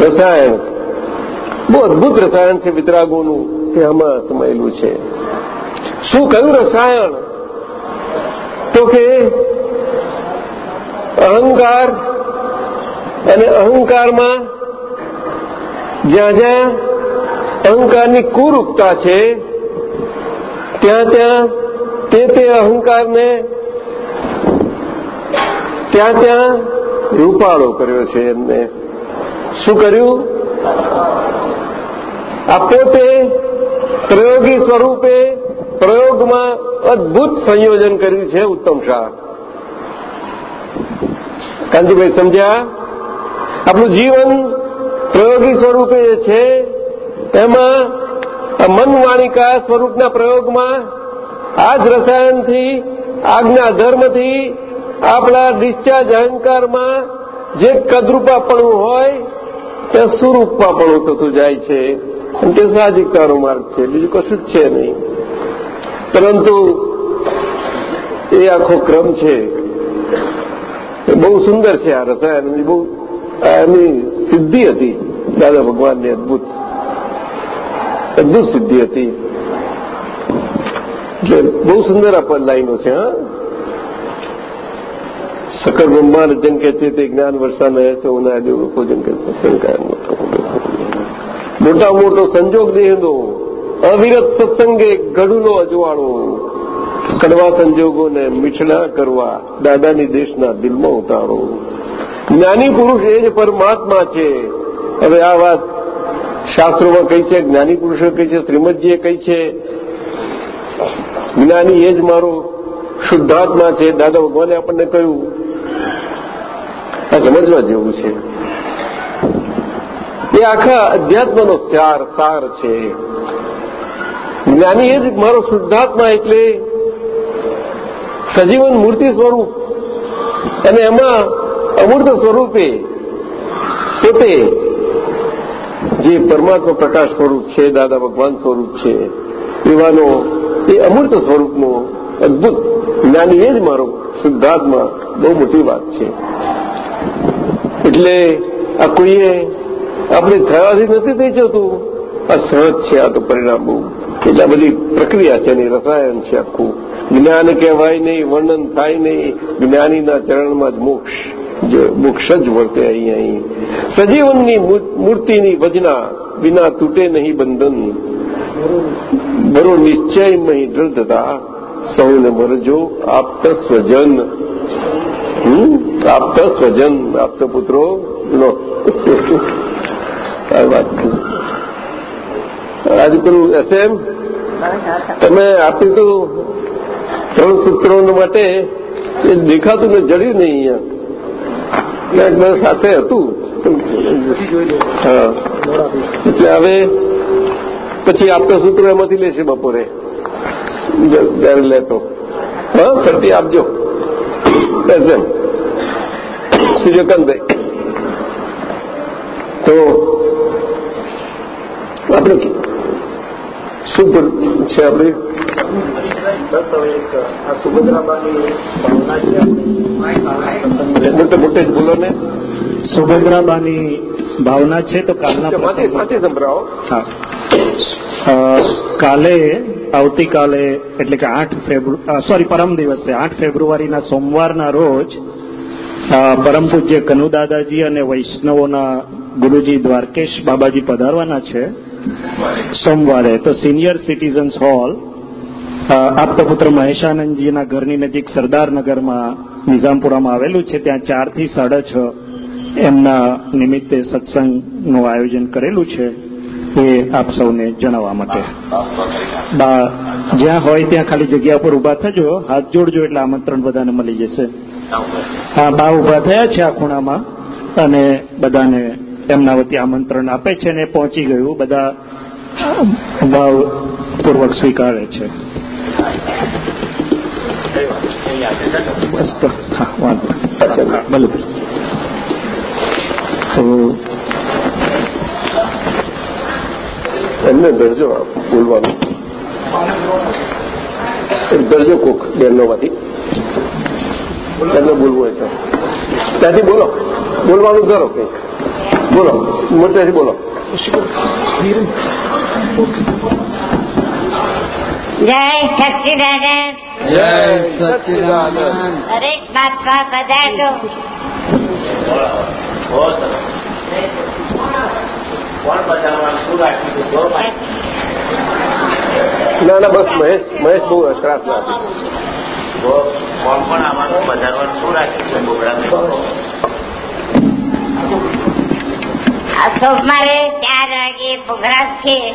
રસાયણ. બહુ અદભુત રસાયણ છે વિતરાગોનું. તે આમાં સમાયેલું છે. શું કયું રસાયણ તો કે અહંકાર અને અહંકારમાં જ્યાં જ્યાં અહંકારની કુરૂપતા છે, ત્યાં ત્યાં તે તે અહંકારને ત્યાં ત્યાં રૂપાળો કર્યો છે એમને. શું કર્યું? આ પોતે પ્રયોગી સ્વરૂપે પ્રયોગમાં અદભુત સંયોજન કર્યું છે ઉત્તમ શાહ. કાંતિભાઈ, સમજ્યા? આપણું જીવન પ્રયોગી સ્વરૂપે છે આ મન સ્વરૂપના પ્રયોગમાં આ જ રસાયણથી આજ્ઞા ધર્મથી, આપણા ડિસ્ચાર્જ અહંકારમાં જે કદરૂપાપણું હોય, તે સુરૂપાપણું થતું જાય છે. તે સાહજિકતાનો માર્ગ છે, બીજું કશું જ છે નહીં. પરંતુ એ આખો ક્રમ છે એ બહુ સુંદર છે આ રસાયણની બહુ એમની સિદ્ધિ હતી. દાદા ભગવાનની અદભુત અદભુત સિદ્ધિ હતી. એટલે બહુ સુંદર આ લાઈનો છે, હા. સકર બ્રહ્માંડ જેમ કે છે તે જ્ઞાન વર્ષા નહે છે ઉના દેવ ભોજન કરતા શંકા મોટા મોટો સંજોગ દેહનો અવિરત સત્સંગે ગઢુનો અજવાળું કડવા સંજોગોને મીઠડા કરવા દાદાની દેશના દિલમાં ઉતારો. જ્ઞાની પુરુષ એ જ પરમાત્મા છે. હવે આ વાત શાસ્ત્રોમાં કહી છે, જ્ઞાની પુરુષો કહી છે, શ્રીમદજીએ કહી છે. જ્ઞાની એ જ મારો શુદ્ધાત્મા છે. દાદા ભગવાને આપણને કહ્યું. આ સમજવા જેવું છે. એ આખા અધ્યાત્મનો સાર સાર છે. જ્ઞાની એ જ મારો શુદ્ધાત્મા એટલે સજીવન મૂર્તિ સ્વરૂપ. અને એમાં અમૂર્ત સ્વરૂપે પોતે જે પરમાત્મા પ્રકાશ સ્વરૂપ છે, દાદા ભગવાન સ્વરૂપ છે એવાનો એ અમૂર્ત સ્વરૂપનો અદભુત જ્ઞાની એ જ મારો શુદ્ધાત્મા, બહુ મોટી વાત છે. એટલે આ કોઈએ આપણે થયાથી નથી થઈ જતું. આ સહજ છે આ તો પરિણામ. બહુ એટલે બધી પ્રક્રિયા છે એની, રસાયણ છે આખું. જ્ઞાન કહેવાય નહીં, વર્ણન થાય નહીં, જ્ઞાનીના ચરણમાં જ મોક્ષ મોક્ષ જ વર્તે અહીં. અહીં સજીવનની મૂર્તિની ભજના વિના તૂટે નહીં બંધન. બરો નિશ્ચય નહીં દૃઢતા સૌને મરજો આપત સ્વજન. આપત સ્વજન, આપત પુત્રો. લો. આ આજે પેલું એસએમ. તમે આપ્યું હતું ત્રણ સૂત્રો માટે. એ દેખાતું ને જડ્યું નહીં અહીંયા. સાથે હતું. હા. એટલે હવે પછી આપતા સૂત્રો એમાંથી લેશે બપોરે. ત્યારે લેતો. હા, ફરતી આપજો. સૂર્યકાંતભાઈ. તો આપણે શું છે આપણે. મોટે મોટે જ બોલો ને. સુભદ્રાબાની ભાવના છે તો કાલના સંભળાવો. કાલે આવતીકાલે એટલે કે આઠ ફેબ્રુઆરી સોરી પરમ દિવસે આઠ ફેબ્રુઆરીના સોમવારના રોજ પરમ પૂજ્ય કનુ દાદાજી અને વૈષ્ણવોના ગુરુજી દ્વારકેશ બાબાજી પધારવાના છે. સોમવારે તો સિનિયર સિટીઝન્સ હોલ આપતા પુત્ર મહેશાનંદજીના ઘરની નજીક સરદારનગરમાં નિઝામપુરામાં આવેલું છે. ત્યાં ચારથી સાડા છ એમના નિમિત્તે સત્સંગનું આયોજન કરેલું છે એ આપ સૌને જણાવવા માટે. જ્યાં હોય ત્યાં ખાલી જગ્યા પર ઊભા થજો. હાથ જોડજો એટલે આમંત્રણ બધાને મળી જશે. હા, બા ઊભા થયા છે આ ખૂણામાં અને બધાને એમના વતી આમંત્રણ આપે છે ને પહોંચી ગયું. બધા ભાવપૂર્વક સ્વીકારે છે. એમને દરજો બોલવાનું. દરજો કોક બેનોમાંથી. એમને બોલવું હોય તો. ત્યાંથી બોલો. બોલવાનું કરો કંઈક. બોલો મોટેથી બોલો. જય સચિદાનંદ. જય ના ના બસ મહેશ મહેશ બહુ ત્રાસ ના છે આ સોમવારે ચાર વાગે પ્રોગ્રામ છે.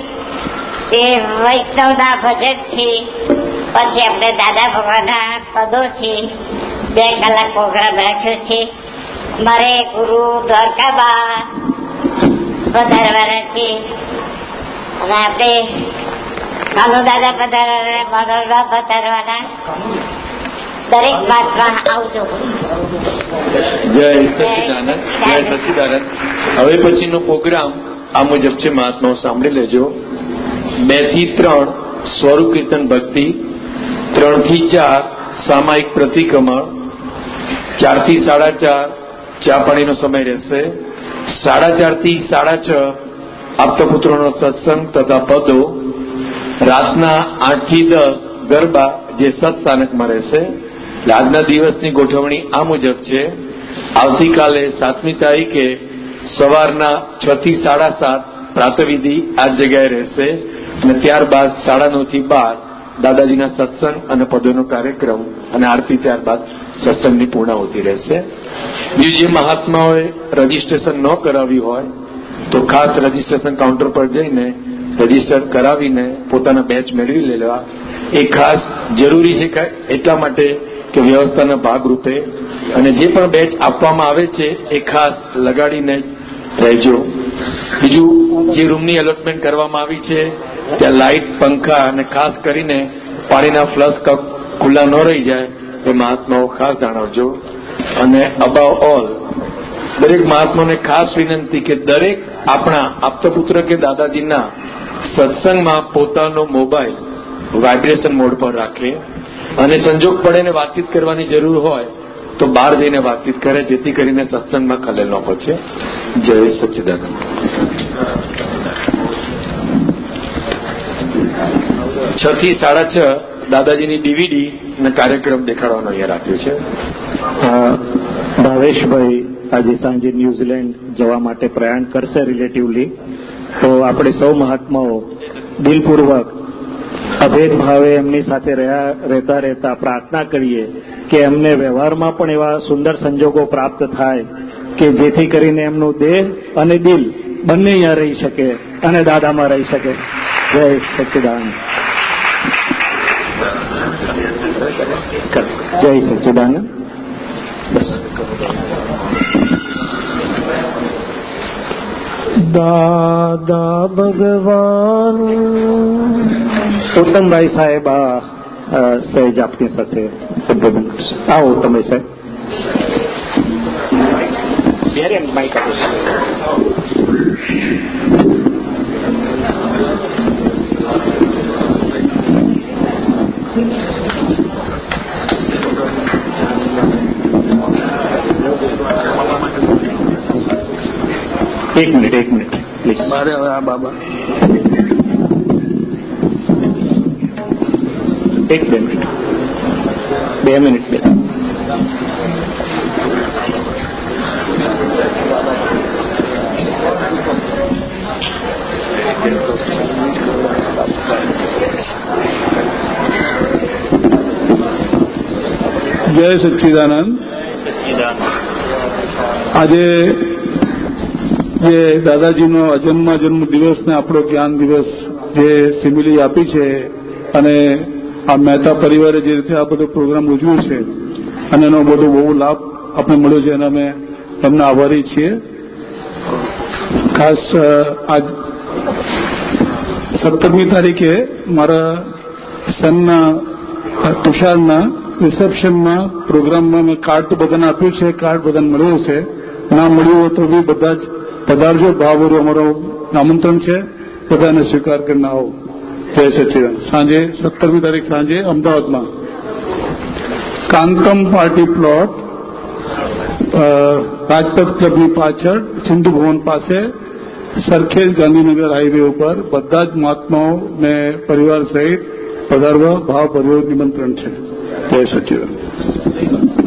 તે વૈષ્ણવના ભજન છે. પછી આપણે દાદા ભગવાનના પદો છે. બે કલાક પ્રોગ્રામ રાખ્યો છે. મારે ગુરુ દ્વારકાબા પધારવાના છે. અને આપણે કાનુ દાદા પધારવાના મનોરબા પધારવાના. દરેક વાતમાં આવજો. જય સચિદાનંદ જય સચિદાનંદ. હવે પછીનો પ્રોગ્રામ આ મુજબ છે મહાત્માઓ સાંભળી લેજો. બેથી ત્રણ સ્વરૂપ કીર્તન ભક્તિ ત્રણથી ચાર સામાયિક પ્રતિક્રમણ ચારથી સાડા ચાર ચા પાણીનો સમય રહેશે. સાડા ચારથી સાડા છ આપતપુત્રોનો સત્સંગ તથા પદો. રાતના આઠથી દસ ગરબા જે સત્સ્થાનકમાં રહેશે. આજના દિવસની ગોઠવણી આ મુજબ છે. આવતીકાલે સાતમી તારીખે સવારના છ થી સાડા સાત પ્રાતવિધિ આ જગ્યાએ રહેશે અને ત્યારબાદ સાડા નવથી બાર દાદાજીના સત્સંગ અને પદોનો કાર્યક્રમ અને આરતી ત્યારબાદ સત્સંગની પૂર્ણાહુતિ રહેશે. બીજું જે મહાત્માઓએ રજીસ્ટ્રેશન ન કરાવ્યું હોય, તો ખાસ રજીસ્ટ્રેશન કાઉન્ટર પર જઈને રજિસ્ટર કરાવીને પોતાના બેચ મેળવી લેવા. એ ખાસ જરૂરી છે એટલા માટે કે વ્યવસ્થાના ભાગરૂપે અને જે પણ બેચ આપવામાં આવે છે એ ખાસ લગાડીને રહેજો. બીજું, જે રૂમની એલોટમેન્ટ કરવામાં આવી છે, ત્યાં લાઇટ, પંખા અને ખાસ કરીને પાણીના ફ્લશ કપ ખુલ્લા ન રહી જાય, એ મહાત્માઓ ખાસ જણાવજો. અને અબાવ ઓલ દરેક મહાત્માઓને ખાસ વિનંતી કે દરેક આપણા આપતપુત્ર કે દાદાજીના સત્સંગમાં પોતાનો મોબાઈલ વાઇબ્રેશન મોડ પર રાખે. અને સંજોગ પડે ને વાતચીત કરવાની જરૂર હોય તો બહાર જઈને વાતચીત કરે, જેથી કરીને સત્સંગમાં ખલેલ ન પહોંચે. જય સચ્ચિદાનંદ. છ થી સાડા છ દાદાજીની ડીવીડી અને કાર્યક્રમ દેખાડવાનો અહીંયા રાખ્યો છે. ભાવેશભાઈ આજે સાંજે ન્યુઝીલેન્ડ જવા માટે પ્રયાણ કરશે રિલેટિવલી. તો આપણે સૌ મહાત્માઓ દિલપૂર્વક અભેદ ભાવે એમની સાથે રહેતા રહેતા પ્રાર્થના કરીએ કે એમને વ્યવહારમાં પણ એવા સુંદર સંજોગો પ્રાપ્ત થાય કે જેથી કરીને એમનું દેહ અને દિલ બંને અહીંયા રહી શકે અને દાદામાં રહી શકે. જય સચ્ચિદાનંદ. જય સચિદાનંદ દાદા ભગવાન ઉત્તમભાઈ સાહેબ આ સહેજ આપની સાથે સંબોધન કરશે. આવો ઉત્તમભાઈ સાહેબ. एक मिनट एक मिनट प्लीज हमारे बाबा એક બે મિનિટ બે મિનિટ બે જય સચ્ચિદાનંદ આજે જે દાદાજીનો અજન્મ જન્મ દિવસને આપણો જ્ઞાન દિવસ જે સિમિલી આપી છે અને આ મહેતા પરિવારે જે રીતે આ બધો પ્રોગ્રામ ઉજવ્યો છે અને એનો બધો બહુ લાભ આપણે મળ્યો છે અને અમે તમને આભારી છીએ. ખાસ આજ સત્તરમી તારીખે મારા સનના તુષારના રિસેપ્શનમાં પ્રોગ્રામમાં મેં કાર્ડ તો બધાને આપ્યું છે, કાર્ડ બધાને મળ્યું છે. ના મળ્યું હોય તો બી બધા જ પધારજો, ભાવભર્યું અમારો આમંત્રણ છે. બધાને સ્વીકાર કરીને આવો. જય સચિદાન. સાંજે સત્તરમી તારીખ સાંજે અમદાવાદમાં. કાંકમ પાર્ટી પ્લોટ રાજપથ ક્લબની પાછળ સિંધુ ભવન પાસે સરખેજ ગાંધીનગર હાઈવે ઉપર બધા જ મહાત્માઓ ને પરિવાર સહિત પધારવા, ભાવભર્યું નિમંત્રણ છે. જય સચિદાન.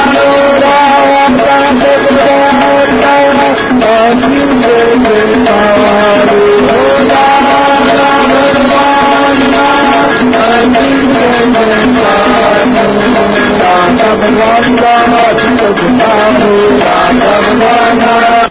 Thank you.